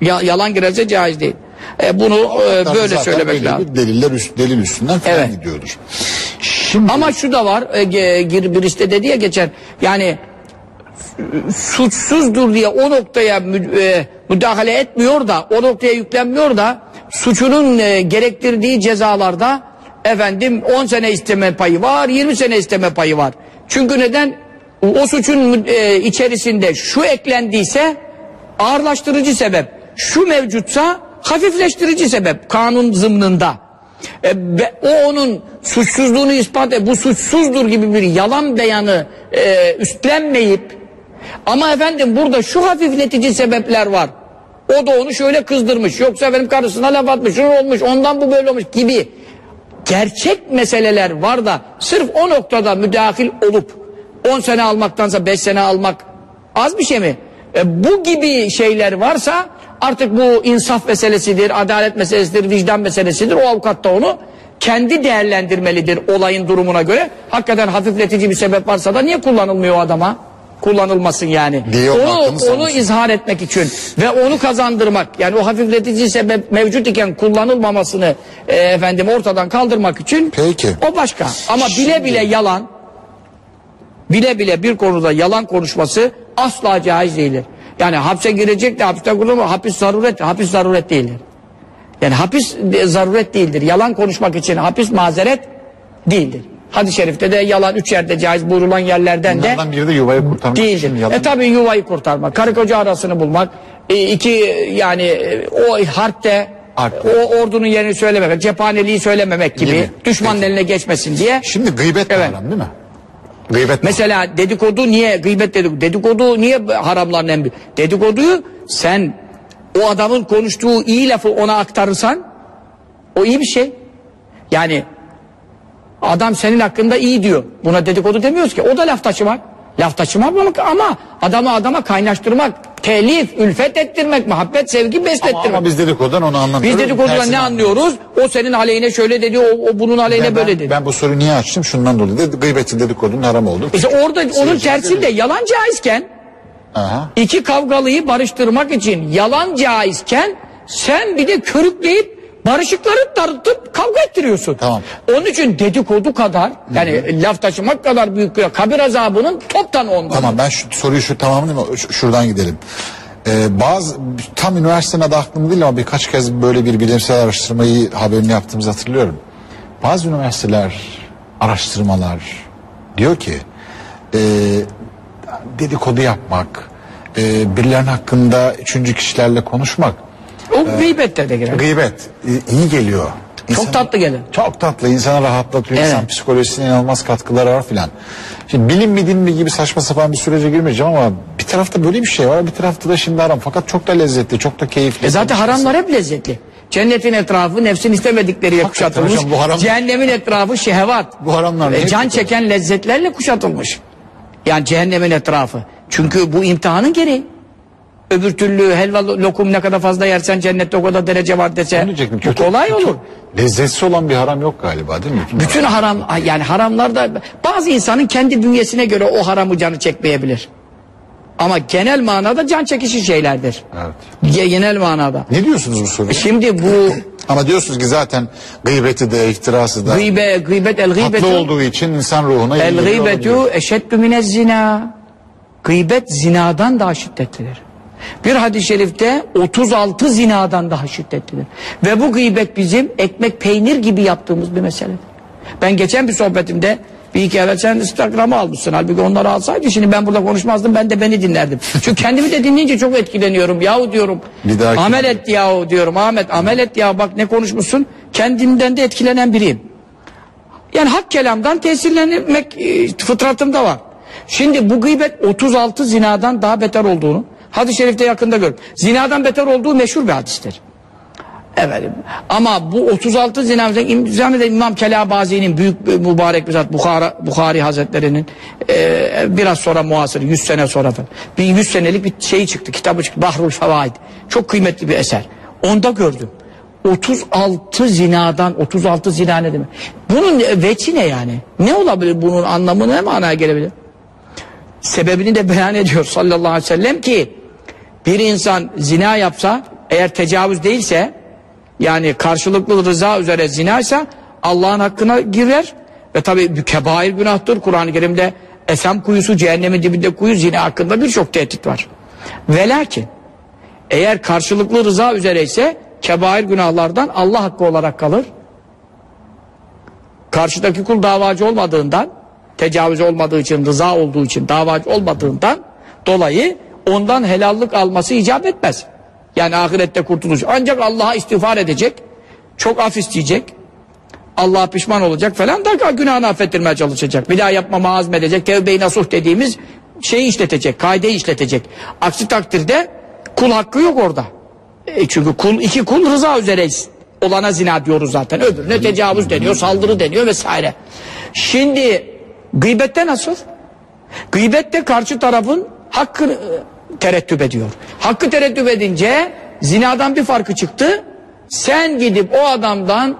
Ya, yalan girerse caiz değil. E, bunu e, böyle
zaten
söylemek lazım.
bir deliller üst, delil üstünden falan
Evet.
gidiyordur. Şimdi
Ama şu da var, e, gir- birisi de dedi ya geçen, yani suçsuzdur diye o noktaya e, müdahale etmiyor da, o noktaya yüklenmiyor da, suçunun e, gerektirdiği cezalarda efendim 10 sene isteme payı var, 20 sene isteme payı var. Çünkü neden? O suçun e, içerisinde şu eklendiyse ağırlaştırıcı sebep, şu mevcutsa hafifleştirici sebep kanun zımnında. E, o onun suçsuzluğunu ispat et, bu suçsuzdur gibi bir yalan beyanı e, üstlenmeyip ama efendim burada şu hafifletici sebepler var. O da onu şöyle kızdırmış. Yoksa efendim karısına laf atmış, şunu olmuş, ondan bu böyle olmuş gibi. Gerçek meseleler var da sırf o noktada müdahil olup 10 sene almaktansa 5 sene almak az bir şey mi? E, bu gibi şeyler varsa artık bu insaf meselesidir, adalet meselesidir, vicdan meselesidir. O avukat da onu kendi değerlendirmelidir olayın durumuna göre. Hakikaten hafifletici bir sebep varsa da niye kullanılmıyor o adama? Kullanılmasın yani.
Diye
onu, onu izhar etmek için ve onu kazandırmak yani o hafifletici sebep mevcut iken kullanılmamasını e, efendim ortadan kaldırmak için
Peki.
o başka. Ama bile bile yalan bile bile bir konuda yalan konuşması asla caiz değildir. Yani hapse girecek de hapiste kurulma hapis zaruret hapis zaruret değildir. Yani hapis zaruret değildir. Yalan konuşmak için hapis mazeret değildir. Hadis-i şerifte de yalan üç yerde caiz buyurulan yerlerden de
Bunlardan biri de yuvayı kurtarmak için
değildir.
yalan.
E tabi yuvayı kurtarmak, karı koca arasını bulmak, e, iki yani e, o harpte
Harpte.
o ordunun yerini söylememek, cephaneliği söylememek gibi,
Gibi.
düşmanın eline geçmesin diye.
Şimdi gıybet
Evet.
haram değil mi? Gıybet
Mesela dedikodu niye gıybet dedikodu? Dedikodu niye haramların en büyük? Dedikoduyu sen o adamın konuştuğu iyi lafı ona aktarırsan o iyi bir şey. Yani adam senin hakkında iyi diyor. Buna dedikodu demiyoruz ki. O da laf taşımak. Laf taşımak ama adamı adama kaynaştırmak, telif, ülfet ettirmek, muhabbet, sevgi
Ama,
beslettirmek.
ama biz dedikodudan onu anlamıyoruz.
Biz dedikodudan ne anlıyoruz? O senin aleyhine şöyle dedi, o, o bunun aleyhine
Ben,
böyle dedi.
ben bu soruyu niye açtım? Şundan dolayı. Dedi, gıybetin dedikodunun haram oldu.
İşte orada onun tersinde yalan caizken
Aha.
iki kavgalıyı barıştırmak için yalan caizken sen bir de körükleyip barışıkları darıtıp kavga ettiriyorsun.
Tamam.
Onun için dedikodu kadar yani laf taşımak kadar büyük bir kabir azabının toptan ondan.
Tamam ben şu soruyu şu Ş- şuradan gidelim. Ee, bazı tam üniversitenin adı aklımda değil ama birkaç kez böyle bir bilimsel araştırmayı haberini yaptığımızı hatırlıyorum. Bazı üniversiteler araştırmalar diyor ki e, dedikodu yapmak, e, birilerinin hakkında üçüncü kişilerle konuşmak,
O gıybette de girer.
gıybet iyi geliyor.
Çok
İnsan-
tatlı gelir.
Çok tatlı. insanı rahatlatıyor.
Evet.
İnsan psikolojisine inanılmaz katkıları var filan. Şimdi bilim mi din mi gibi saçma sapan bir sürece girmeyeceğim ama bir tarafta böyle bir şey var. Bir tarafta da şimdi haram. Fakat çok da lezzetli, çok da keyifli.
E zaten haramlar hep lezzetli. Cennetin etrafı nefsin istemedikleriyle
Hakikaten
kuşatılmış.
hocam, bu haram-
Cehennemin etrafı şehvat.
Bu haramlar
E, can çeken lezzetlerle kuşatılmış. Yani cehennemin etrafı. Çünkü bu imtihanın gereği. Öbür türlü helva lo- lokum ne kadar fazla yersen cennette o kadar derece var dese bu
Kötü-
kolay olur.
Lezzetsiz olan bir haram yok galiba değil mi?
Bütün haram yani haramlarda bazı insanın kendi bünyesine göre o haramı canı çekmeyebilir. Ama genel manada can çekişi şeylerdir.
Evet.
Ge- Genel manada.
Ne diyorsunuz bu soruya?
Şimdi bu
Ama diyorsunuz ki zaten gıybeti de iftirası da
gıybe, gıybet el
haklı
gıybetu
olduğu için insan ruhuna
el gıybetu eşeddü minez zina. Gıybet zinadan daha şiddetlidir. Bir hadis-i şerifte 36 zinadan daha şiddetlidir. Ve bu gıybet bizim ekmek peynir gibi yaptığımız bir mesele. Ben geçen bir sohbetimde bir iki evet sen Instagram'ı almışsın. Halbuki onları alsaydı şimdi ben burada konuşmazdım ben de beni dinlerdim. Çünkü kendimi de dinleyince çok etkileniyorum. Yahu diyorum
Bir dahaki-
amel et yahu diyorum Ahmet amel et ya bak ne konuşmuşsun. Kendimden de etkilenen biriyim. Yani hak kelamdan tesirlenmek e, fıtratımda var. Şimdi bu gıybet 36 zinadan daha beter olduğunu hadis-i şerifte yakında gördüm. Zinadan beter olduğu meşhur bir hadistir. Efendim. Ama bu 36 zina İmam, İmam Kelabazi'nin büyük mübarek bir zat Bukhara, Bukhari Hazretleri'nin e, biraz sonra muasır 100 sene sonra falan bir 100 senelik bir şey çıktı kitabı çıktı Bahrul Fevaid çok kıymetli bir eser onda gördüm 36 zinadan 36 zina ne demek bunun veçi ne yani ne olabilir bunun anlamı ne manaya gelebilir sebebini de beyan ediyor sallallahu aleyhi ve sellem ki bir insan zina yapsa eğer tecavüz değilse yani karşılıklı rıza üzere zinaysa Allah'ın hakkına girer ve tabi kebair günahtır. Kur'an-ı Kerim'de esem kuyusu cehennemin dibinde kuyu zina hakkında birçok tehdit var. Ve lakin eğer karşılıklı rıza üzere ise kebair günahlardan Allah hakkı olarak kalır. Karşıdaki kul davacı olmadığından tecavüz olmadığı için rıza olduğu için davacı olmadığından dolayı ondan helallik alması icap etmez. Yani ahirette kurtuluş. Ancak Allah'a istiğfar edecek. Çok af isteyecek. Allah'a pişman olacak falan da günahını affettirmeye çalışacak. Bir daha yapmama azmedecek. Tevbe-i nasuh dediğimiz şeyi işletecek. Kaideyi işletecek. Aksi takdirde kul hakkı yok orada. E çünkü kul iki kul rıza üzereyiz. Olana zina diyoruz zaten. Öbürüne tecavüz deniyor, saldırı deniyor vesaire. Şimdi gıybette nasıl? Gıybette karşı tarafın hakkını e, terettüp ediyor. Hakkı terettüp edince zinadan bir farkı çıktı. Sen gidip o adamdan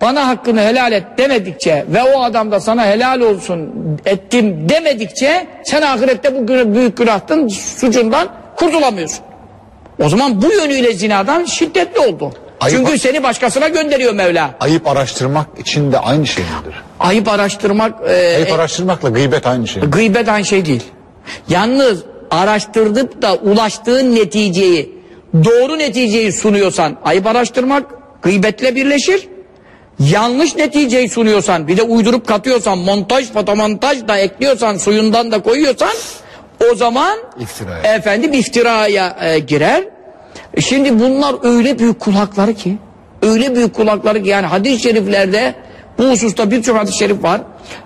bana hakkını helal et demedikçe ve o adam da sana helal olsun ettim demedikçe sen ahirette bu büyük günahın suçundan kurtulamıyorsun. O zaman bu yönüyle zinadan şiddetli oldu.
Ayıp-
Çünkü seni başkasına gönderiyor Mevla.
Ayıp araştırmak için de aynı şey midir?
Ayıp araştırmak e,
Ayıp araştırmakla gıybet aynı şey.
Gıybet aynı şey değil. Yalnız araştırdıp da ulaştığın neticeyi, doğru neticeyi sunuyorsan ayıp araştırmak gıybetle birleşir. Yanlış neticeyi sunuyorsan, bir de uydurup katıyorsan, montaj, fotomontaj da ekliyorsan, suyundan da koyuyorsan o zaman
İftiraya.
efendim iftiraya e, girer. E Şimdi bunlar öyle büyük kulakları ki, öyle büyük kulakları ki yani hadis-i şeriflerde bu hususta birçok hadis-i şerif var.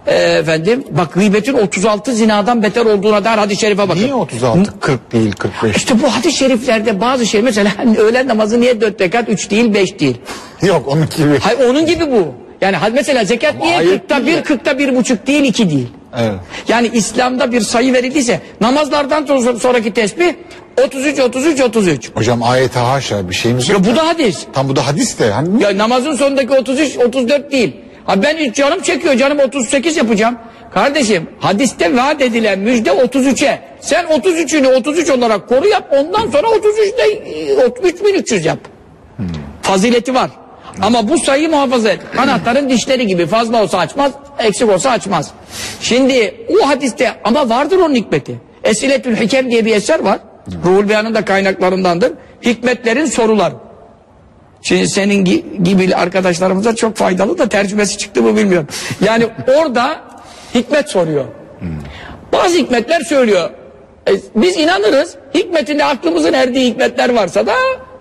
E, efendim bak gıybetin 36 zinadan beter olduğuna dair hadis-i şerife bakın.
Niye 36, 40 değil 45?
İşte bu hadis-i şeriflerde bazı şey mesela hani öğlen namazı niye 4 rekat 3 değil 5 değil.
Yok onun gibi.
Hayır onun gibi bu. Yani had- mesela zekat niye
ayet
40'ta
değil
1 40'ta 1 buçuk değil 2 değil.
Evet.
Yani İslam'da bir sayı verildiyse namazlardan sonra- sonraki tesbih 33 33 33.
Hocam ayete haşa bir şeyimiz yok.
Ya bu da hadis.
Tam bu da hadis de. Hani
Ya namazın sonundaki 33 34 değil. Ha ben canım çekiyor canım 38 yapacağım. Kardeşim hadiste vaat edilen müjde 33'e. Sen 33'ünü 33 olarak koru yap ondan sonra 33'te e, 3300 yap. Fazileti var. Ama bu sayıyı muhafaza et. Anahtarın dişleri gibi fazla olsa açmaz, eksik olsa açmaz. Şimdi o hadiste ama vardır onun hikmeti. Esiletül Hikem diye bir eser var. Ruhul Beyan'ın da kaynaklarındandır. Hikmetlerin soruları. Şimdi senin gi- gibi arkadaşlarımıza çok faydalı da tercümesi çıktı mı bilmiyorum. Yani orada hikmet soruyor. Bazı hikmetler söylüyor. E, biz inanırız. Hikmetinde aklımızın erdiği hikmetler varsa da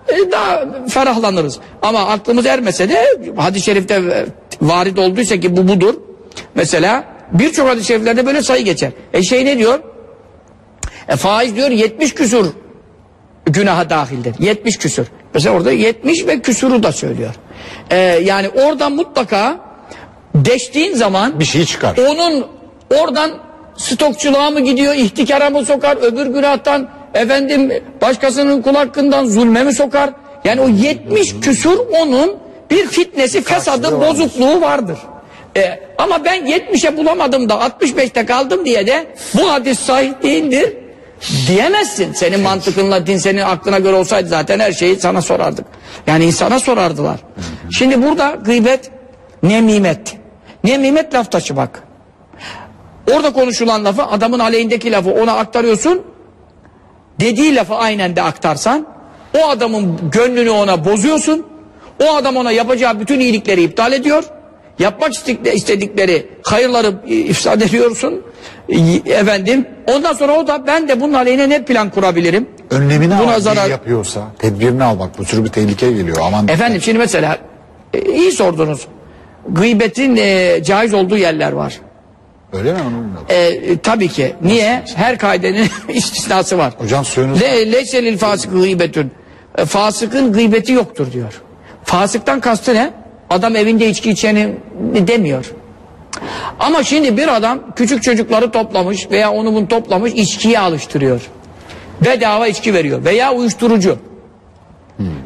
e, daha ferahlanırız. Ama aklımız ermese de hadis-i şerifte e, varid olduysa ki bu budur. Mesela birçok hadis-i şeriflerde böyle sayı geçer. E şey ne diyor? E faiz diyor 70 küsur günaha dahildir. 70 küsur. Mesela orada 70 ve küsuru da söylüyor. Ee, yani oradan mutlaka deştiğin zaman
bir şey çıkar.
onun oradan stokçuluğa mı gidiyor, ihtikara mı sokar, öbür günahtan efendim başkasının kul hakkından zulme mi sokar? Yani o 70 küsur onun bir fitnesi, fesadı, bozukluğu vardır. Ee, ama ben 70'e bulamadım da 65'te kaldım diye de bu hadis sahih değildir. Diyemezsin. Senin mantıkınla din senin aklına göre olsaydı zaten her şeyi sana sorardık. Yani insana sorardılar. Şimdi burada gıybet nemimet. Nemimet laf taşımak. Orada konuşulan lafı adamın aleyhindeki lafı ona aktarıyorsun. Dediği lafı aynen de aktarsan o adamın gönlünü ona bozuyorsun. O adam ona yapacağı bütün iyilikleri iptal ediyor. Yapmak istedikleri hayırları ifsad ediyorsun. Efendim ondan sonra o da ben de bunun aleyhine ne plan kurabilirim?
Önlemini
Buna
al,
zarar-
yapıyorsa, tedbirini al bak bu tür bir tehlike geliyor. Aman
Efendim şimdi mesela e, iyi sordunuz. Gıybetin e, caiz olduğu yerler var.
öyle mi onu.
E, tabii ki. Niye? Her kaidenin istisnası var.
Hocam suyunuz
Le, leyselil fasık gıybetün. E, fasıkın gıybeti yoktur diyor. Fasıktan kastı ne? Adam evinde içki içeni demiyor. Ama şimdi bir adam küçük çocukları toplamış veya onu bunu toplamış içkiye alıştırıyor. Bedava içki veriyor veya uyuşturucu.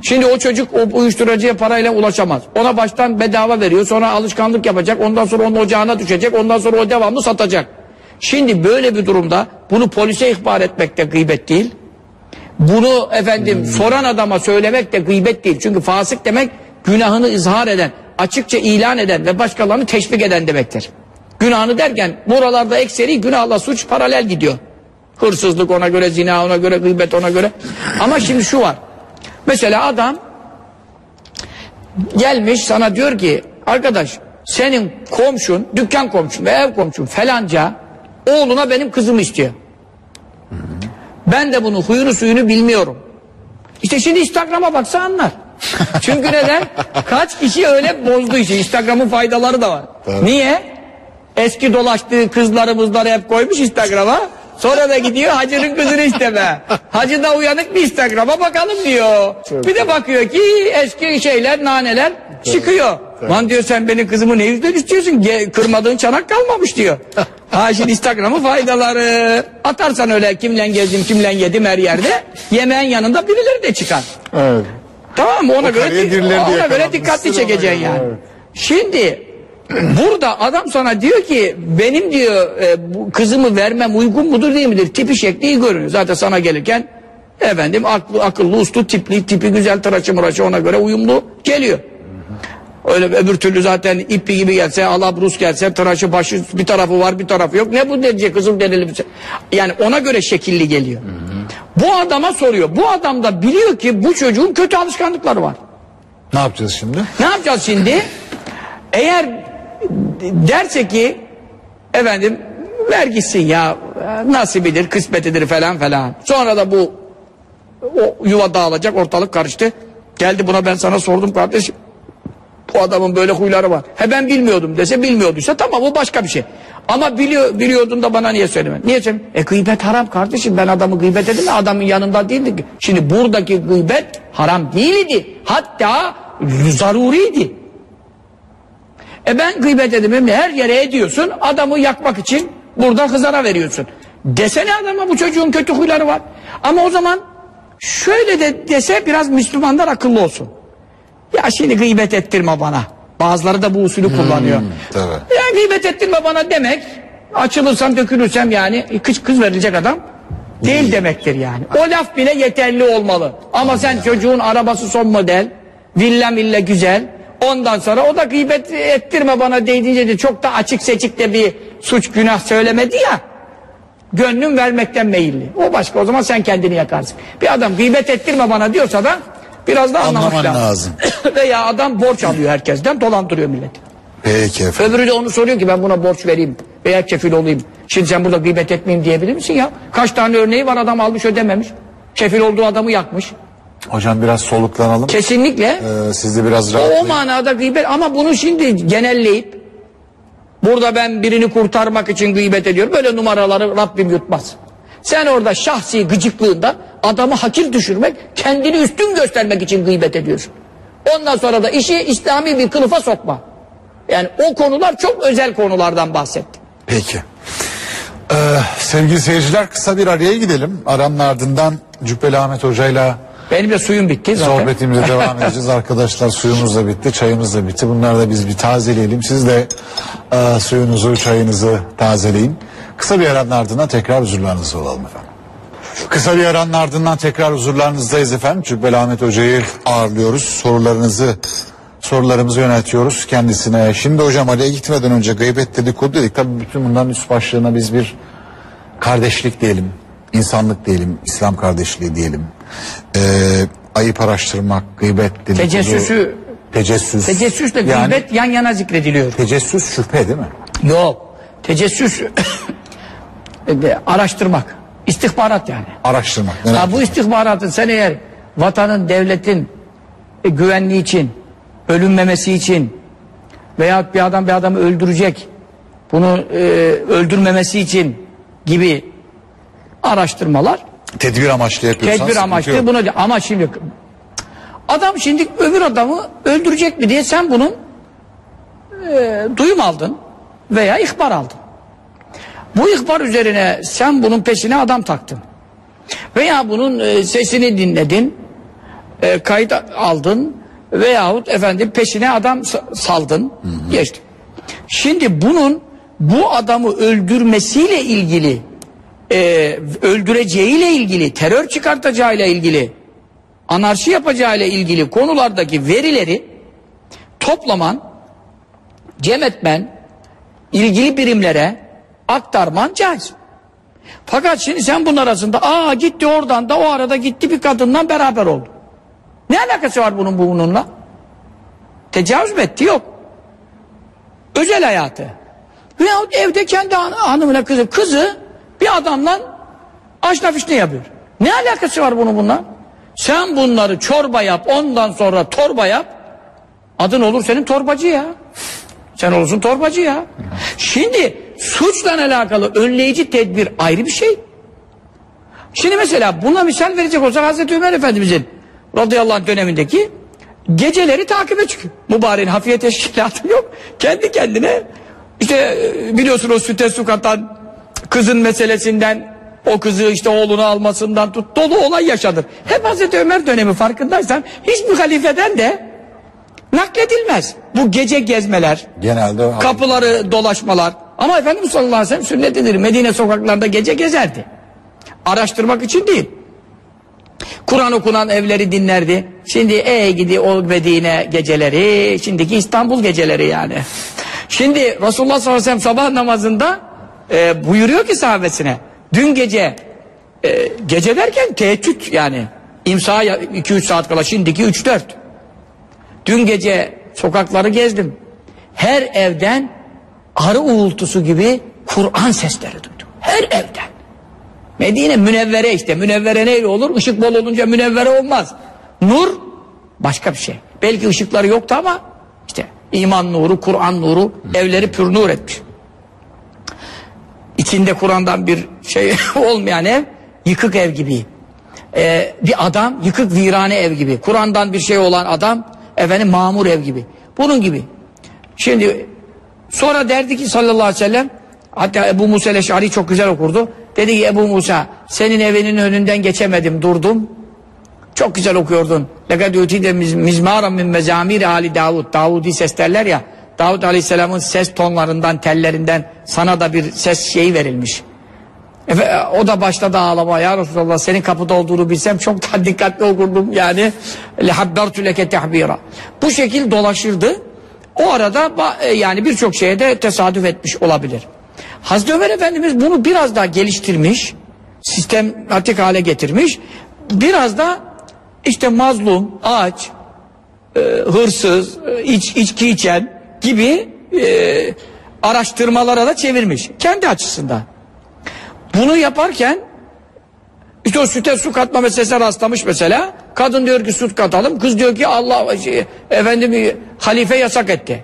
Şimdi o çocuk o uyuşturucuya parayla ulaşamaz. Ona baştan bedava veriyor sonra alışkanlık yapacak ondan sonra onun ocağına düşecek ondan sonra o devamlı satacak. Şimdi böyle bir durumda bunu polise ihbar etmek de gıybet değil. Bunu efendim soran adama söylemek de gıybet değil. Çünkü fasık demek günahını izhar eden, açıkça ilan eden ve başkalarını teşvik eden demektir. Günahını derken buralarda ekseri günahla suç paralel gidiyor. Hırsızlık ona göre, zina ona göre, gıybet ona göre. Ama şimdi şu var. Mesela adam gelmiş sana diyor ki arkadaş senin komşun, dükkan komşun ve ev komşun falanca oğluna benim kızımı istiyor. Ben de bunu huyunu suyunu bilmiyorum. İşte şimdi Instagram'a baksa anlar. Çünkü neden? Kaç kişi öyle bozdu işi. Instagram'ın faydaları da var. Niye? Eski dolaştığı kızlarımızları hep koymuş Instagram'a. Sonra da gidiyor hacının kızını isteme. Hacı da uyanık bir Instagram'a bakalım diyor. Bir de bakıyor ki eski şeyler, naneler çıkıyor. Lan diyor sen benim kızımı ne yüzden istiyorsun? Ge- kırmadığın çanak kalmamış diyor. Ha şimdi Instagram'ın faydaları. Atarsan öyle kimle gezdim, kimle yedim her yerde. Yemeğin yanında birileri de çıkar.
Evet.
Tamam mı? Ona göre
birileri de
ona göre dikkatli çekeceksin
göre,
yani.
evet.
Şimdi burada adam sana diyor ki benim diyor e, bu kızımı vermem uygun mudur değil midir? Tipi şekli iyi görünüyor. Zaten sana gelirken efendim aklı, akıllı uslu tipli tipi güzel tıraşı mıraşı ona göre uyumlu geliyor. Öyle öbür türlü zaten ipi gibi gelse, alabrus gelse, tıraşı başı bir tarafı var bir tarafı yok. Ne bu diyecek kızım şey. Yani ona göre şekilli geliyor. Bu adama soruyor. Bu adam da biliyor ki bu çocuğun kötü alışkanlıkları var.
Ne yapacağız şimdi?
Ne yapacağız şimdi? Eğer derse ki efendim ver gitsin ya nasibidir, kısmetidir falan falan. Sonra da bu o yuva dağılacak, ortalık karıştı. Geldi buna ben sana sordum kardeşim. Bu adamın böyle huyları var. He ben bilmiyordum dese bilmiyorduysa tamam o başka bir şey. Ama biliyor, biliyordun da bana niye söylemedin? Niye söylemedin? E gıybet haram kardeşim ben adamı gıybet mi? Adamın yanında değildi. Şimdi buradaki gıybet haram değildi. Hatta zaruriydi. E ben gıybet edemem her yere ediyorsun adamı yakmak için burada hızara veriyorsun. Desene adama bu çocuğun kötü huyları var. Ama o zaman şöyle de dese biraz Müslümanlar akıllı olsun. Ya şimdi gıybet ettirme bana. Bazıları da bu usulü kullanıyor.
tabii.
Ya gıybet ettirme bana demek açılırsam dökülürsem yani kız, kız verilecek adam değil demektir yani. O laf bile yeterli olmalı. Ama sen çocuğun arabası son model, villa milla güzel. Ondan sonra o da gıybet ettirme bana deyince de çok da açık seçik de bir suç günah söylemedi ya. Gönlüm vermekten meyilli. O başka o zaman sen kendini yakarsın. Bir adam gıybet ettirme bana diyorsa da biraz da anlamak
Anlaman
lazım.
lazım.
Veya adam borç alıyor herkesten dolandırıyor milleti.
Peki efendim.
Öbürü de onu soruyor ki ben buna borç vereyim veya kefil olayım. Şimdi sen burada gıybet etmeyeyim diyebilir misin ya? Kaç tane örneği var adam almış ödememiş. Kefil olduğu adamı yakmış.
Hocam biraz soluklanalım.
Kesinlikle.
Ee, siz de biraz
O, o
rahatlayın.
manada gıybet ama bunu şimdi genelleyip burada ben birini kurtarmak için gıybet ediyorum. Böyle numaraları Rabbim yutmaz. Sen orada şahsi gıcıklığında adamı hakir düşürmek, kendini üstün göstermek için gıybet ediyorsun. Ondan sonra da işi İslami bir kılıfa sokma. Yani o konular çok özel konulardan bahsettim.
Peki. Ee, sevgili seyirciler kısa bir araya gidelim. Aranın ardından Cübbeli Ahmet Hoca'yla
Benim de suyum bitti zaten.
sohbetimize devam edeceğiz. Arkadaşlar suyumuz da bitti, çayımız da bitti. Bunları da biz bir tazeleyelim. Siz de e, suyunuzu, çayınızı tazeleyin. Kısa bir aranın ardından tekrar huzurlarınızda olalım efendim. Kısa bir aranın ardından tekrar huzurlarınızdayız efendim. Cübbeli Ahmet Hoca'yı ağırlıyoruz. Sorularınızı sorularımızı yöneltiyoruz kendisine. Şimdi hocam Ali'ye gitmeden önce gıybet dedikodu dedik. Tabii bütün bunların üst başlığına biz bir kardeşlik diyelim, insanlık diyelim, İslam kardeşliği diyelim. Ee, ayıp araştırmak, gıybet dedikodu.
Tecessüsü,
Tecessüs.
tecessüsle
Yani
gıybet yan yana zikrediliyor.
tecessüs şüphe değil mi?
Yok. Tecessüs e, araştırmak. İstihbarat yani.
Araştırmak. merak
Ha, bu istihbaratın sen eğer vatanın, devletin e, güvenliği için, ölünmemesi için veya bir adam bir adamı öldürecek, bunu e, öldürmemesi için gibi araştırmalar
Tedbir amaçlı yapıyorsan
tedbir
sıkıntı
amaçlı
yok.
bunu ama şimdi adam şimdi öbür adamı öldürecek mi diye sen bunun e, duyum aldın veya ihbar aldın. Bu ihbar üzerine sen bunun peşine adam taktın. Veya bunun e, sesini dinledin, e, kayıt aldın veyahut efendim peşine adam sa- saldın, geçti. Şimdi bunun bu adamı öldürmesiyle ilgili, e, öldüreceğiyle ilgili, terör çıkartacağıyla ilgili, anarşi yapacağıyla ilgili konulardaki verileri toplaman, cem etmen, ilgili birimlere aktarman caiz. Fakat şimdi sen bunun arasında aa gitti oradan da o arada gitti bir kadından beraber oldu. Ne alakası var bunun bununla? Tecavüz mü etti? Yok. Özel hayatı. Veyahut evde kendi han- hanımına kızı, kızı bir adamla aşna fişne yapıyor. Ne alakası var bunun bununla? Sen bunları çorba yap, ondan sonra torba yap. Adın olur senin torbacı ya. Sen olursun torbacı ya. Şimdi suçla alakalı önleyici tedbir ayrı bir şey. Şimdi mesela buna misal verecek olsak Hazreti Ömer Efendimizin radıyallahu anh dönemindeki geceleri takibe çıkıyor. Mübareğin hafiye teşkilatı yok. Kendi kendine işte biliyorsun o süte su katan kızın meselesinden o kızı işte oğlunu almasından tut dolu olay yaşadır. Hep Hazreti Ömer dönemi farkındaysan hiçbir halifeden de nakledilmez. Bu gece gezmeler,
Genelde
kapıları dolaşmalar. Ama Efendimiz sallallahu aleyhi ve sellem sünnetidir. Medine sokaklarında gece gezerdi. Araştırmak için değil. Kur'an okunan evleri dinlerdi. Şimdi e gidi o Medine geceleri, şimdiki İstanbul geceleri yani. Şimdi Resulullah sallallahu aleyhi ve sellem sabah namazında e, buyuruyor ki sahabesine, dün gece e, gece derken teheccüd yani imsa 2-3 saat kala şimdiki 3-4 Dün gece sokakları gezdim. Her evden arı uğultusu gibi Kur'an sesleri duydum. Her evden. Medine münevvere işte. Münevvere neyle olur? Işık bol olunca münevvere olmaz. Nur başka bir şey. Belki ışıkları yoktu ama işte iman nuru, Kur'an nuru evleri pür nur etmiş. İçinde Kur'an'dan bir şey olmayan ev yıkık ev gibi. Ee, bir adam yıkık virane ev gibi. Kur'an'dan bir şey olan adam efendim mamur ev gibi. Bunun gibi. Şimdi sonra derdi ki sallallahu aleyhi ve sellem hatta Ebu Musa el-Eş'ari çok güzel okurdu. Dedi ki Ebu Musa senin evinin önünden geçemedim durdum. Çok güzel okuyordun. Lekad utide mizmaran min mezamir Ali Davud. Davudi ses derler ya. Davud Aleyhisselam'ın ses tonlarından, tellerinden sana da bir ses şeyi verilmiş. Efe, o da başladı ağlamaya. Ya Resulallah senin kapıda olduğunu bilsem çok daha dikkatli okurdum yani. Lehabbertu leke tehbira. Bu şekil dolaşırdı. O arada e, yani birçok şeye de tesadüf etmiş olabilir. Hazreti Ömer Efendimiz bunu biraz daha geliştirmiş. Sistematik hale getirmiş. Biraz da işte mazlum, aç, e, hırsız, e, iç, içki içen gibi araştırmalara da çevirmiş. Kendi açısından. Bunu yaparken işte o süte su katma meselesine rastlamış mesela. Kadın diyor ki süt katalım. Kız diyor ki Allah şey, efendim halife yasak etti.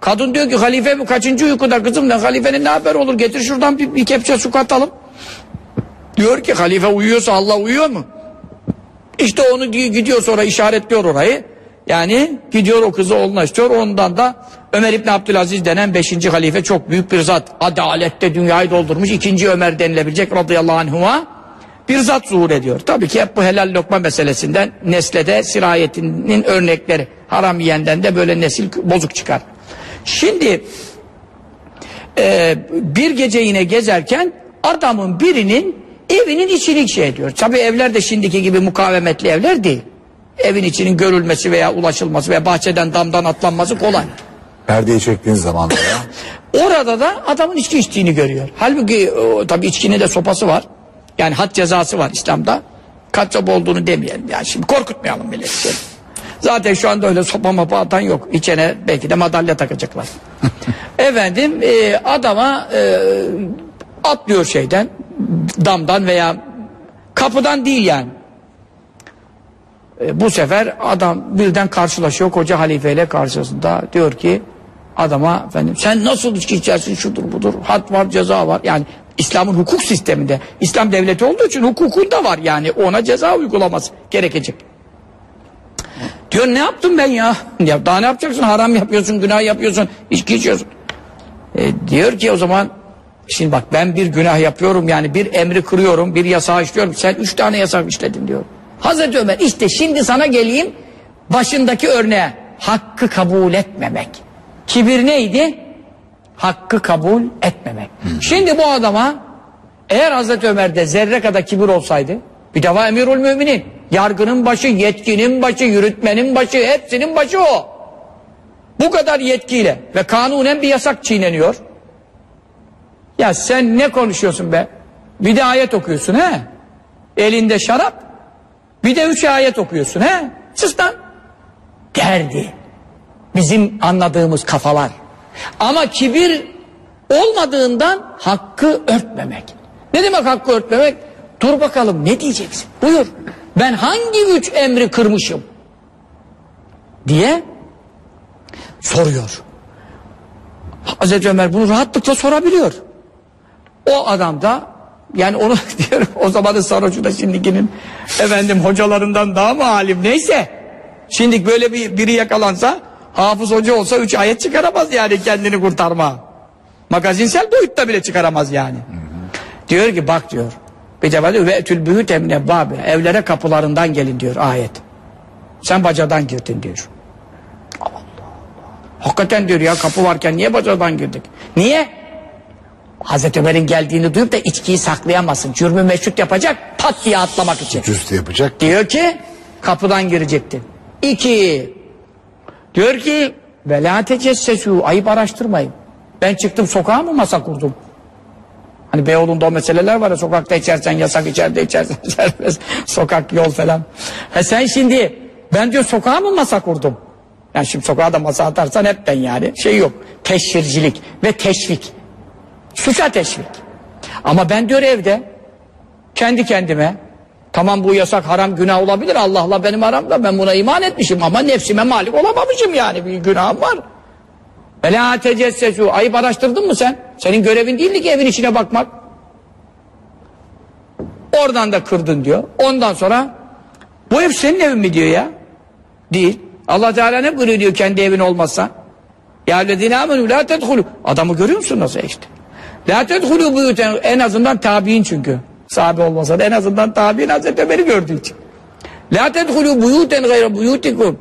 Kadın diyor ki halife bu kaçıncı uykuda kızım ne halifenin ne haber olur getir şuradan bir, bir kepçe su katalım. Diyor ki halife uyuyorsa Allah uyuyor mu? İşte onu di- gidiyor sonra işaretliyor orayı. Yani gidiyor o kızı oğluna istiyor. Ondan da Ömer İbni Abdülaziz denen 5. halife çok büyük bir zat. Adalette dünyayı doldurmuş. ikinci Ömer denilebilecek radıyallahu anhuma bir zat zuhur ediyor. Tabii ki hep bu helal lokma meselesinden neslede sirayetinin örnekleri. Haram yiyenden de böyle nesil bozuk çıkar. Şimdi e, bir gece yine gezerken adamın birinin evinin içini şey ediyor. Tabii evler de şimdiki gibi mukavemetli evler değil. Evin içinin görülmesi veya ulaşılması veya bahçeden damdan atlanması kolay.
Perdeyi çektiğiniz zaman da ya.
Orada da adamın içki içtiğini görüyor. Halbuki o, tabii içkinin de sopası var. Yani had cezası var İslam'da. Kaçap olduğunu demeyelim. Yani şimdi korkutmayalım milleti. Zaten şu anda öyle sopa mapa atan yok. İçene belki de madalya takacaklar. Efendim e, adama e, atlıyor şeyden damdan veya kapıdan değil yani. E, bu sefer adam birden karşılaşıyor koca halifeyle karşısında. Diyor ki adama efendim sen nasıl içki içersin şudur budur. Had var ceza var. Yani İslam'ın hukuk sisteminde İslam devleti olduğu için hukukunda var yani ona ceza uygulaması gerekecek. Diyor ne yaptım ben ya? Ya daha ne yapacaksın? Haram yapıyorsun, günah yapıyorsun, içki içiyorsun. E, diyor ki o zaman şimdi bak ben bir günah yapıyorum yani bir emri kırıyorum, bir yasağı işliyorum. Sen üç tane yasak işledin diyor. Hazreti Ömer işte şimdi sana geleyim başındaki örneğe. Hakkı kabul etmemek. Kibir neydi? Hakkı kabul etmemek. Şimdi bu adama eğer Hazreti Ömer'de zerre kadar kibir olsaydı bir defa emirul müminin yargının başı, yetkinin başı, yürütmenin başı hepsinin başı o. Bu kadar yetkiyle ve kanunen bir yasak çiğneniyor. Ya sen ne konuşuyorsun be? Bir de ayet okuyorsun he? Elinde şarap. Bir de üç ayet okuyorsun he? Sus lan. Derdi. Bizim anladığımız kafalar. Ama kibir olmadığından hakkı örtmemek. Ne demek hakkı örtmemek? Dur bakalım ne diyeceksin? Buyur. Ben hangi üç emri kırmışım? Diye soruyor. Hazreti Ömer bunu rahatlıkla sorabiliyor. O adam da yani onu diyorum o zamanın sarhoşu da şimdikinin efendim hocalarından daha mı alim neyse. Şimdi böyle bir biri yakalansa hafız hoca olsa üç ayet çıkaramaz yani kendini kurtarma. Magazinsel boyutta bile çıkaramaz yani. Diyor ki bak diyor. Bir ve etül bühüt emne babi. Evlere kapılarından gelin diyor ayet. Sen bacadan girdin diyor. Allah Allah. Hakikaten diyor ya kapı varken niye bacadan girdik? Niye? Hazreti Ömer'in geldiğini duyup da içkiyi saklayamazsın. Cürmü meşrut yapacak pat diye atlamak için.
Cüstü yapacak.
Diyor ki kapıdan girecektin. İki. Diyor ki ve la ayıp araştırmayın. Ben çıktım sokağa mı masa kurdum? Hani Beyoğlu'nda o meseleler var ya sokakta içersen yasak içeride içersen serbest. Sokak yol falan. Ha sen şimdi ben diyor sokağa mı masa kurdum? Yani şimdi sokağa da masa atarsan hepten yani şey yok. Teşhircilik ve teşvik. Suça teşvik. Ama ben diyor evde kendi kendime tamam bu yasak haram günah olabilir Allah'la benim aramda ben buna iman etmişim ama nefsime malik olamamışım yani bir günahım var. Ve la tecessesu ayıp araştırdın mı sen? Senin görevin değildi ki evin içine bakmak. Oradan da kırdın diyor. Ondan sonra bu ev senin evin mi diyor ya? Değil. Allah Teala ne buyuruyor diyor kendi evin olmazsa? Ya lezine amenü la tedhulu. Adamı görüyor musun nasıl işte? La tedhulu buyuten en azından tabi'in çünkü. Sahabe olmasa da en azından tabi'in Hazreti Ömer'i gördüğü için. La tedhulu buyuten gayre buyutikum.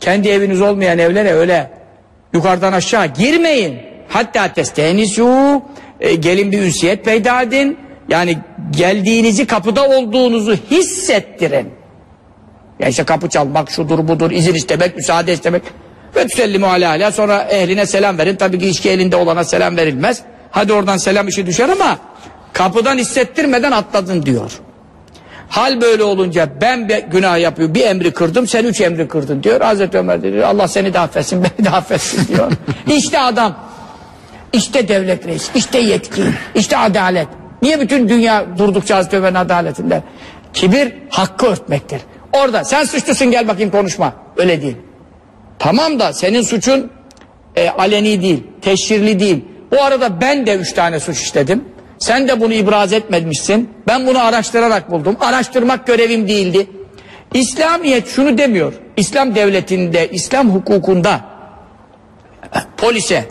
Kendi eviniz olmayan evlere öyle yukarıdan aşağı girmeyin. Hatta testenisu e, gelin bir ünsiyet peyda edin. Yani geldiğinizi kapıda olduğunuzu hissettirin. Ya işte kapı çalmak şudur budur izin istemek müsaade istemek. Ve tüsellimu ala sonra ehline selam verin. Tabii ki içki elinde olana selam verilmez. Hadi oradan selam işi düşer ama kapıdan hissettirmeden atladın diyor. Hal böyle olunca ben günah yapıyor bir emri kırdım sen üç emri kırdın diyor. Hazreti Ömer diyor Allah seni de affetsin beni de affetsin diyor. işte adam işte devlet reis işte yetki işte adalet. Niye bütün dünya durdukça Hazreti Ömer'in adaletinde? Kibir hakkı örtmektir. Orada sen suçlusun gel bakayım konuşma. Öyle değil. Tamam da senin suçun e, aleni değil, teşhirli değil. O arada ben de üç tane suç işledim. Sen de bunu ibraz etmemişsin. Ben bunu araştırarak buldum. Araştırmak görevim değildi. İslamiyet şunu demiyor. İslam devletinde, İslam hukukunda polise,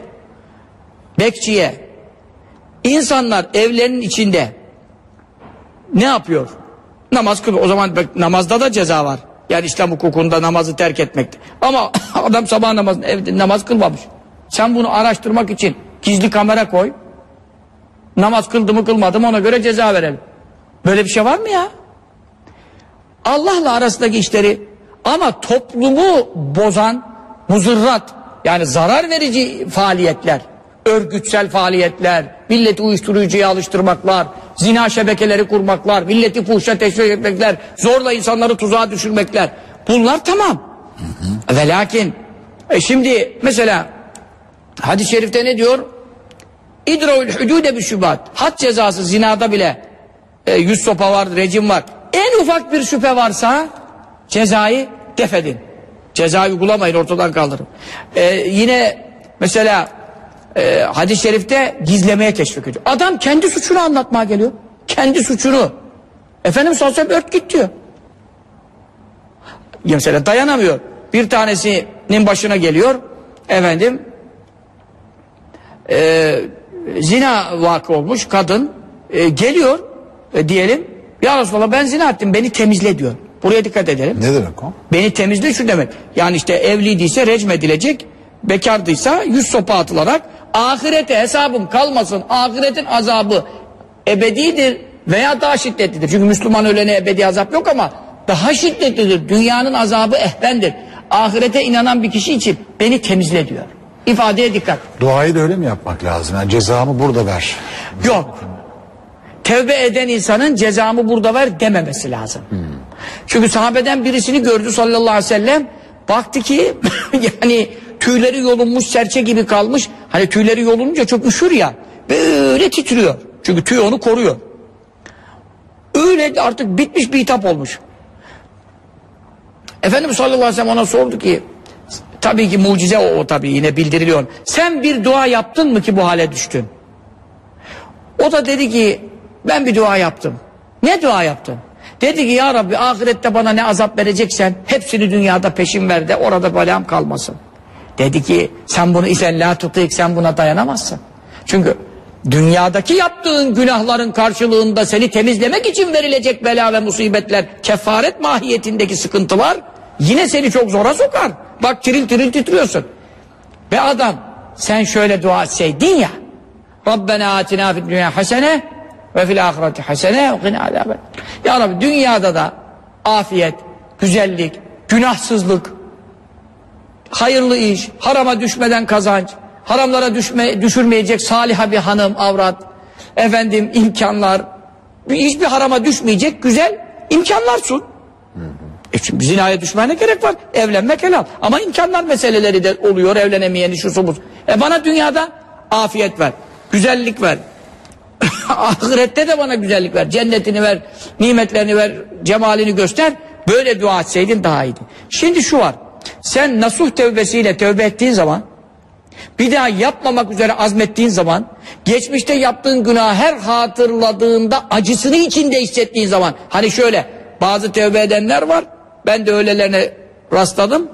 bekçiye, insanlar evlerinin içinde ne yapıyor? Namaz kılıyor. O zaman namazda da ceza var. Yani İslam hukukunda namazı terk etmekte. Ama adam sabah namazında evde namaz kılmamış. Sen bunu araştırmak için gizli kamera koy. Namaz kıldı mı kılmadı mı ona göre ceza verelim. Böyle bir şey var mı ya? Allah'la arasındaki işleri ama toplumu bozan muzırrat yani zarar verici faaliyetler, örgütsel faaliyetler, milleti uyuşturucuya alıştırmaklar, zina şebekeleri kurmaklar, milleti fuhşa teşvik etmekler, zorla insanları tuzağa düşürmekler. Bunlar tamam. Ve lakin e şimdi mesela hadis-i şerifte ne diyor? İdravül hüdüde bir şübat. Had cezası zinada bile e, yüz sopa var, rejim var. En ufak bir şüphe varsa cezayı defedin. Cezayı uygulamayın ortadan kaldırın. E, yine mesela e, hadis-i şerifte gizlemeye teşvik ediyor. Adam kendi suçunu anlatmaya geliyor. Kendi suçunu. Efendim sosyal ört git diyor. Ya mesela dayanamıyor. Bir tanesinin başına geliyor. Efendim e, zina vakı olmuş kadın e, geliyor e, diyelim ya Resulallah ben zina ettim beni temizle diyor. Buraya dikkat edelim.
Ne demek o?
Beni temizle şu demek. Yani işte evliydiyse recm edilecek, bekardıysa yüz sopa atılarak ahirete hesabım kalmasın. Ahiretin azabı ebedidir veya daha şiddetlidir. Çünkü Müslüman ölene ebedi azap yok ama daha şiddetlidir. Dünyanın azabı ehvendir. Ahirete inanan bir kişi için beni temizle diyor. İfadeye dikkat.
Duayı da öyle mi yapmak lazım? Yani cezamı burada ver.
Yok. Tevbe eden insanın cezamı burada ver dememesi lazım. Çünkü sahabeden birisini gördü sallallahu aleyhi ve sellem. Baktı ki yani tüyleri yolunmuş serçe gibi kalmış. Hani tüyleri yolununca çok üşür ya. Böyle titriyor. Çünkü tüy onu koruyor. Öyle artık bitmiş bir hitap olmuş. Efendimiz sallallahu aleyhi ve sellem ona sordu ki tabii ki mucize o, o tabii yine bildiriliyor. Sen bir dua yaptın mı ki bu hale düştün? O da dedi ki ben bir dua yaptım. Ne dua yaptın? Dedi ki ya Rabbi ahirette bana ne azap vereceksen hepsini dünyada peşin ver de orada belam kalmasın. Dedi ki sen bunu isen la tutik sen buna dayanamazsın. Çünkü dünyadaki yaptığın günahların karşılığında seni temizlemek için verilecek bela ve musibetler kefaret mahiyetindeki sıkıntılar yine seni çok zora sokar. Bak tiril tiril titriyorsun. Ve adam sen şöyle dua etseydin ya Rabbena atina fid dünya hasene ve fil ahireti hasene ve qina azaben. Ya Rabbi dünyada da afiyet, güzellik, günahsızlık, hayırlı iş, harama düşmeden kazanç, haramlara düşme, düşürmeyecek saliha bir hanım, avrat, efendim imkanlar, hiçbir harama düşmeyecek güzel imkanlar sun. E şimdi zinaya düşmeye gerek var? Evlenmek helal. Ama imkanlar meseleleri de oluyor evlenemeyeni şu su bu. E bana dünyada afiyet ver, güzellik ver. Ahirette de bana güzellik ver. Cennetini ver, nimetlerini ver, cemalini göster. Böyle dua etseydin daha iyiydi. Şimdi şu var. Sen nasuh tevbesiyle tövbe ettiğin zaman bir daha yapmamak üzere azmettiğin zaman geçmişte yaptığın günah her hatırladığında acısını içinde hissettiğin zaman hani şöyle bazı tövbe edenler var ben de öylelerine rastladım.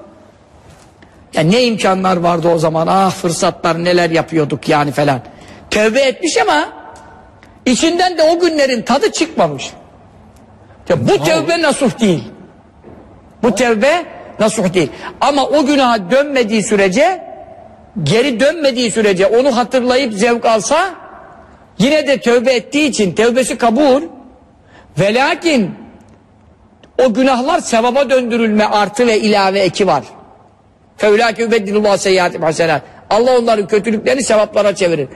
Ya ne imkanlar vardı o zaman? Ah fırsatlar neler yapıyorduk yani falan. Tövbe etmiş ama içinden de o günlerin tadı çıkmamış. Ya bu tövbe nasuh değil. Bu tövbe nasuh değil. Ama o günaha dönmediği sürece geri dönmediği sürece onu hatırlayıp zevk alsa yine de tövbe ettiği için tövbesi kabul. Ve lakin o günahlar sevaba döndürülme artı ve ilave eki var. Fevlâke übeddilullah seyyiatim hasenat. Allah onların kötülüklerini sevaplara çevirir.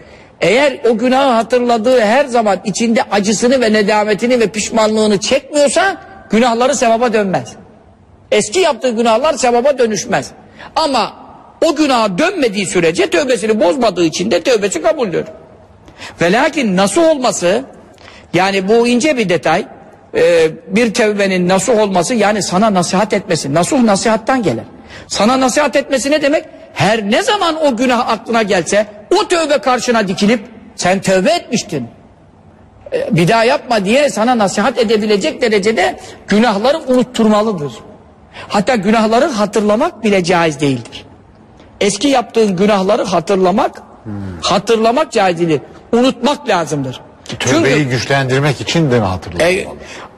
Eğer o günahı hatırladığı her zaman içinde acısını ve nedametini ve pişmanlığını çekmiyorsa günahları sevaba dönmez. Eski yaptığı günahlar sevaba dönüşmez. Ama o günaha dönmediği sürece tövbesini bozmadığı için de tövbesi kabuldür. Ve lakin nasıl olması yani bu ince bir detay e, bir tevbenin nasuh olması yani sana nasihat etmesi nasuh nasihattan gelir. Sana nasihat etmesi ne demek? Her ne zaman o günah aklına gelse o tövbe karşına dikilip sen tövbe etmiştin. E, bir daha yapma diye sana nasihat edebilecek derecede günahları unutturmalıdır. Hatta günahları hatırlamak bile caiz değildir. Eski yaptığın günahları hatırlamak, hatırlamak caiz değildir. Unutmak lazımdır.
Tövbeyi
Çünkü
güçlendirmek için de mi hatırlatmalı?
e,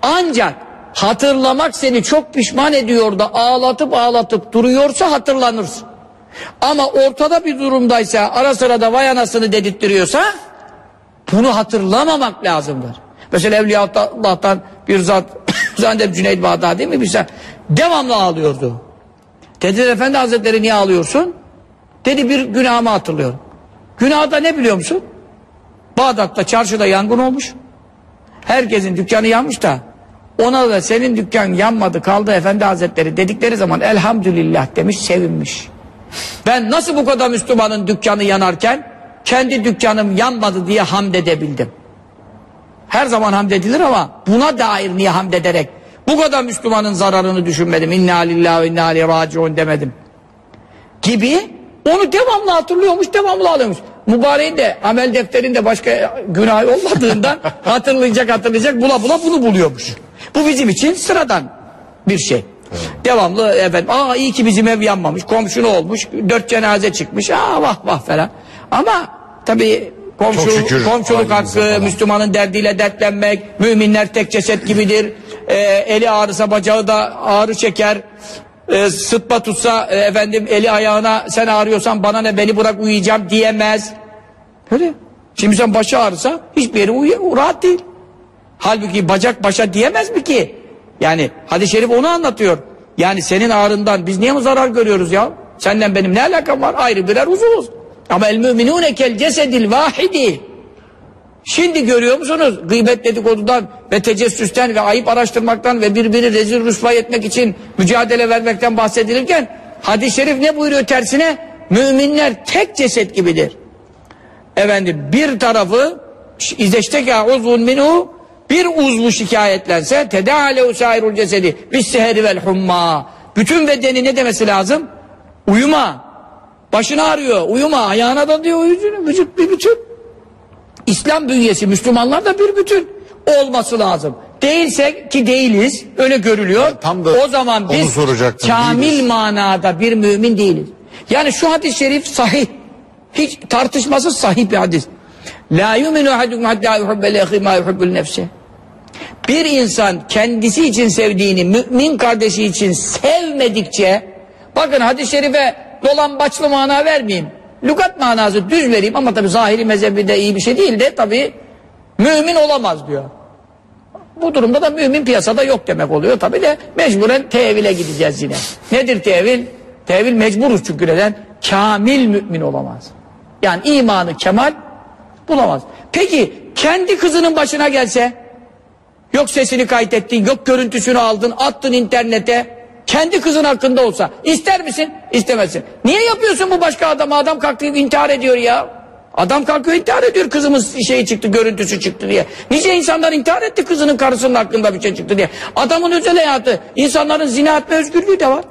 ancak hatırlamak seni çok pişman ediyor da ağlatıp ağlatıp duruyorsa hatırlanırsın. Ama ortada bir durumdaysa ara sıra da vay anasını dedirttiriyorsa bunu hatırlamamak lazımdır. Mesela Evliyaullah'tan bir zat zannedip Cüneyd Bağdadi mi bilsen devamlı ağlıyordu. Dediler Efendi Hazretleri niye ağlıyorsun? Dedi bir günahımı hatırlıyorum. Günah da ne biliyor musun? Bağdat'ta çarşıda yangın olmuş. Herkesin dükkanı yanmış da ona da senin dükkan yanmadı kaldı Efendi Hazretleri dedikleri zaman elhamdülillah demiş sevinmiş. Ben nasıl bu kadar Müslümanın dükkanı yanarken kendi dükkanım yanmadı diye hamd edebildim. Her zaman hamd edilir ama buna dair niye hamd ederek bu kadar Müslümanın zararını düşünmedim. İnna lillahi ve inna aleyhi raciun demedim. Gibi onu devamlı hatırlıyormuş, devamlı alıyormuş. Mübareğin de amel defterinde başka günah olmadığından hatırlayacak hatırlayacak bula bula bunu buluyormuş. Bu bizim için sıradan bir şey. Devamlı efendim aa iyi ki bizim ev yanmamış komşunu olmuş dört cenaze çıkmış aa vah vah falan. Ama tabii komşu,
şükür
komşuluk hakkı
falan.
Müslümanın derdiyle dertlenmek müminler tek ceset gibidir. Ee, eli ağrısa bacağı da ağrı çeker. Ee, sıtma tutsa e, efendim eli ayağına sen ağrıyorsan bana ne beni bırak uyuyacağım diyemez. Öyle. Şimdi sen başı ağrısa hiçbir yeri uyu- rahat değil. Halbuki bacak başa diyemez mi ki? Yani hadis-i şerif onu anlatıyor. Yani senin ağrından biz niye mi zarar görüyoruz ya? Senden benim ne alakam var? Ayrı birer uzuvuz. Ama el müminune kel cesedil vahidi. Şimdi görüyor musunuz? Gıybet dedikodudan ve tecessüsten ve ayıp araştırmaktan ve birbirini rezil rüsvay etmek için mücadele vermekten bahsedilirken hadis-i şerif ne buyuruyor tersine? Müminler tek ceset gibidir. Efendim bir tarafı izeşteka uzvun minhu bir uzvu şikayetlense tedaale usairul cesedi bis seheri vel humma bütün bedeni ne demesi lazım? Uyuma. Başın ağrıyor. Uyuma. Ayağına da diyor uyucunu. Vücut bir bütün. İslam bünyesi Müslümanlar da bir bütün olması lazım. Değilsek ki değiliz öyle görülüyor.
tam da
o zaman biz kamil
değiliz.
manada bir mümin değiliz. Yani şu hadis-i şerif sahih. Hiç tartışmasız sahih bir hadis. La yuminu ahadukum hatta yuhibbe lehi ma yuhibbul nefsi. Bir insan kendisi için sevdiğini mümin kardeşi için sevmedikçe bakın hadis-i şerife dolan başlı mana vermeyeyim. Lugat manası düz vereyim ama tabi zahiri mezhebi de iyi bir şey değil de tabi mümin olamaz diyor. Bu durumda da mümin piyasada yok demek oluyor tabi de mecburen tevile gideceğiz yine. Nedir tevil? Tevil mecburuz çünkü neden? Kamil mümin olamaz. Yani imanı kemal bulamaz. Peki kendi kızının başına gelse Yok sesini kaydettin, yok görüntüsünü aldın, attın internete. Kendi kızın hakkında olsa ister misin? İstemezsin. Niye yapıyorsun bu başka adama? Adam kalktı intihar ediyor ya. Adam kalkıyor intihar ediyor kızımız şeyi çıktı, görüntüsü çıktı diye. Nice insanlar intihar etti kızının karısının hakkında bir şey çıktı diye. Adamın özel hayatı, insanların zina etme özgürlüğü de var.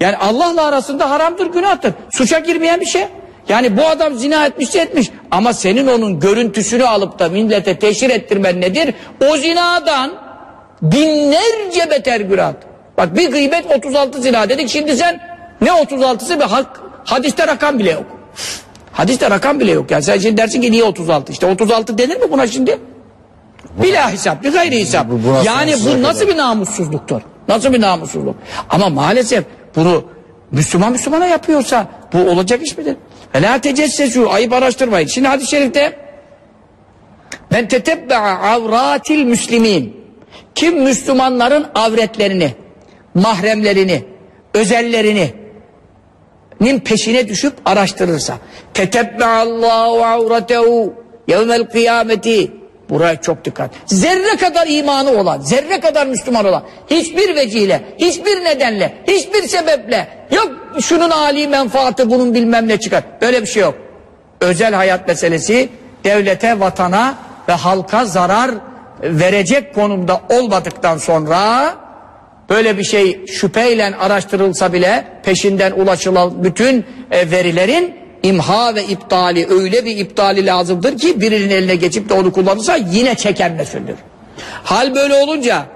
Yani Allah'la arasında haramdır, günahtır. Suça girmeyen bir şey. Yani bu adam zina etmişse etmiş. Ama senin onun görüntüsünü alıp da millete teşhir ettirmen nedir? O zinadan binlerce beter günah. Bak bir gıybet 36 zina dedik. Şimdi sen ne 36'sı bir hak, hadiste rakam bile yok. Hadiste rakam bile yok. Yani sen şimdi dersin ki niye 36? İşte 36 denir mi buna şimdi? Bila hesap, bir gayri hesap.
Bu-
yani bu nasıl
kadar.
bir namussuzluktur? Nasıl bir namussuzluk? Ama maalesef bunu Müslüman Müslümana yapıyorsa bu olacak iş midir? E la tecessesu, ayıp araştırmayın. Şimdi hadis-i şerifte ben tetebbe'a avratil müslimin kim Müslümanların avretlerini, mahremlerini, özellerini nin peşine düşüp araştırırsa tetebbe'allahu avratehu yevmel kıyameti. Buraya çok dikkat. Zerre kadar imanı olan zerre kadar Müslüman olan hiçbir vecihle hiçbir nedenle hiçbir sebeple yok şunun âli menfaati bunun bilmem ne çıkar. Böyle bir şey yok. Özel hayat meselesi devlete vatana ve halka zarar verecek konumda olmadıktan sonra böyle bir şey şüpheyle araştırılsa bile peşinden ulaşılan bütün e, verilerin imha ve iptali öyle bir iptali lazımdır ki birinin eline geçip de onu kullanırsa yine çeken mesuldür. Hal böyle olunca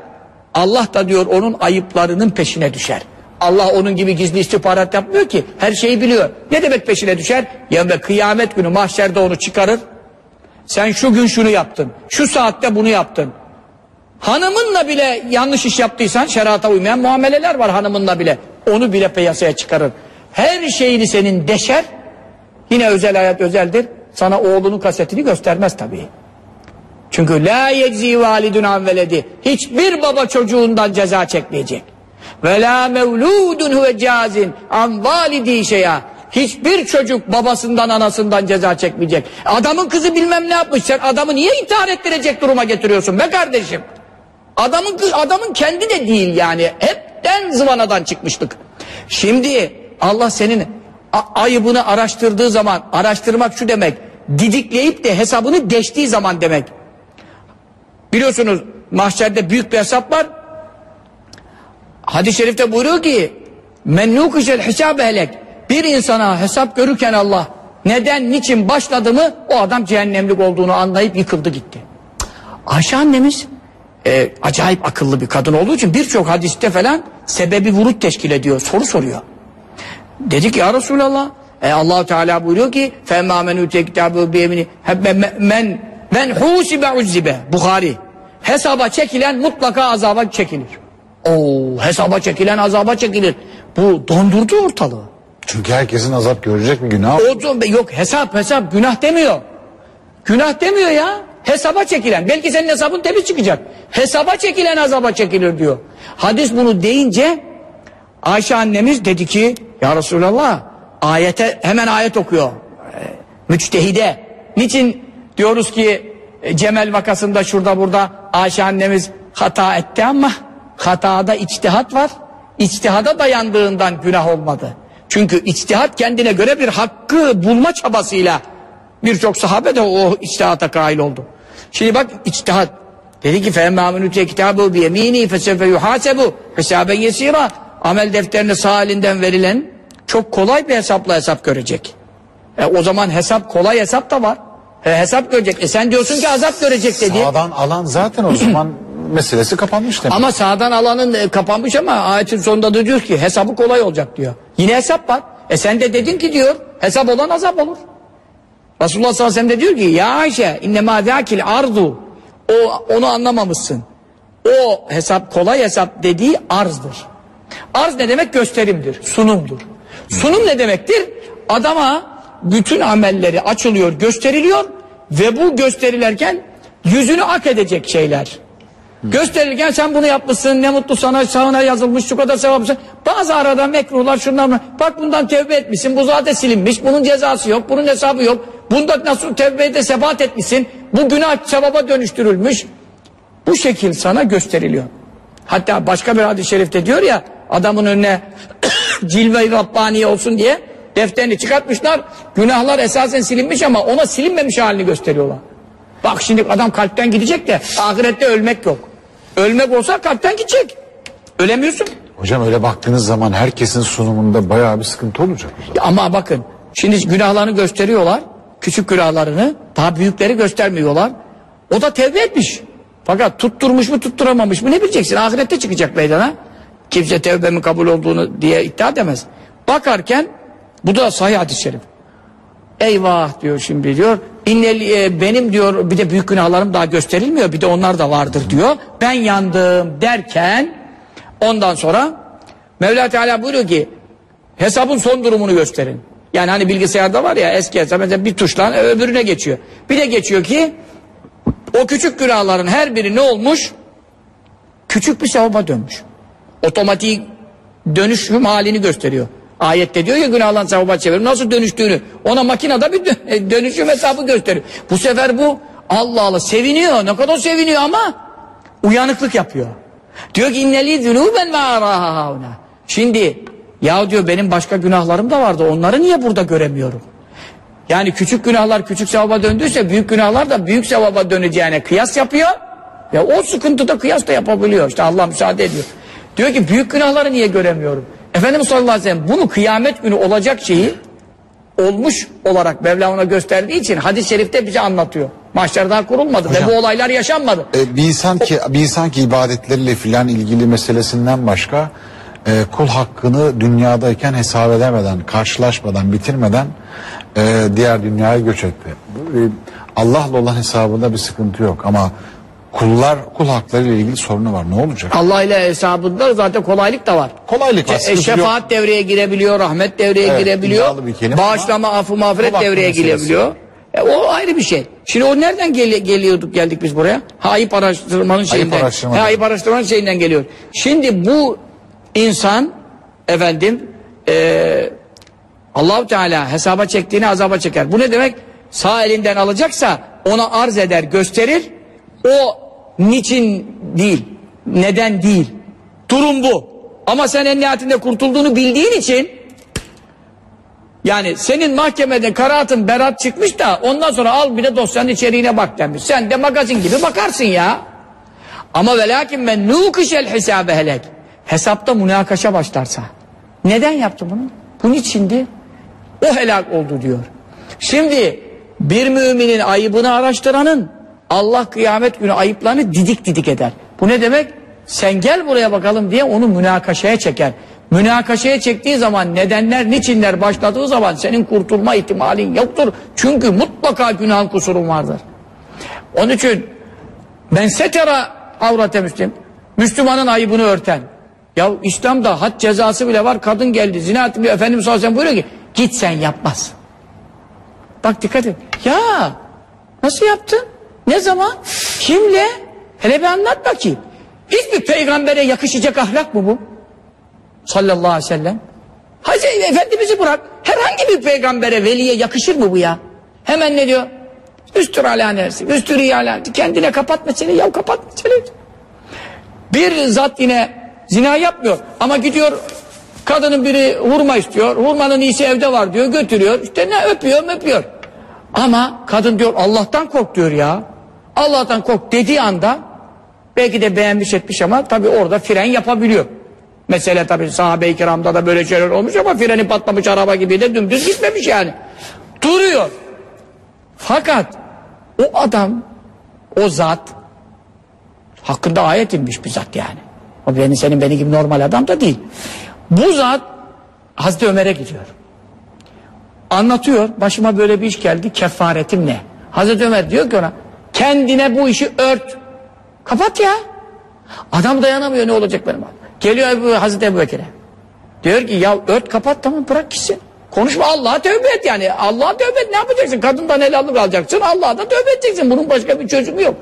Allah da diyor onun ayıplarının peşine düşer. Allah onun gibi gizli istihbarat yapmıyor ki. Her şeyi biliyor. Ne demek peşine düşer? Ya ve kıyamet günü mahşerde onu çıkarır. Sen şu gün şunu yaptın. Şu saatte bunu yaptın. Hanımınla bile yanlış iş yaptıysan şerata uymayan muameleler var hanımınla bile. Onu bile piyasaya çıkarır. Her şeyini senin deşer. Yine özel hayat özeldir. Sana oğlunun kasetini göstermez tabii. Çünkü la yeczi validun an. Hiçbir baba çocuğundan ceza çekmeyecek. Ve la mevludun huve cazin an validi şeya. Hiçbir çocuk babasından anasından ceza çekmeyecek. Adamın kızı bilmem ne yapmış. Sen adamı niye intihar ettirecek duruma getiriyorsun be kardeşim? Adamın adamın kendi de değil yani. Hepten zıvanadan çıkmıştık. Şimdi Allah senin ayıbını araştırdığı zaman, araştırmak şu demek, didikleyip de hesabını deştiği zaman demek. Biliyorsunuz mahşerde büyük bir hesap var. Hadis-i şerifte buyuruyor ki men nukişel hesabı helek bir insana hesap görürken Allah neden niçin başladı mı o adam cehennemlik olduğunu anlayıp yıkıldı gitti. Ayşe annemiz e, acayip akıllı bir kadın olduğu için birçok hadiste falan sebebi vurut teşkil ediyor soru soruyor. Dedi ki ya Resulallah e, allah Teala buyuruyor ki فَاَمَّا مَنْ اُتَيْ كِتَابُهُ بِيَمِنِ men men husibe uzzibe Bukhari hesaba çekilen mutlaka azaba çekilir. Oo, hesaba çekilen azaba çekilir. Bu dondurdu ortalığı.
Çünkü herkesin azap görecek bir günah.
O, yok hesap hesap günah demiyor. Günah demiyor ya. Hesaba çekilen. Belki senin hesabın temiz çıkacak. Hesaba çekilen azaba çekilir diyor. Hadis bunu deyince Ayşe annemiz dedi ki ya Resulallah ayete hemen ayet okuyor. Ee, müçtehide. Niçin diyoruz ki e, Cemel vakasında şurada burada Ayşe annemiz hata etti ama hatada içtihat var. İçtihada dayandığından günah olmadı. Çünkü içtihat kendine göre bir hakkı bulma çabasıyla birçok sahabe de o içtihata kail oldu. Şimdi bak içtihat. Dedi ki فَاَمَّا مَنُ تُيَ كِتَابُهُ بِيَم۪ينِهِ فَسَوْفَ يُحَاسَبُ حِسَابًا يَس۪يرًا Amel defterine sağ elinden verilen çok kolay bir hesapla hesap görecek. E, o zaman hesap kolay hesap da var. E, hesap görecek. E sen diyorsun ki azap görecek dedi.
Sağdan alan zaten o zaman meselesi kapanmış demek.
Ama sağdan alanın e, kapanmış ama ayetin sonunda da diyor ki hesabı kolay olacak diyor. Yine hesap var. E sen de dedin ki diyor hesap olan azap olur. Resulullah sallallahu aleyhi ve sellem de diyor ki ya Ayşe innemâ zâkil ardu o onu anlamamışsın. O hesap kolay hesap dediği arzdır. Arz ne demek? Gösterimdir, sunumdur. Sunum ne demektir? Adama bütün amelleri açılıyor, gösteriliyor ve bu gösterilerken yüzünü ak edecek şeyler. Gösterirken sen bunu yapmışsın ne mutlu sana sağına yazılmış şu kadar sevapsın. Bazı arada mekruhlar şunlar mı? Bak bundan tevbe etmişsin bu zaten silinmiş bunun cezası yok bunun hesabı yok. Bunda nasıl tevbede sebat etmişsin bu günah sevaba dönüştürülmüş. Bu şekil sana gösteriliyor. Hatta başka bir hadis-i şerifte diyor ya adamın önüne cilve-i Rabbani olsun diye defterini çıkartmışlar. Günahlar esasen silinmiş ama ona silinmemiş halini gösteriyorlar. Bak şimdi adam kalpten gidecek de ahirette ölmek yok. Ölmek olsa kalpten gidecek. Ölemiyorsun.
Hocam öyle baktığınız zaman herkesin sunumunda bayağı bir sıkıntı olacak
Ama bakın şimdi günahlarını gösteriyorlar. Küçük günahlarını daha büyükleri göstermiyorlar. O da tevbe etmiş. Fakat tutturmuş mu tutturamamış mı ne bileceksin ahirette çıkacak meydana. Kimse tevbemin kabul olduğunu diye iddia edemez. Bakarken bu da sahih hadis-i şerif. Eyvah diyor şimdi diyor. İnnel, e, benim diyor bir de büyük günahlarım daha gösterilmiyor bir de onlar da vardır diyor. Ben yandım derken ondan sonra Mevla Teala buyuruyor ki hesabın son durumunu gösterin. Yani hani bilgisayarda var ya eski hesap mesela bir tuşla öbürüne geçiyor. Bir de geçiyor ki o küçük günahların her biri ne olmuş? Küçük bir sevaba dönmüş. Otomatik dönüşüm halini gösteriyor. Ayette diyor ya günahlan sevaba çevirir. Nasıl dönüştüğünü ona makinede bir dö- dönüşüm hesabı gösteriyor. Bu sefer bu Allah Allah seviniyor. Ne kadar seviniyor ama uyanıklık yapıyor. Diyor ki inneli zunuben ve arahauna. Şimdi ya diyor benim başka günahlarım da vardı. Onları niye burada göremiyorum? Yani küçük günahlar küçük sevaba döndüyse büyük günahlar da büyük sevaba döneceğine kıyas yapıyor. Ve o sıkıntıda kıyas da yapabiliyor. İşte Allah müsaade ediyor. Diyor ki büyük günahları niye göremiyorum? Efendimiz sallallahu aleyhi ve sellem bunu kıyamet günü olacak şeyi olmuş olarak Mevla ona gösterdiği için hadis-i şerifte bize anlatıyor. Mahşer daha kurulmadı
Hocam.
ve bu olaylar yaşanmadı.
E, bir insan ki bir insan ki ibadetleriyle filan ilgili meselesinden başka e, kul hakkını dünyadayken hesap edemeden, karşılaşmadan, bitirmeden e, diğer dünyaya göç etti. E, Allah'la olan hesabında bir sıkıntı yok ama kullar kul hakları ile ilgili sorunu var. Ne olacak?
Allah ile hesabında zaten kolaylık da var.
Kolaylık var,
e, şefaat devreye girebiliyor, rahmet devreye
Evet,
girebiliyor. Bağışlama, affı, mağfiret devreye girebiliyor. E, o ayrı bir şey. Şimdi o nereden gel geliyorduk geldik biz buraya? Ha, ayıp araştırmanın şeyinden.
araştırmanın.
Ha, ayıp araştırmanın şeyinden geliyor. Şimdi bu insan efendim e, Allahu Teala hesaba çektiğini azaba çeker. Bu ne demek? Sağ elinden alacaksa ona arz eder, gösterir. O niçin değil, neden değil. Durum bu. Ama sen en nihayetinde kurtulduğunu bildiğin için yani senin mahkemede karaatın berat çıkmış da ondan sonra al bir de dosyanın içeriğine bak demiş. Sen de magazin gibi bakarsın ya. Ama ve lakin men nukişel hesabe helek. Hesapta münakaşa başlarsa. Neden yaptı bunu? Bunun içindi. O helak oldu diyor. Şimdi bir müminin ayıbını araştıranın Allah kıyamet günü ayıplarını didik didik eder. Bu ne demek? Sen gel buraya bakalım diye onu münakaşaya çeker. Münakaşaya çektiği zaman nedenler, niçinler başladığı zaman senin kurtulma ihtimalin yoktur. Çünkü mutlaka günahın kusurun vardır. Onun için ben setera avrate müslim. Müslümanın ayıbını örten. Ya İslam'da had cezası bile var. Kadın geldi zina etti. Efendimiz sallallahu aleyhi buyuruyor ki git sen yapmaz. Bak dikkat et. Ya nasıl yaptın? Ne zaman? Kimle? Hele bir anlat bakayım. Hiçbir peygambere yakışacak ahlak mı bu? Sallallahu aleyhi ve sellem. Hazreti Efendimiz'i bırak. Herhangi bir peygambere, veliye yakışır mı bu ya? Hemen ne diyor? Üstür ala nersi, üstür iyi ala. Kendine kapat meseleyi, ya kapat meseleyi. Bir zat yine zina yapmıyor ama gidiyor kadının biri hurma istiyor. Hurmanın iyisi evde var diyor, götürüyor. İşte ne öpüyor, öpüyor. Ama kadın diyor Allah'tan kork diyor ya. Allah'tan kork dediği anda belki de beğenmiş etmiş ama tabii orada fren yapabiliyor. Mesele tabii sahabe-i kiramda da böyle şeyler olmuş ama freni patlamış araba gibi de dümdüz gitmemiş yani. Duruyor. Fakat o adam, o zat hakkında ayet inmiş bir zat yani. O benim senin beni gibi normal adam da değil. Bu zat Hazreti Ömer'e gidiyor. Anlatıyor. Başıma böyle bir iş geldi. Kefaretim ne? Hazreti Ömer diyor ki ona kendine bu işi ört. Kapat ya. Adam dayanamıyor ne olacak benim abi. Geliyor Ebu, Hazreti Ebu Bekir'e. Diyor ki ya ört kapat tamam bırak gitsin. Konuşma Allah'a tövbe et yani. Allah'a tövbe et ne yapacaksın? Kadından helallik alacaksın. Allah'a da tövbe edeceksin. Bunun başka bir çözümü yok.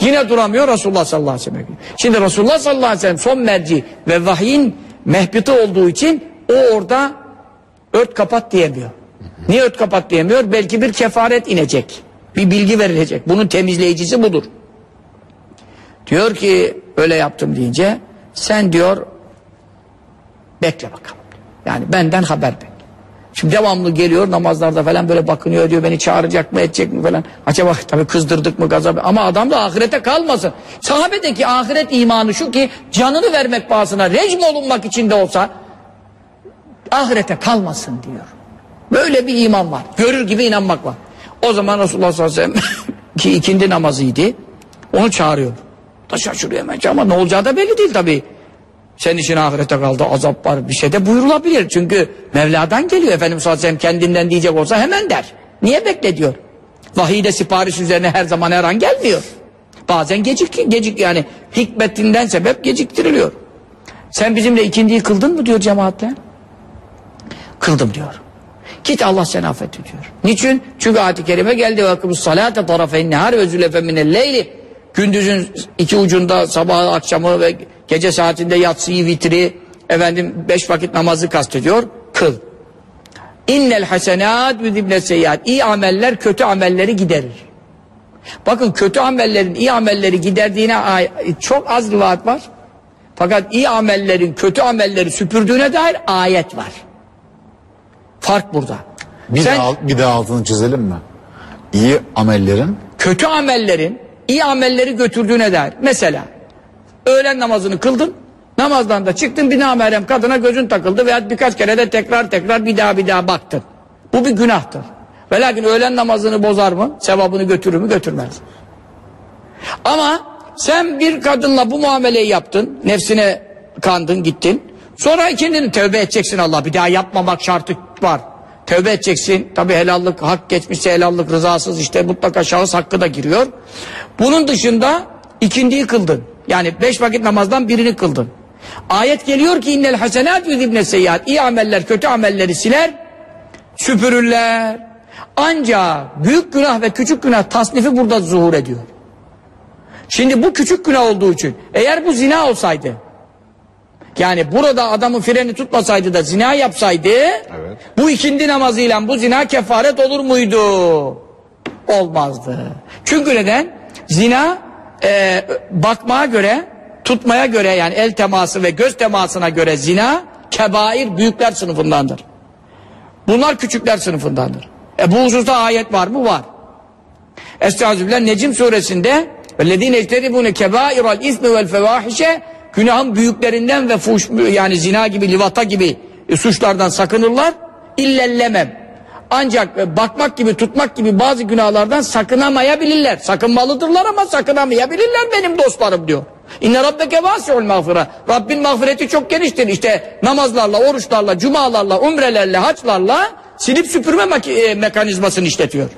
Yine duramıyor Resulullah sallallahu aleyhi ve sellem. Şimdi Resulullah sallallahu aleyhi ve sellem son merci ve vahyin mehbiti olduğu için o orada ört kapat diyemiyor. Niye ört kapat diyemiyor? Belki bir kefaret inecek. Bir bilgi verilecek. Bunun temizleyicisi budur. Diyor ki öyle yaptım deyince sen diyor bekle bakalım. Yani benden haber bek. Şimdi devamlı geliyor namazlarda falan böyle bakınıyor diyor beni çağıracak mı edecek mi falan. Acaba tabii kızdırdık mı gazap ama adam da ahirete kalmasın. Sahabedeki ahiret imanı şu ki canını vermek pahasına rejim olunmak için de olsa ahirete kalmasın diyor. Böyle bir iman var. Görür gibi inanmak var. O zaman Resulullah sallallahu aleyhi ve sellem ki ikindi namazıydı. Onu çağırıyor. Da şaşırıyor hemen ama ne olacağı da belli değil tabii. Senin için ahirete kaldı azap var bir şey de buyurulabilir. Çünkü Mevla'dan geliyor Efendimiz sallallahu aleyhi ve sellem kendinden diyecek olsa hemen der. Niye bekle diyor. Vahiyde sipariş üzerine her zaman her an gelmiyor. Bazen gecik, gecik yani hikmetinden sebep geciktiriliyor. Sen bizimle ikindiyi kıldın mı diyor cemaatle. Kıldım diyor. Git Allah seni affetti diyor. Niçin? Çünkü ayet-i kerime geldi ve akımus salate nehar ve zülefe minel. Gündüzün iki ucunda sabahı akşamı ve gece saatinde yatsıyı vitri efendim beş vakit namazı kastediyor. Kıl. İnnel hasenat yüzibne seyyiat. İyi ameller kötü amelleri giderir. Bakın kötü amellerin iyi amelleri giderdiğine çok az rivayet var. Fakat iyi amellerin kötü amelleri süpürdüğüne dair ayet var. Fark burada.
Bir,
Sen
al- bir de altını çizelim mi? İyi amellerin
kötü amellerin iyi amelleri götürdüğüne dair. Mesela öğlen namazını kıldın. Namazdan da çıktın bir namerem kadına gözün takıldı veya birkaç kere de tekrar tekrar bir daha bir daha baktın. Bu bir günahtır. Ve lakin öğlen namazını bozar mı? Sevabını götürür mü? Götürmez. Ama sen bir kadınla bu muameleyi yaptın. Nefsine kandın gittin. Sonra kendini tövbe edeceksin Allah. Bir daha yapmamak şartı var. Tövbe edeceksin. Tabi helallik hak geçmişse helallik rızasız işte mutlaka şahıs hakkı da giriyor. Bunun dışında ikindiyi kıldın. Yani beş vakit namazdan birini kıldın. Ayet geliyor ki innel hasenat yüzibne seyyiat. İyi ameller kötü amelleri siler süpürürler. Ancak büyük günah ve küçük günah tasnifi burada zuhur ediyor. Şimdi bu küçük günah olduğu için eğer bu zina olsaydı yani burada adamın freni tutmasaydı da zina yapsaydı bu ikindi namazıyla bu zina kefaret olur muydu? Olmazdı. Çünkü neden? Zina e, bakmaya göre tutmaya göre yani el teması ve göz temasına göre zina kebair büyükler sınıfındandır. Bunlar küçükler sınıfındandır. E bu hususta ayet var mı? Var. Estağfirullah Necim suresinde وَالَّذ۪ينَ اجْتَرِبُونَ كَبَائِرَ الْاِثْمِ وَالْفَوَاحِشَ Günahın büyüklerinden ve fuş, yani zina gibi, livata gibi e, suçlardan sakınırlar. İllellemem. Ancak e, bakmak gibi, tutmak gibi bazı günahlardan sakınamayabilirler. Sakınmalıdırlar ama sakınamayabilirler benim dostlarım diyor. İnne rabbeke vasi'ul mağfira. Rabbin mağfireti çok geniştir. İşte namazlarla, oruçlarla, cumalarla, umrelerle, haçlarla silip süpürme e, mekanizmasını işletiyor.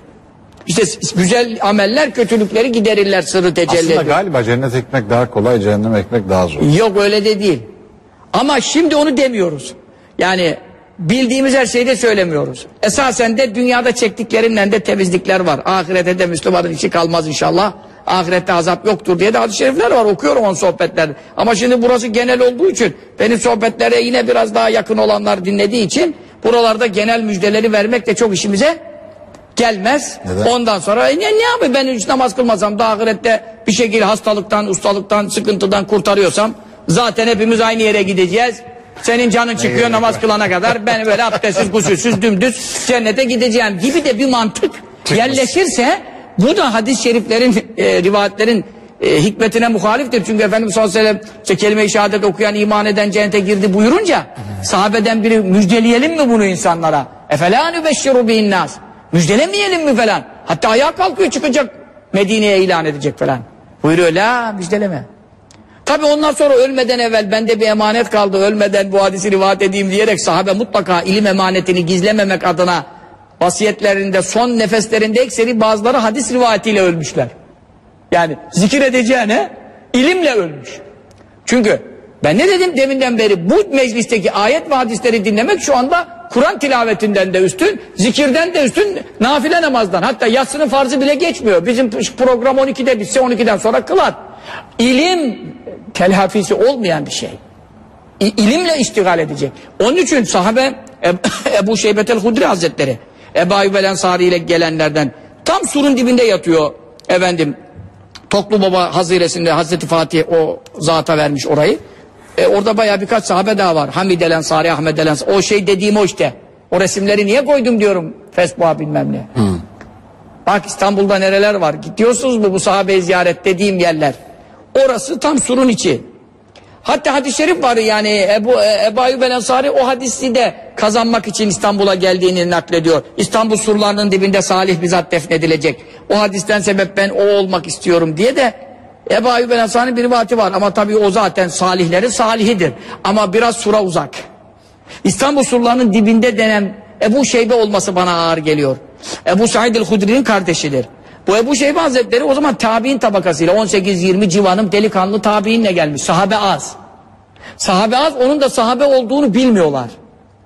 İşte güzel ameller kötülükleri giderirler sırrı tecelli
Aslında
ediyor.
galiba cennet ekmek daha kolay, cehennem ekmek daha zor.
Yok öyle de değil. Ama şimdi onu demiyoruz. Yani bildiğimiz her şeyi de söylemiyoruz. Esasen de dünyada çektiklerinden de temizlikler var. Ahirete de Müslümanın içi kalmaz inşallah. Ahirette azap yoktur diye de hadis-i şerifler var. Okuyorum on sohbetlerde. Ama şimdi burası genel olduğu için benim sohbetlere yine biraz daha yakın olanlar dinlediği için buralarda genel müjdeleri vermek de çok işimize gelmez.
Neden?
Ondan sonra e, ne, ne yapayım ben hiç namaz kılmasam da ahirette bir şekilde hastalıktan, ustalıktan, sıkıntıdan kurtarıyorsam zaten hepimiz aynı yere gideceğiz. Senin canın çıkıyor namaz kılana kadar ben böyle abdestsiz, gusülsüz, dümdüz cennete gideceğim gibi de bir mantık yerleşirse bu da hadis-i şeriflerin, e, rivayetlerin e, hikmetine muhaliftir. Çünkü Efendimiz sallallahu aleyhi ve sellem işte kelime-i şehadet okuyan, iman eden cennete girdi buyurunca sahabeden biri müjdeleyelim mi bunu insanlara? Efela nübeşşiru bin nas. Müjdelemeyelim mi falan? Hatta ayağa kalkıyor çıkacak Medine'ye ilan edecek falan. Buyuruyor la müjdeleme. Tabi ondan sonra ölmeden evvel bende bir emanet kaldı ölmeden bu hadisi rivayet edeyim diyerek sahabe mutlaka ilim emanetini gizlememek adına vasiyetlerinde son nefeslerinde ekseri bazıları hadis rivayetiyle ölmüşler. Yani zikir edeceğine ilimle ölmüş. Çünkü ben ne dedim deminden beri bu meclisteki ayet ve hadisleri dinlemek şu anda Kur'an tilavetinden de üstün, zikirden de üstün, nafile namazdan. Hatta yatsının farzı bile geçmiyor. Bizim program 12'de bitse 12'den sonra kılar. İlim telhafisi olmayan bir şey. İ- ilimle iştigal edecek. Onun için sahabe Eb- Ebu Şeybetel Hudri Hazretleri Ebu Ayyub Ensari ile gelenlerden tam surun dibinde yatıyor efendim Toklu Baba haziresinde Hazreti Fatih o zata vermiş orayı. E, orada baya birkaç sahabe daha var. Hamid el Ensari, Ahmed el Ensari. O şey dediğim o işte. O resimleri niye koydum diyorum. Facebook'a bilmem ne. Bak İstanbul'da nereler var. Gidiyorsunuz mu bu sahabeyi ziyaret dediğim yerler. Orası tam surun içi. Hatta hadis-i şerif var yani Ebu, e, Ebu Ayyub el Ensari o hadisi de kazanmak için İstanbul'a geldiğini naklediyor. İstanbul surlarının dibinde salih bizzat defnedilecek. O hadisten sebep ben o olmak istiyorum diye de Ebu Ayyub el Ensari'nin bir rivayeti var. Ama tabii o zaten salihlerin salihidir. Ama biraz sura uzak. İstanbul surlarının dibinde denen Ebu Şeybe olması bana ağır geliyor. Ebu Said el-Hudri'nin kardeşidir. Bu Ebu Şeybe Hazretleri o zaman tabi'in tabakasıyla 18-20 civanım delikanlı tabi'inle gelmiş. Sahabe az. Sahabe az onun da sahabe olduğunu bilmiyorlar.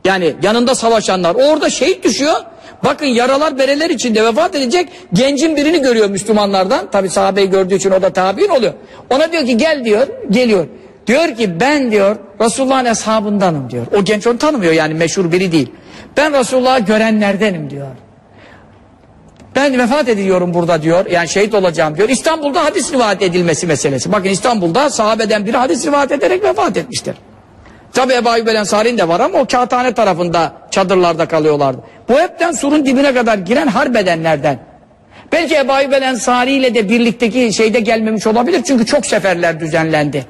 Yani yanında savaşanlar. Orada şehit düşüyor. Bakın yaralar bereler içinde vefat edecek gencin birini görüyor Müslümanlardan. Tabi sahabeyi gördüğü için o da tabi'in oluyor. Ona diyor ki gel diyor geliyor. Diyor ki ben diyor Resulullah'ın eshabındanım diyor. O genç onu tanımıyor yani meşhur biri değil. Ben Resulullah'ı görenlerdenim diyor. Ben vefat ediyorum burada diyor. Yani şehit olacağım diyor. İstanbul'da hadis rivayet edilmesi meselesi. Bakın İstanbul'da sahabeden biri hadis rivayet ederek vefat etmiştir. Tabi Ebu Ayyub el Ensari'nin de var ama o kağıthane tarafında çadırlarda kalıyorlardı. Bu hepten surun dibine kadar giren harbedenlerden. Belki Ebu Ayyub el Ensari ile de birlikteki şeyde gelmemiş olabilir. Çünkü çok seferler düzenlendi.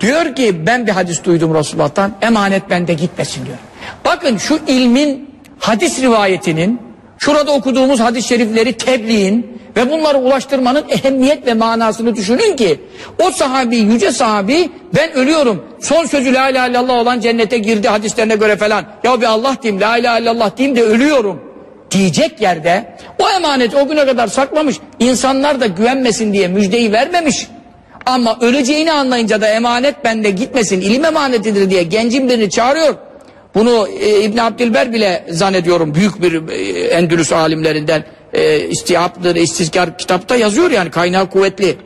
Diyor ki ben bir hadis duydum Resulullah'tan emanet bende gitmesin diyor. Bakın şu ilmin hadis rivayetinin şurada okuduğumuz hadis-i şerifleri tebliğin ve bunları ulaştırmanın ehemmiyet ve manasını düşünün ki o sahabi yüce sahabi ben ölüyorum son sözü la ilahe illallah olan cennete girdi hadislerine göre falan ya bir Allah diyeyim la ilahe illallah diyeyim de ölüyorum diyecek yerde o emaneti o güne kadar saklamış insanlar da güvenmesin diye müjdeyi vermemiş ama öleceğini anlayınca da emanet bende gitmesin ilim emanetidir diye gencin birini çağırıyor. Bunu e, İbn Abdilber bile zannediyorum büyük bir e, Endülüs alimlerinden e, istihaptır, istizkar kitapta yazıyor yani kaynağı kuvvetli.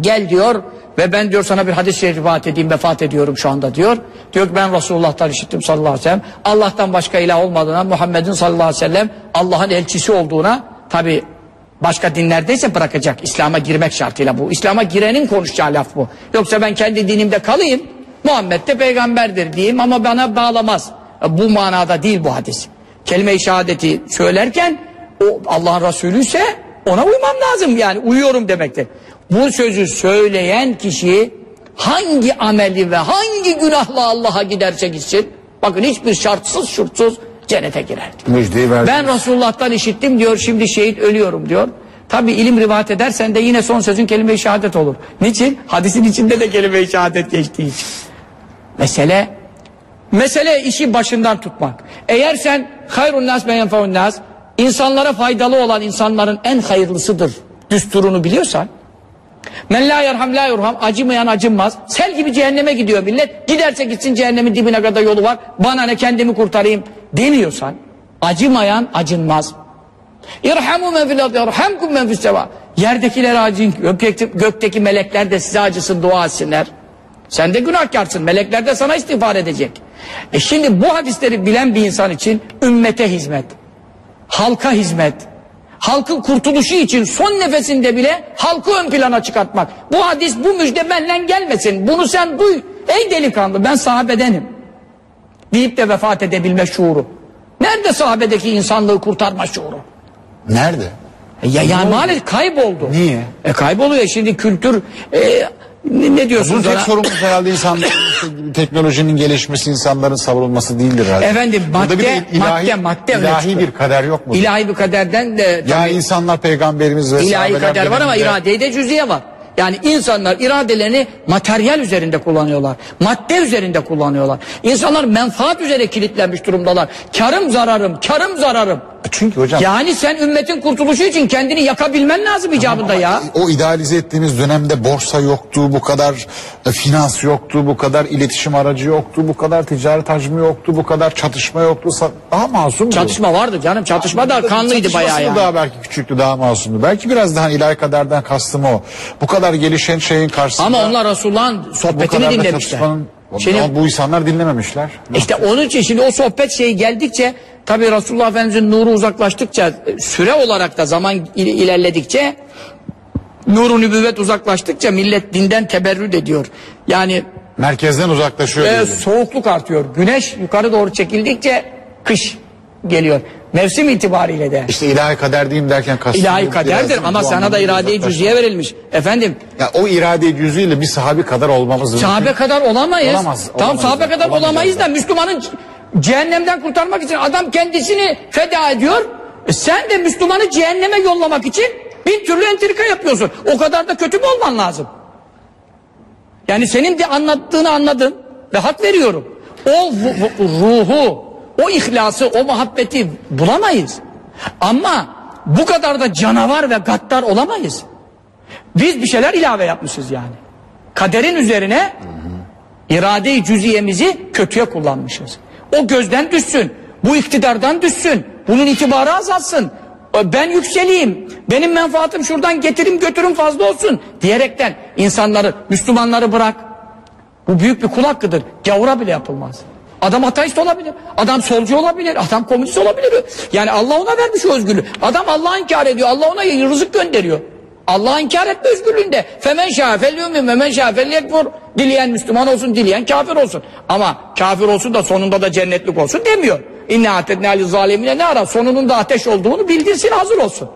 Gel diyor ve ben diyor sana bir hadis-i şerif rivayet edeyim vefat ediyorum şu anda diyor. Diyor ki ben Resulullah'tan işittim sallallahu aleyhi ve sellem. Allah'tan başka ilah olmadığına Muhammed'in sallallahu aleyhi ve sellem Allah'ın elçisi olduğuna tabi başka dinlerdeyse bırakacak. İslam'a girmek şartıyla bu. İslam'a girenin konuşacağı laf bu. Yoksa ben kendi dinimde kalayım. Muhammed de peygamberdir diyeyim ama bana bağlamaz. Bu manada değil bu hadis. Kelime-i şehadeti söylerken o Allah'ın Resulü ise ona uymam lazım yani uyuyorum demektir. Bu sözü söyleyen kişi hangi ameli ve hangi günahla Allah'a giderse gitsin bakın hiçbir şartsız şurtsuz cennete girer.
Müjdeyi.
Ben Resulullah'tan işittim diyor şimdi şehit ölüyorum diyor. Tabi ilim rivayet edersen de yine son sözün kelime-i şehadet olur. Niçin? Hadisin içinde de kelime-i şehadet geçtiği için. Mesele mesele işi başından tutmak. Eğer sen hayrun nas men yenfeun nas insanlara faydalı olan insanların en hayırlısıdır düsturunu biliyorsan Men la yerham la yurham acımayan acınmaz. Sel gibi cehenneme gidiyor millet. Giderse gitsin cehennemin dibine kadar yolu var. Bana ne kendimi kurtarayım demiyorsan acımayan acınmaz. İrhamu men fil ardı yerhamkum men fis. Yerdekiler acın, gökteki melekler de size acısın, dua etsinler. Sen de günahkarsın. Melekler de sana istiğfar edecek. E şimdi bu hadisleri bilen bir insan için ümmete hizmet, halka hizmet, halkın kurtuluşu için son nefesinde bile halkı ön plana çıkartmak. Bu hadis, bu müjde benden gelmesin. Bunu sen duy. Ey delikanlı ben sahabedenim. Deyip de vefat edebilme şuuru. Nerede sahabedeki insanlığı kurtarma şuuru?
Nerede?
E Ya, yani maalesef kayboldu.
Niye?
E kayboluyor şimdi kültür e, ne, ne diyorsunuz
Bunun tek sorumlusu herhalde insanların teknolojinin gelişmesi, insanların savrulması değildir herhalde.
Efendim
Burada bir
madde,
de ilahi,
madde, madde
ilahi bir kader yok mu?
İlahi bir kaderden de
yani
tabii
insanlar peygamberimiz ve
ilahi kader var ama iradeye de cüziye var. Yani insanlar iradelerini materyal üzerinde kullanıyorlar. Madde üzerinde kullanıyorlar. İnsanlar menfaat üzere kilitlenmiş durumdalar. Karım zararım, karım zararım.
Çünkü hocam
Yani sen ümmetin kurtuluşu için kendini yakabilmen lazım icabında ya.
o idealize ettiğimiz dönemde borsa yoktu, bu kadar e, finans yoktu, bu kadar iletişim aracı yoktu, bu kadar ticaret hacmi yoktu, bu kadar çatışma yoktu. Sa- Daha masum.
Çatışma vardı canım. Çatışma da kanlıydı
Çatışması
bayağı yani.
daha belki küçüktü, daha masumdu. Belki biraz daha ilahi kaderden kastım o. Bu kadar gelişen şeyin karşısında...
Ama onlar Resulullah'ın
bu
sohbetini
kadar da
dinlemişler.
çatışmanın-
Şimdi
Ama bu insanlar dinlememişler.
İşte onun için şimdi o sohbet şeyi geldikçe tabi Resulullah Efendimiz'in nuru uzaklaştıkça süre olarak da zaman il- ilerledikçe nuru nübüvvet uzaklaştıkça millet dinden teberrüt ediyor. Yani
Merkezden uzaklaşıyor.
e, soğukluk artıyor. Güneş yukarı doğru çekildikçe kış geliyor. Mevsim itibariyle de.
İşte ilahi kader diyeyim derken kastım.
İlahi kaderdir ama sana da irade-i cüziye verilmiş. Efendim
Ya o irade cüzüyle bir sahabi kadar olmamız mümkün.
Sahabe kadar olamayız.
Olamaz,
Tamam sahabe kadar olamayız da. Müslümanın cehennemden kurtarmak için adam kendisini feda ediyor. E sen de Müslümanı cehenneme yollamak için bin türlü entrika yapıyorsun. O kadar da kötü mü olman lazım? Yani senin de anlattığını anladım ve hak veriyorum. O ru- ru- ruhu, o ihlası, o muhabbeti bulamayız. Ama bu kadar da canavar ve gaddar olamayız. Biz bir şeyler ilave yapmışız yani. Kaderin üzerine irade-i cüziyemizi kötüye kullanmışız. O gözden düşsün. Bu iktidardan düşsün. Bunun itibarı azalsın. E, Ben yükseleyim. Benim menfaatim şuradan getirim götürüm fazla olsun. Diyerekten insanları, Müslümanları bırak. Bu büyük bir kul hakkıdır. Gavura bile yapılmaz. Adam ateist olabilir. Adam solcu olabilir. Adam komünist olabilir. Yani Allah ona vermiş o özgürlüğü. Adam Allah'ı inkar ediyor. Allah ona rızık gönderiyor. Allah'ı inkar etme özgürlüğünde. Femen şâ fel yu'min ve men şâ fel yekfur. Dileyen Müslüman olsun, dileyen kafir olsun. Ama kafir olsun da sonunda da cennetlik olsun demiyor. İnne atednâ li zalimine ne ara? Sonunun da ateş olduğunu bildirsin hazır olsun.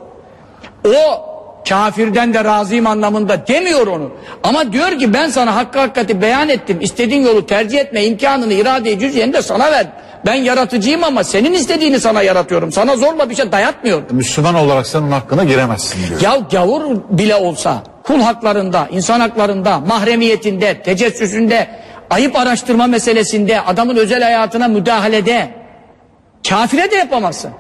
O kafirden de razıyım anlamında demiyor onu. Ama diyor ki ben sana hakkı hakikati beyan ettim. İstediğin yolu tercih etme imkanını irade-i cüziyeni de sana ver. Ben yaratıcıyım ama senin istediğini sana yaratıyorum. Sana zorla bir şey dayatmıyorum.
Müslüman olarak sen onun hakkına giremezsin diyor.
Ya gavur bile olsa kul haklarında, insan haklarında, mahremiyetinde, tecessüsünde, ayıp araştırma meselesinde, adamın özel hayatına müdahalede kafire de yapamazsın.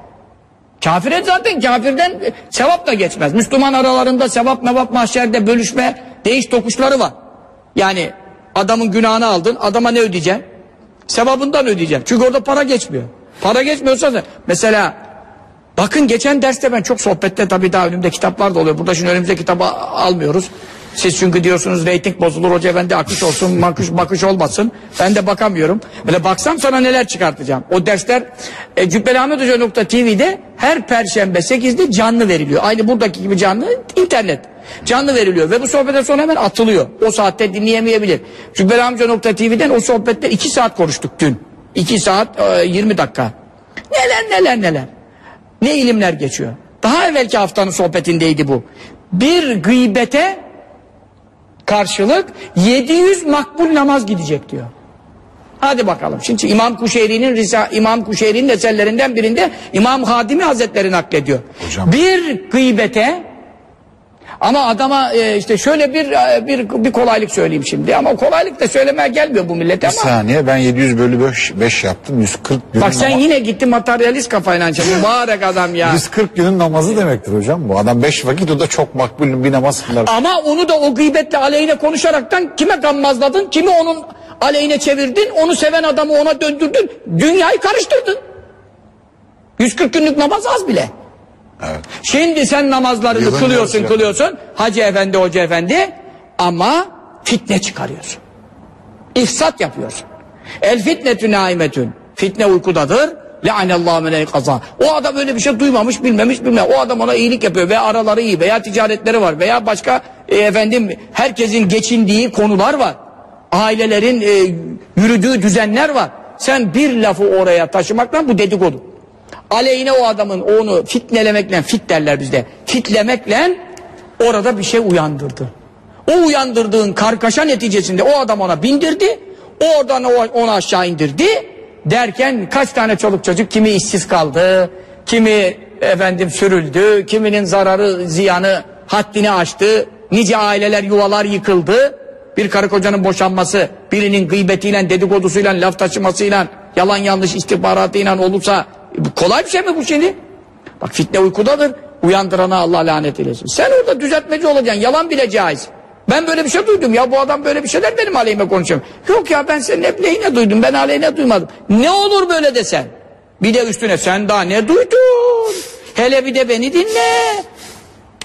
Kafire zaten kafirden e, sevap da geçmez. Müslüman aralarında sevap mevap mahşerde bölüşme değiş tokuşları var. Yani adamın günahını aldın adama ne ödeyeceksin? Sevabından ödeyeceğim. Çünkü orada para geçmiyor. Para geçmiyorsa da mesela bakın geçen derste ben çok sohbette tabii daha önümde kitaplar da oluyor. Burada şimdi önümüzde kitabı almıyoruz. Siz çünkü diyorsunuz reyting bozulur hoca bende akış olsun bakış, bakış olmasın. Ben de bakamıyorum. Böyle baksam sana neler çıkartacağım. O dersler e, cübbelahmethoca.tv'de her perşembe 8'de canlı veriliyor. Aynı buradaki gibi canlı internet. Canlı veriliyor ve bu sohbetten sonra hemen atılıyor. O saatte dinleyemeyebilir. Cübbelahmethoca.tv'den o sohbetler 2 saat konuştuk dün. 2 saat e, 20 dakika. Neler neler neler. Ne ilimler geçiyor. Daha evvelki haftanın sohbetindeydi bu. Bir gıybete karşılık 700 makbul namaz gidecek diyor. Hadi bakalım. Şimdi İmam Kuşeyri'nin İmam Kuşeyri'nin eserlerinden birinde İmam Hadimi Hazretleri naklediyor.
Hocam.
Bir gıybete ama adama e, işte şöyle bir, e, bir bir kolaylık söyleyeyim şimdi ama kolaylık da söylemeye gelmiyor bu millete
Bir
ama
saniye ben 700 bölü 5, 5 yaptım 140 günün
bak sen yine gittin materyalist kafayla çalışıyorsun. Mübarek adam ya.
140 günün namazı demektir hocam bu. Adam 5 vakit o da çok makbul bir namaz kılar.
Ama onu da o gıybetle aleyhine konuşaraktan kime gammazladın, kimi onun aleyhine çevirdin, onu seven adamı ona döndürdün, dünyayı karıştırdın. 140 günlük namaz az bile.
Evet.
Şimdi sen namazlarını
Yılın
kılıyorsun kılıyorsun, hacı efendi hoca efendi ama fitne çıkarıyorsun. İfsat yapıyorsun. El fitnetü naimetün. Fitne uykudadır. Le'anallahu men kaza. O adam öyle bir şey duymamış, bilmemiş, bilmem. O adam ona iyilik yapıyor veya araları iyi veya ticaretleri var veya başka e, efendim herkesin geçindiği konular var. Ailelerin e, yürüdüğü düzenler var. Sen bir lafı oraya taşımakla bu dedikodu. Aleyhine o adamın onu fitnelemekle, fit derler bizde. Fitlemekle orada bir şey uyandırdı. O uyandırdığın kargaşa neticesinde o adam ona bindirdi. Oradan onu aşağı indirdi. Derken kaç tane çoluk çocuk kimi işsiz kaldı, kimi efendim sürüldü, kiminin zararı ziyanı haddini aştı. Nice aileler yuvalar yıkıldı. Bir karı kocanın boşanması, birinin gıybetiyle, dedikodusuyla, laf taşımasıyla, yalan yanlış istihbaratıyla olursa bu kolay bir şey mi bu şimdi? Bak fitne uykudadır. Uyandırana Allah lanet eylesin. Sen orada düzeltmeci olacaksın. Yalan bile caiz. Ben böyle bir şey duydum ya bu adam böyle bir şeyler benim aleyhime konuşuyor. Yok ya ben senin hep lehine duydum ben aleyhine duymadım. Ne olur böyle desen. Bir de üstüne sen daha ne duydun? Hele bir de beni dinle.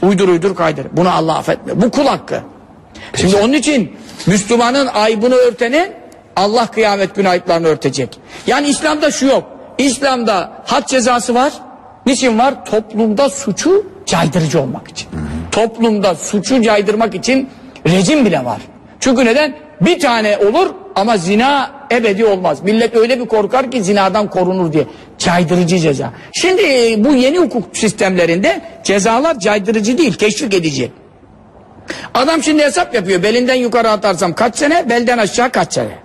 Uydur uydur kaydır. Bunu Allah affetmiyor. Bu kul hakkı. Şimdi onun için Müslümanın aybını örtenin Allah kıyamet günü ayıplarını örtecek. Yani İslam'da şu yok. İslam'da had cezası var. Niçin var? Toplumda suçu caydırıcı olmak için. Toplumda suçu caydırmak için rejim bile var. Çünkü neden? Bir tane olur ama zina ebedi olmaz. Millet öyle bir korkar ki zinadan korunur diye. Caydırıcı ceza. Şimdi e, bu yeni hukuk sistemlerinde cezalar caydırıcı değil, teşvik edici. Adam şimdi hesap yapıyor. Belinden yukarı atarsam kaç sene, belden aşağı kaç sene.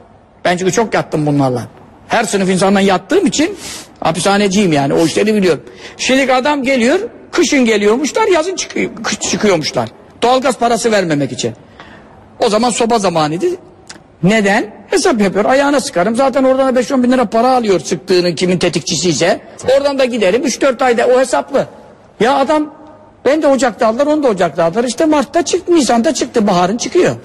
Ben çünkü çok yattım bunlarla. Her sınıf insandan yattığım için hapishaneciyim yani. O işleri biliyorum. Şimdi adam geliyor, kışın geliyormuşlar, yazın çıkıyor, kış çıkıyormuşlar. Doğalgaz parası vermemek için. O zaman soba zamanıydı. Neden? Hesap yapıyor. Ayağına sıkarım. Zaten oradan da 5-10 bin lira para alıyor sıktığını kimin tetikçisi ise. Oradan da giderim. 3-4 ayda o hesaplı. Ya adam ben de Ocak'ta aldılar, onu da Ocak'ta aldılar. İşte Mart'ta çıktı, Nisan'da çıktı, baharın çıkıyor.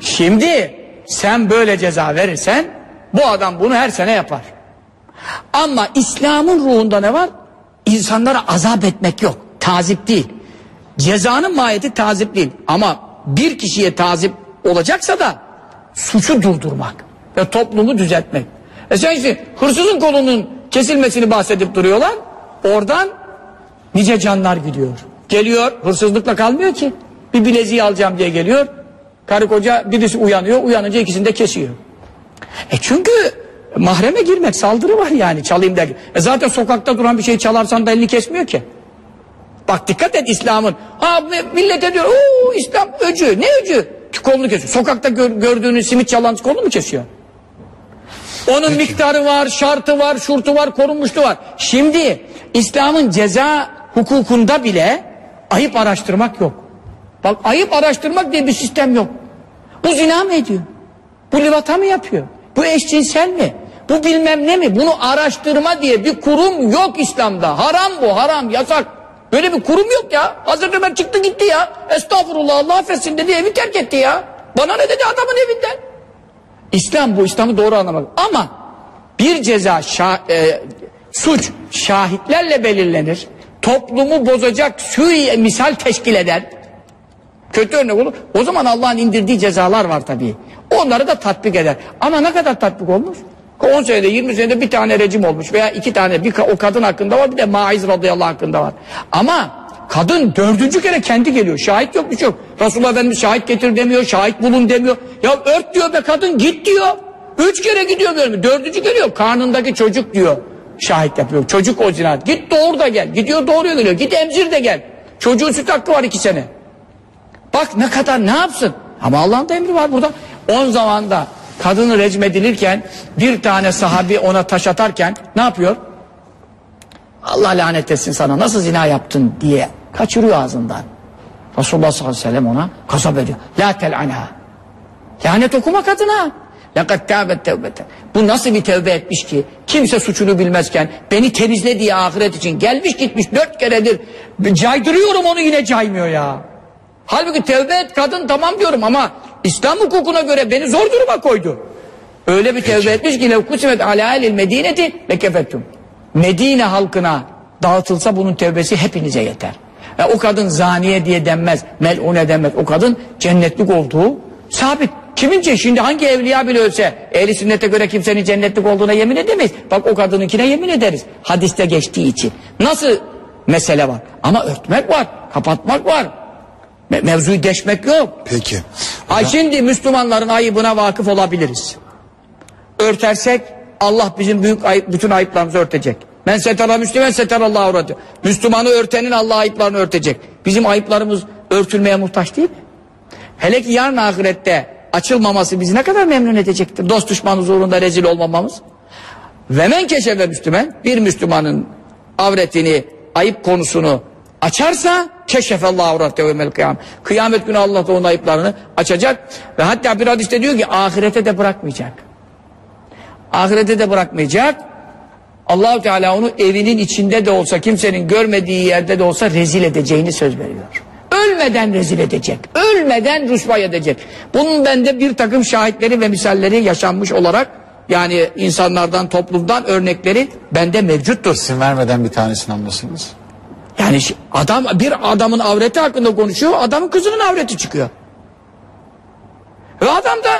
Şimdi sen böyle ceza verirsen bu adam bunu her sene yapar. Ama İslam'ın ruhunda ne var? İnsanlara azap etmek yok. Tazip değil. Cezanın mahiyeti tazip değil. Ama bir kişiye tazip olacaksa da suçu durdurmak ve toplumu düzeltmek. E sen işte hırsızın kolunun kesilmesini bahsedip duruyorlar. Oradan nice canlar gidiyor. Geliyor hırsızlıkla kalmıyor ki. Bir bileziği alacağım diye geliyor. Karı koca birisi uyanıyor. Uyanınca ikisini de kesiyor. E çünkü mahreme girmek saldırı var yani çalayım derken. E zaten sokakta duran bir şey çalarsan da elini kesmiyor ki. Bak dikkat et İslam'ın. Ha millete diyor ooo İslam öcü. Ne öcü? Kolunu kesiyor. Sokakta gör, gördüğünüz simit çalan kolunu mu kesiyor? Onun miktarı var, şartı var, şurtu var, korunmuşluğu var. Şimdi İslam'ın ceza hukukunda bile ayıp araştırmak yok. Bak ayıp araştırmak diye bir sistem yok. Bu zina mı ediyor? Bu livata mı yapıyor? Bu eşcinsel mi? Bu bilmem ne mi? Bunu araştırma diye bir kurum yok İslam'da. Haram bu, haram, yasak. Böyle bir kurum yok ya. Hazreti Ömer çıktı gitti ya. Estağfurullah Allah affetsin dedi evi terk etti ya. Bana ne dedi adamın evinden? İslam bu, İslam'ı doğru anlamak. Ama bir ceza, şa- e, suç şahitlerle belirlenir. Toplumu bozacak sui misal teşkil eder. Kötü örnek olur. O zaman Allah'ın indirdiği cezalar var tabii. Onları da tatbik eder. Ama ne kadar tatbik olmuş? 10 senede 20 senede bir tane rejim olmuş veya iki tane bir o kadın hakkında var bir de Maiz radıyallahu hakkında var. Ama kadın dördüncü kere kendi geliyor. Şahit yok bir şey yok. Resulullah Efendimiz şahit getir demiyor, şahit bulun demiyor. Ya ört diyor be kadın git diyor. Üç kere gidiyor görmüyor. Dördüncü geliyor. Karnındaki çocuk diyor. Şahit yapıyor. Çocuk o cinayet. Git doğur da gel. Gidiyor doğuruyor geliyor. Git emzir de gel. Çocuğun süt hakkı var iki sene. Bak ne kadar ne yapsın? Ama Allah'ın da emri var burada. On zamanda kadını recmedilirken bir tane sahabi ona taş atarken ne yapıyor? Allah lanet etsin sana nasıl zina yaptın diye kaçırıyor ağzından. Resulullah sallallahu aleyhi ve sellem ona kasap ediyor. La tel'anha. Lanet okuma kadına. Lekad tâbet tevbeten. Bu nasıl bir tevbe etmiş ki? Kimse suçunu bilmezken beni temizle diye ahiret için gelmiş gitmiş dört keredir. Caydırıyorum onu yine caymıyor ya. Halbuki tevbe et kadın tamam diyorum ama İslam hukukuna göre beni zor duruma koydu. Öyle bir tevbe etmiş ki lev kusimet ala elil medineti lekefettum. Medine halkına dağıtılsa bunun tevbesi hepinize yeter. E, o kadın zaniye diye denmez, melune denmez. O kadın cennetlik olduğu sabit. Kimince şimdi hangi evliya bile ölse ehli sünnete göre kimsenin cennetlik olduğuna yemin edemeyiz. Bak o kadınınkine yemin ederiz. Hadiste geçtiği için. Nasıl mesele var? Ama örtmek var, kapatmak var. Me- mevzuyu deşmek yok.
Peki.
Ay şimdi Müslümanların ayıbına vakıf olabiliriz. Örtersek Allah bizim büyük ayıp, bütün ayıplarımızı örtecek. Men setara müslümen setarallahu avratı. Müslümanı örtenin Allah ayıplarını örtecek. Bizim ayıplarımız örtülmeye muhtaç değil mi? Hele ki yarın ahirette açılmaması bizi ne kadar memnun edecektir. Dost düşman huzurunda rezil olmamamız. Ve men keşefe Müslüman bir Müslümanın avretini, ayıp konusunu açarsa keşefellahu avratehu yevmel kıyam. Kıyamet günü Allah da onun ayıplarını açacak ve hatta bir hadiste diyor ki ahirete de bırakmayacak. Ahirete de bırakmayacak. Allahu Teala onu evinin içinde de olsa kimsenin görmediği yerde de olsa rezil edeceğini söz veriyor. Ölmeden rezil edecek. Ölmeden rüsvay edecek. Bunun bende bir takım şahitleri ve misalleri yaşanmış olarak yani insanlardan toplumdan örnekleri bende mevcuttur.
İsim vermeden bir tanesini anlasınız.
Yani adam bir adamın avreti hakkında konuşuyor, adamın kızının avreti çıkıyor. Ve adam da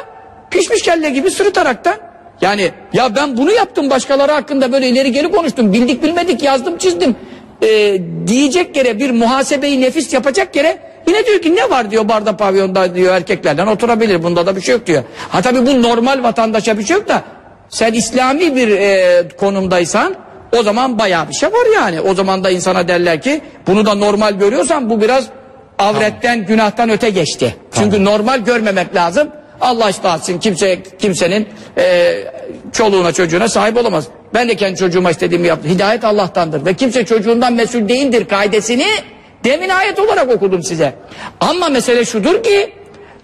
pişmiş kelle gibi sırıtaraktan yani ya ben bunu yaptım başkaları hakkında böyle ileri geri konuştum, bildik bilmedik yazdım çizdim ee, diyecek yere bir muhasebeyi nefis yapacak yere yine diyor ki ne var diyor barda pavyonda diyor erkeklerden oturabilir bunda da bir şey yok diyor. Ha tabi bu normal vatandaşa bir şey yok da sen İslami bir e, konumdaysan o zaman bayağı bir şey var yani. O zaman da insana derler ki bunu da normal görüyorsan bu biraz avretten günahtan öte geçti. Çünkü normal görmemek lazım. Allah ıslah kimse kimsenin e, çoluğuna çocuğuna sahip olamaz. Ben de kendi çocuğuma istediğimi yaptım. Hidayet Allah'tandır ve kimse çocuğundan mesul değildir kaidesini demin ayet olarak okudum size. Ama mesele şudur ki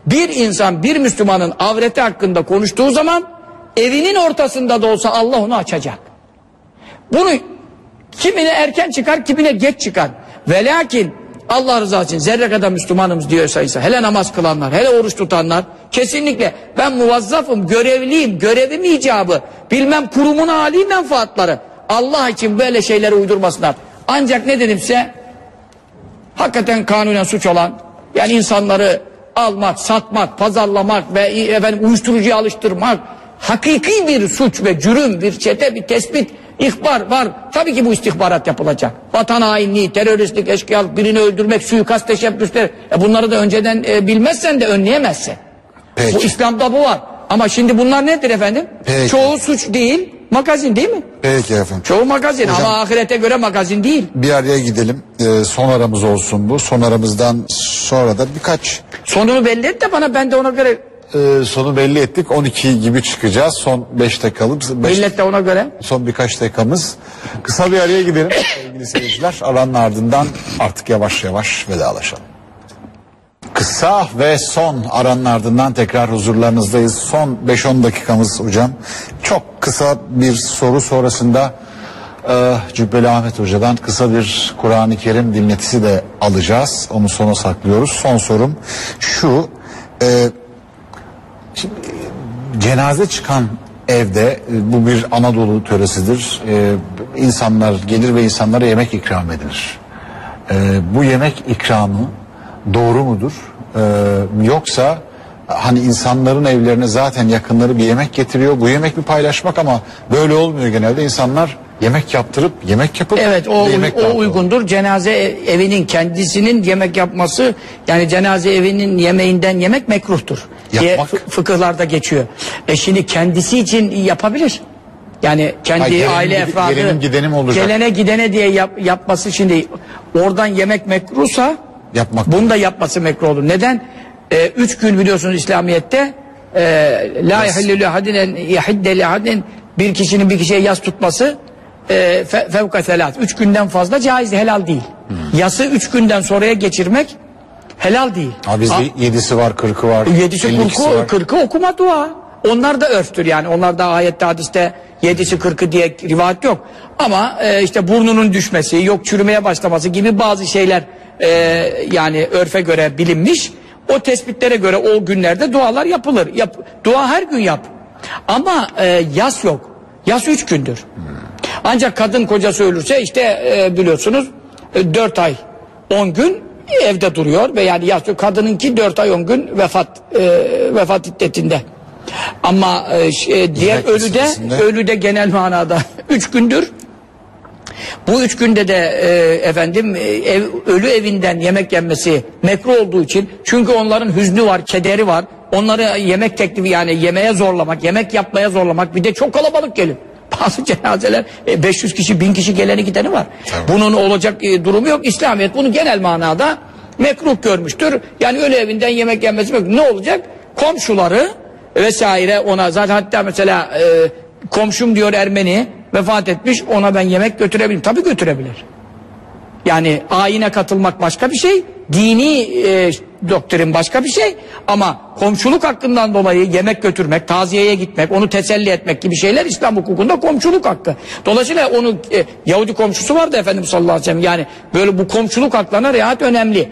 bir insan bir Müslümanın avreti hakkında konuştuğu zaman evinin ortasında da olsa Allah onu açacak. Bunu kimine erken çıkar, kimine geç çıkar. Ve lakin Allah rızası için zerre kadar Müslümanımız diyorsa ise hele namaz kılanlar, hele oruç tutanlar kesinlikle ben muvazzafım, görevliyim, görevim icabı, bilmem kurumun âli menfaatları. Allah için böyle şeyleri uydurmasınlar. Ancak ne dedim size? Hakikaten kanunen suç olan, yani insanları almak, satmak, pazarlamak ve efendim uyuşturucuya alıştırmak hakiki bir suç ve cürüm, bir çete, bir tespit, ihbar var. Tabii ki bu istihbarat yapılacak. Vatan hainliği, teröristlik, eşkıyalık, birini öldürmek, suikast teşebbüsleri. E bunları da önceden e, bilmezsen de önleyemezsin.
Peki.
Bu İslam'da bu var. Ama şimdi bunlar nedir efendim?
Peki.
Çoğu suç değil, magazin değil mi?
Peki efendim.
Çoğu magazin
Hocam-
ama ahirete göre magazin değil.
Bir araya gidelim. Ee, son aramız olsun bu. Son aramızdan sonra da birkaç
Sonunu belli et de bana ben de ona göre
e, sonu belli ettik. 12 gibi çıkacağız. Son 5 dakikamız. beş-
millet de ona göre.
son birkaç dakikamız. Kısa bir araya gidelim sevgili seyirciler. Aranın ardından artık yavaş yavaş vedalaşalım. Kısa ve son aranın ardından tekrar huzurlarınızdayız. Son 5-10 dakikamız hocam. Çok kısa bir soru sonrasında e, Cübbeli Ahmet Hoca'dan kısa bir Kur'an-ı Kerim dinletisi de alacağız. Onu sona saklıyoruz. Son sorum şu. E,
cenaze çıkan evde e, bu bir Anadolu töresidir. E, insanlar gelir ve insanlara yemek ikram edilir. E, bu yemek ikramı doğru mudur? E, yoksa hani insanların evlerine zaten yakınları bir yemek getiriyor. Bu yemek bir paylaşmak ama böyle olmuyor genelde. İnsanlar yemek yaptırıp yemek yapıp
Evet o,
yemek
o uygundur. Cenaze ev- evinin kendisinin yemek yapması yani cenaze evinin yemeğinden yemek mekruhtur. Diye
Yapmak?
fı- fıkıhlarda geçiyor. E şimdi kendisi için yapabilir. Yani kendi
Ay, gelenim
aile
gide-
efradı
gelenim gidenim olacak.
gelene gidene diye yap- yapması şimdi oradan yemek mekruhsa
Yapmak.
bunu da yapması mekruh olur. Neden? E, üç gün biliyorsunuz İslamiyet'te e, la yahillu lehadin en yahidde lehadin bir kişinin bir kişiye yas tutması e, fe, fevka selat. Üç günden fazla caiz helal değil.
Hmm.
Yası üç günden sonraya geçirmek helal değil.
Ha bizde
A-
yedisi var, kırkı var.
Yedisi kırkı,
var.
kırkı okuma dua. Onlar da örftür yani. Onlar da ayette hadiste yedisi kırkı diye rivayet yok. Ama e, işte burnunun düşmesi, yok çürümeye başlaması gibi bazı şeyler e, yani örfe göre bilinmiş. O tespitlere göre o günlerde dualar yapılır. Yap, dua her gün yap. Ama e, yas yok. Yas üç gündür. Ancak kadın kocası ölürse işte e, biliyorsunuz e, dört ay on gün evde duruyor ve yani yas kadınınki dört ay on gün vefat e, vefat iddetinde. Ama e, e, diğer
İhrak
ölüde
meselesinde.
ölüde genel manada üç gündür. Bu üç günde de e, efendim e, ev, ölü evinden yemek yenmesi mekruh olduğu için çünkü onların hüznü var, kederi var. Onları yemek teklifi yani yemeğe zorlamak, yemek yapmaya zorlamak bir de çok kalabalık gelir. Bazı cenazeler e, 500 kişi, 1000 kişi geleni gideni var. Bunun olacak e, durumu yok. İslamiyet bunu genel manada mekruh görmüştür. Yani ölü evinden yemek yenmesi mekruh. Ne olacak? Komşuları vesaire ona zaten hatta mesela e, komşum diyor Ermeni vefat etmiş ona ben yemek götürebilirim. Tabii götürebilir. Yani ayine katılmak başka bir şey, dini e, doktrin başka bir şey ama komşuluk hakkından dolayı yemek götürmek, taziyeye gitmek, onu teselli etmek gibi şeyler İslam hukukunda komşuluk hakkı. Dolayısıyla onu e, Yahudi komşusu vardı Efendimiz sallallahu aleyhi ve sellem. Yani böyle bu komşuluk haklarına riayet önemli.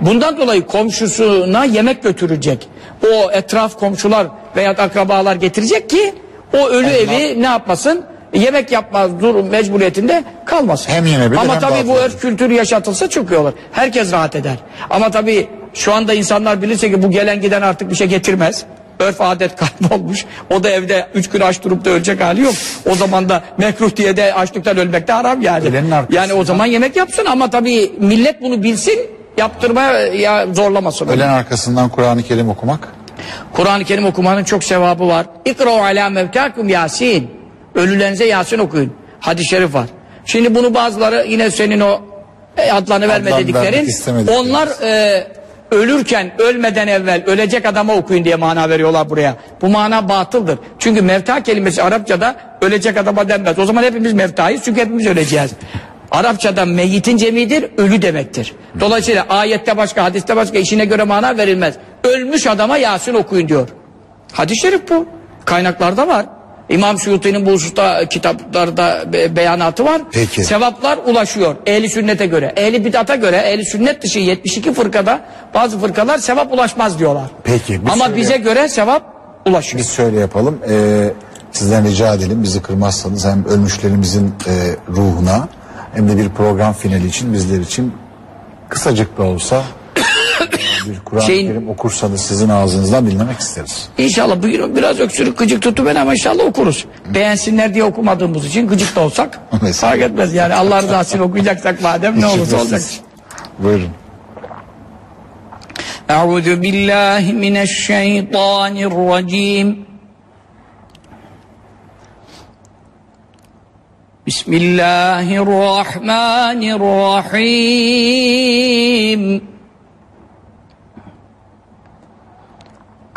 Bundan dolayı komşusuna yemek götürecek. O etraf komşular veya akrabalar getirecek ki o ölü evi ne yapmasın? Yemek yapmaz durum mecburiyetinde kalmasın.
Hem yenebilir
Ama
hem
tabii bu örf kültürü yaşatılsa çok iyi olur. Herkes rahat eder. Ama tabii şu anda insanlar bilirse ki bu gelen giden artık bir şey getirmez. Örf adet kaybolmuş. O da evde üç gün aç durup da ölecek hali yok. O zaman da mekruh diye de açlıktan ölmek de haram yani.
Ölenin
Yani o zaman yemek yapsın ama tabii millet bunu bilsin yaptırmaya ya zorlamasın.
Ölen arkasından Kur'an-ı Kerim okumak.
Kur'an-ı Kerim okumanın çok sevabı var. İkra ala mevtakum Yasin. Ölülerinize Yasin okuyun. Hadis-i şerif var. Şimdi bunu bazıları yine senin o e, adlarını verme
Adlarını
dediklerin onlar e, ölürken ölmeden evvel ölecek adama okuyun diye mana veriyorlar buraya. Bu mana batıldır. Çünkü mevta kelimesi Arapçada ölecek adama denmez. O zaman hepimiz mevtayız çünkü hepimiz öleceğiz. Arapçada meyyitin cemidir, ölü demektir. Dolayısıyla ayette başka, hadiste başka işine göre mana verilmez. Ölmüş adama Yasin okuyun diyor. Hadis-i şerif bu. Kaynaklarda var. İmam Suyuti'nin bu hususta kitaplarda be- beyanatı var.
Peki.
Sevaplar ulaşıyor ehli sünnete göre. Ehli bidata göre ehli sünnet dışı 72 fırkada bazı fırkalar sevap ulaşmaz diyorlar.
Peki,
Ama
şöyle-
bize göre sevap ulaşıyor.
Biz şöyle yapalım. Ee, sizden rica edelim bizi kırmazsanız hem ölmüşlerimizin e, ruhuna hem de bir program finali için bizler için kısacık da olsa bir Kur'an-ı
Şeyin-
Kerim okursanız sizin ağzınızdan dinlemek isteriz.
İnşallah bugün biraz öksürük gıcık tuttu beni ama inşallah okuruz. Beğensinler diye okumadığımız için gıcık da olsak
Mesela.
fark etmez yani Allah rızası için okuyacaksak madem ne olursa olacak.
Buyurun.
أعوذ بالله من الشيطان الرجيم بسم الله الرحمن الرحيم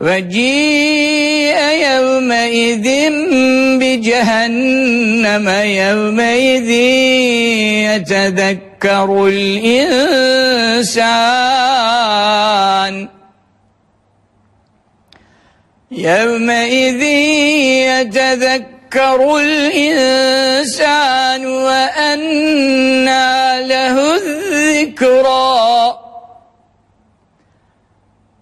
وجيء يومئذ بجهنم يومئذ يتذكر الإنسان. يومئذ يتذكر الإنسان وأنى له الذكرى.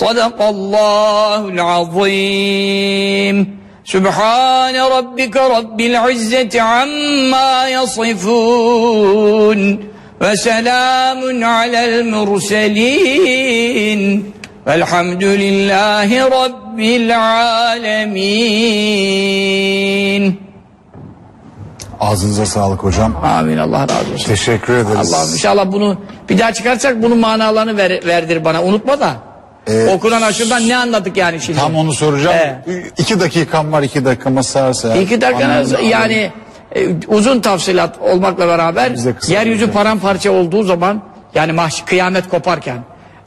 Sadakallahul azim. Sübhane rabbike rabbil izzeti amma yasifun. Ve selamun alel murselin. Velhamdülillahi rabbil alemin.
Ağzınıza sağlık hocam.
Amin Allah razı olsun.
Teşekkür ederiz.
Allah'ım inşallah bunu bir daha çıkarsak bunun manalarını ver, verdir bana unutma da. Okunan aşırıdan ne anladık yani şimdi?
Tam onu soracağım.
He.
İki dakikam var, iki dakikamı sığarsa.
İki dakikanız yani e, uzun tafsilat olmakla beraber yeryüzü
olacak.
paramparça olduğu zaman yani mahş, kıyamet koparken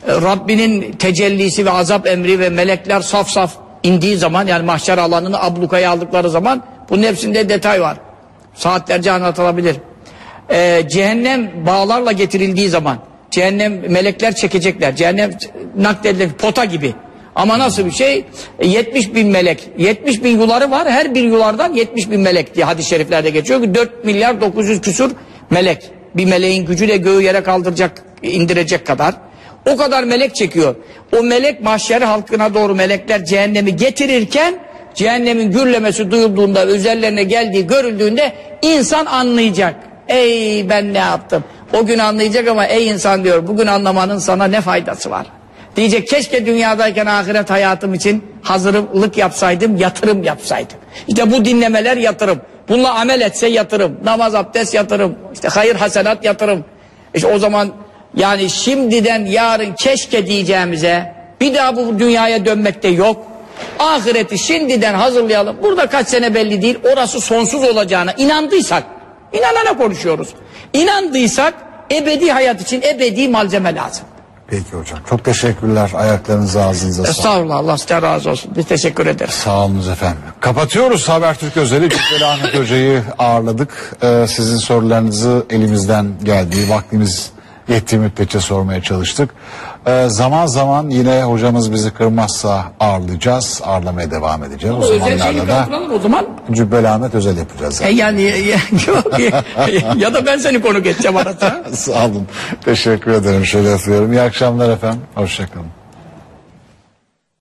e, Rabbinin tecellisi ve azap emri ve melekler saf saf indiği zaman yani mahşer alanını ablukaya aldıkları zaman bunun hepsinde detay var. Saatlerce anlatılabilir. E, cehennem bağlarla getirildiği zaman cehennem melekler çekecekler. Cehennem nakledilecek pota gibi. Ama nasıl bir şey? E, 70 bin melek. 70 bin yuları var. Her bir yulardan 70 bin melek diye hadis-i şeriflerde geçiyor ki 4 milyar 900 küsur melek. Bir meleğin gücüyle göğü yere kaldıracak, indirecek kadar. O kadar melek çekiyor. O melek mahşer halkına doğru melekler cehennemi getirirken cehennemin gürlemesi duyulduğunda üzerlerine geldiği görüldüğünde insan anlayacak. Ey ben ne yaptım? O gün anlayacak ama ey insan diyor bugün anlamanın sana ne faydası var? Diyecek keşke dünyadayken ahiret hayatım için hazırlık yapsaydım, yatırım yapsaydım. İşte bu dinlemeler yatırım. Bununla amel etse yatırım. Namaz, abdest yatırım. İşte hayır, hasenat yatırım. İşte o zaman yani şimdiden yarın keşke diyeceğimize bir daha bu dünyaya dönmekte yok. Ahireti şimdiden hazırlayalım. Burada kaç sene belli değil. Orası sonsuz olacağına inandıysak, inanana konuşuyoruz. İnandıysak ebedi hayat için ebedi malzeme lazım.
Peki hocam. Çok teşekkürler. Ayaklarınıza ağzınıza sağlık.
Estağfurullah Allah size razı olsun. Biz teşekkür ederiz.
Sağ olunuz efendim. Kapatıyoruz Habertürk Özeli. Cübbeli Ahmet Hoca'yı ağırladık. Ee, sizin sorularınızı elimizden geldiği vaktimiz yettiği müddetçe sormaya çalıştık. Ee, zaman zaman yine hocamız bizi kırmazsa ağırlayacağız. Ağırlamaya devam edeceğiz. O
şeyi
zamanlarda da
o zaman.
Cübbeli Ahmet Özel yapacağız.
E yani ya, yok, ya, ya da ben seni konuk edeceğim arada.
Sağ olun. Teşekkür ederim. Şöyle yapıyorum. İyi akşamlar efendim. Hoşçakalın.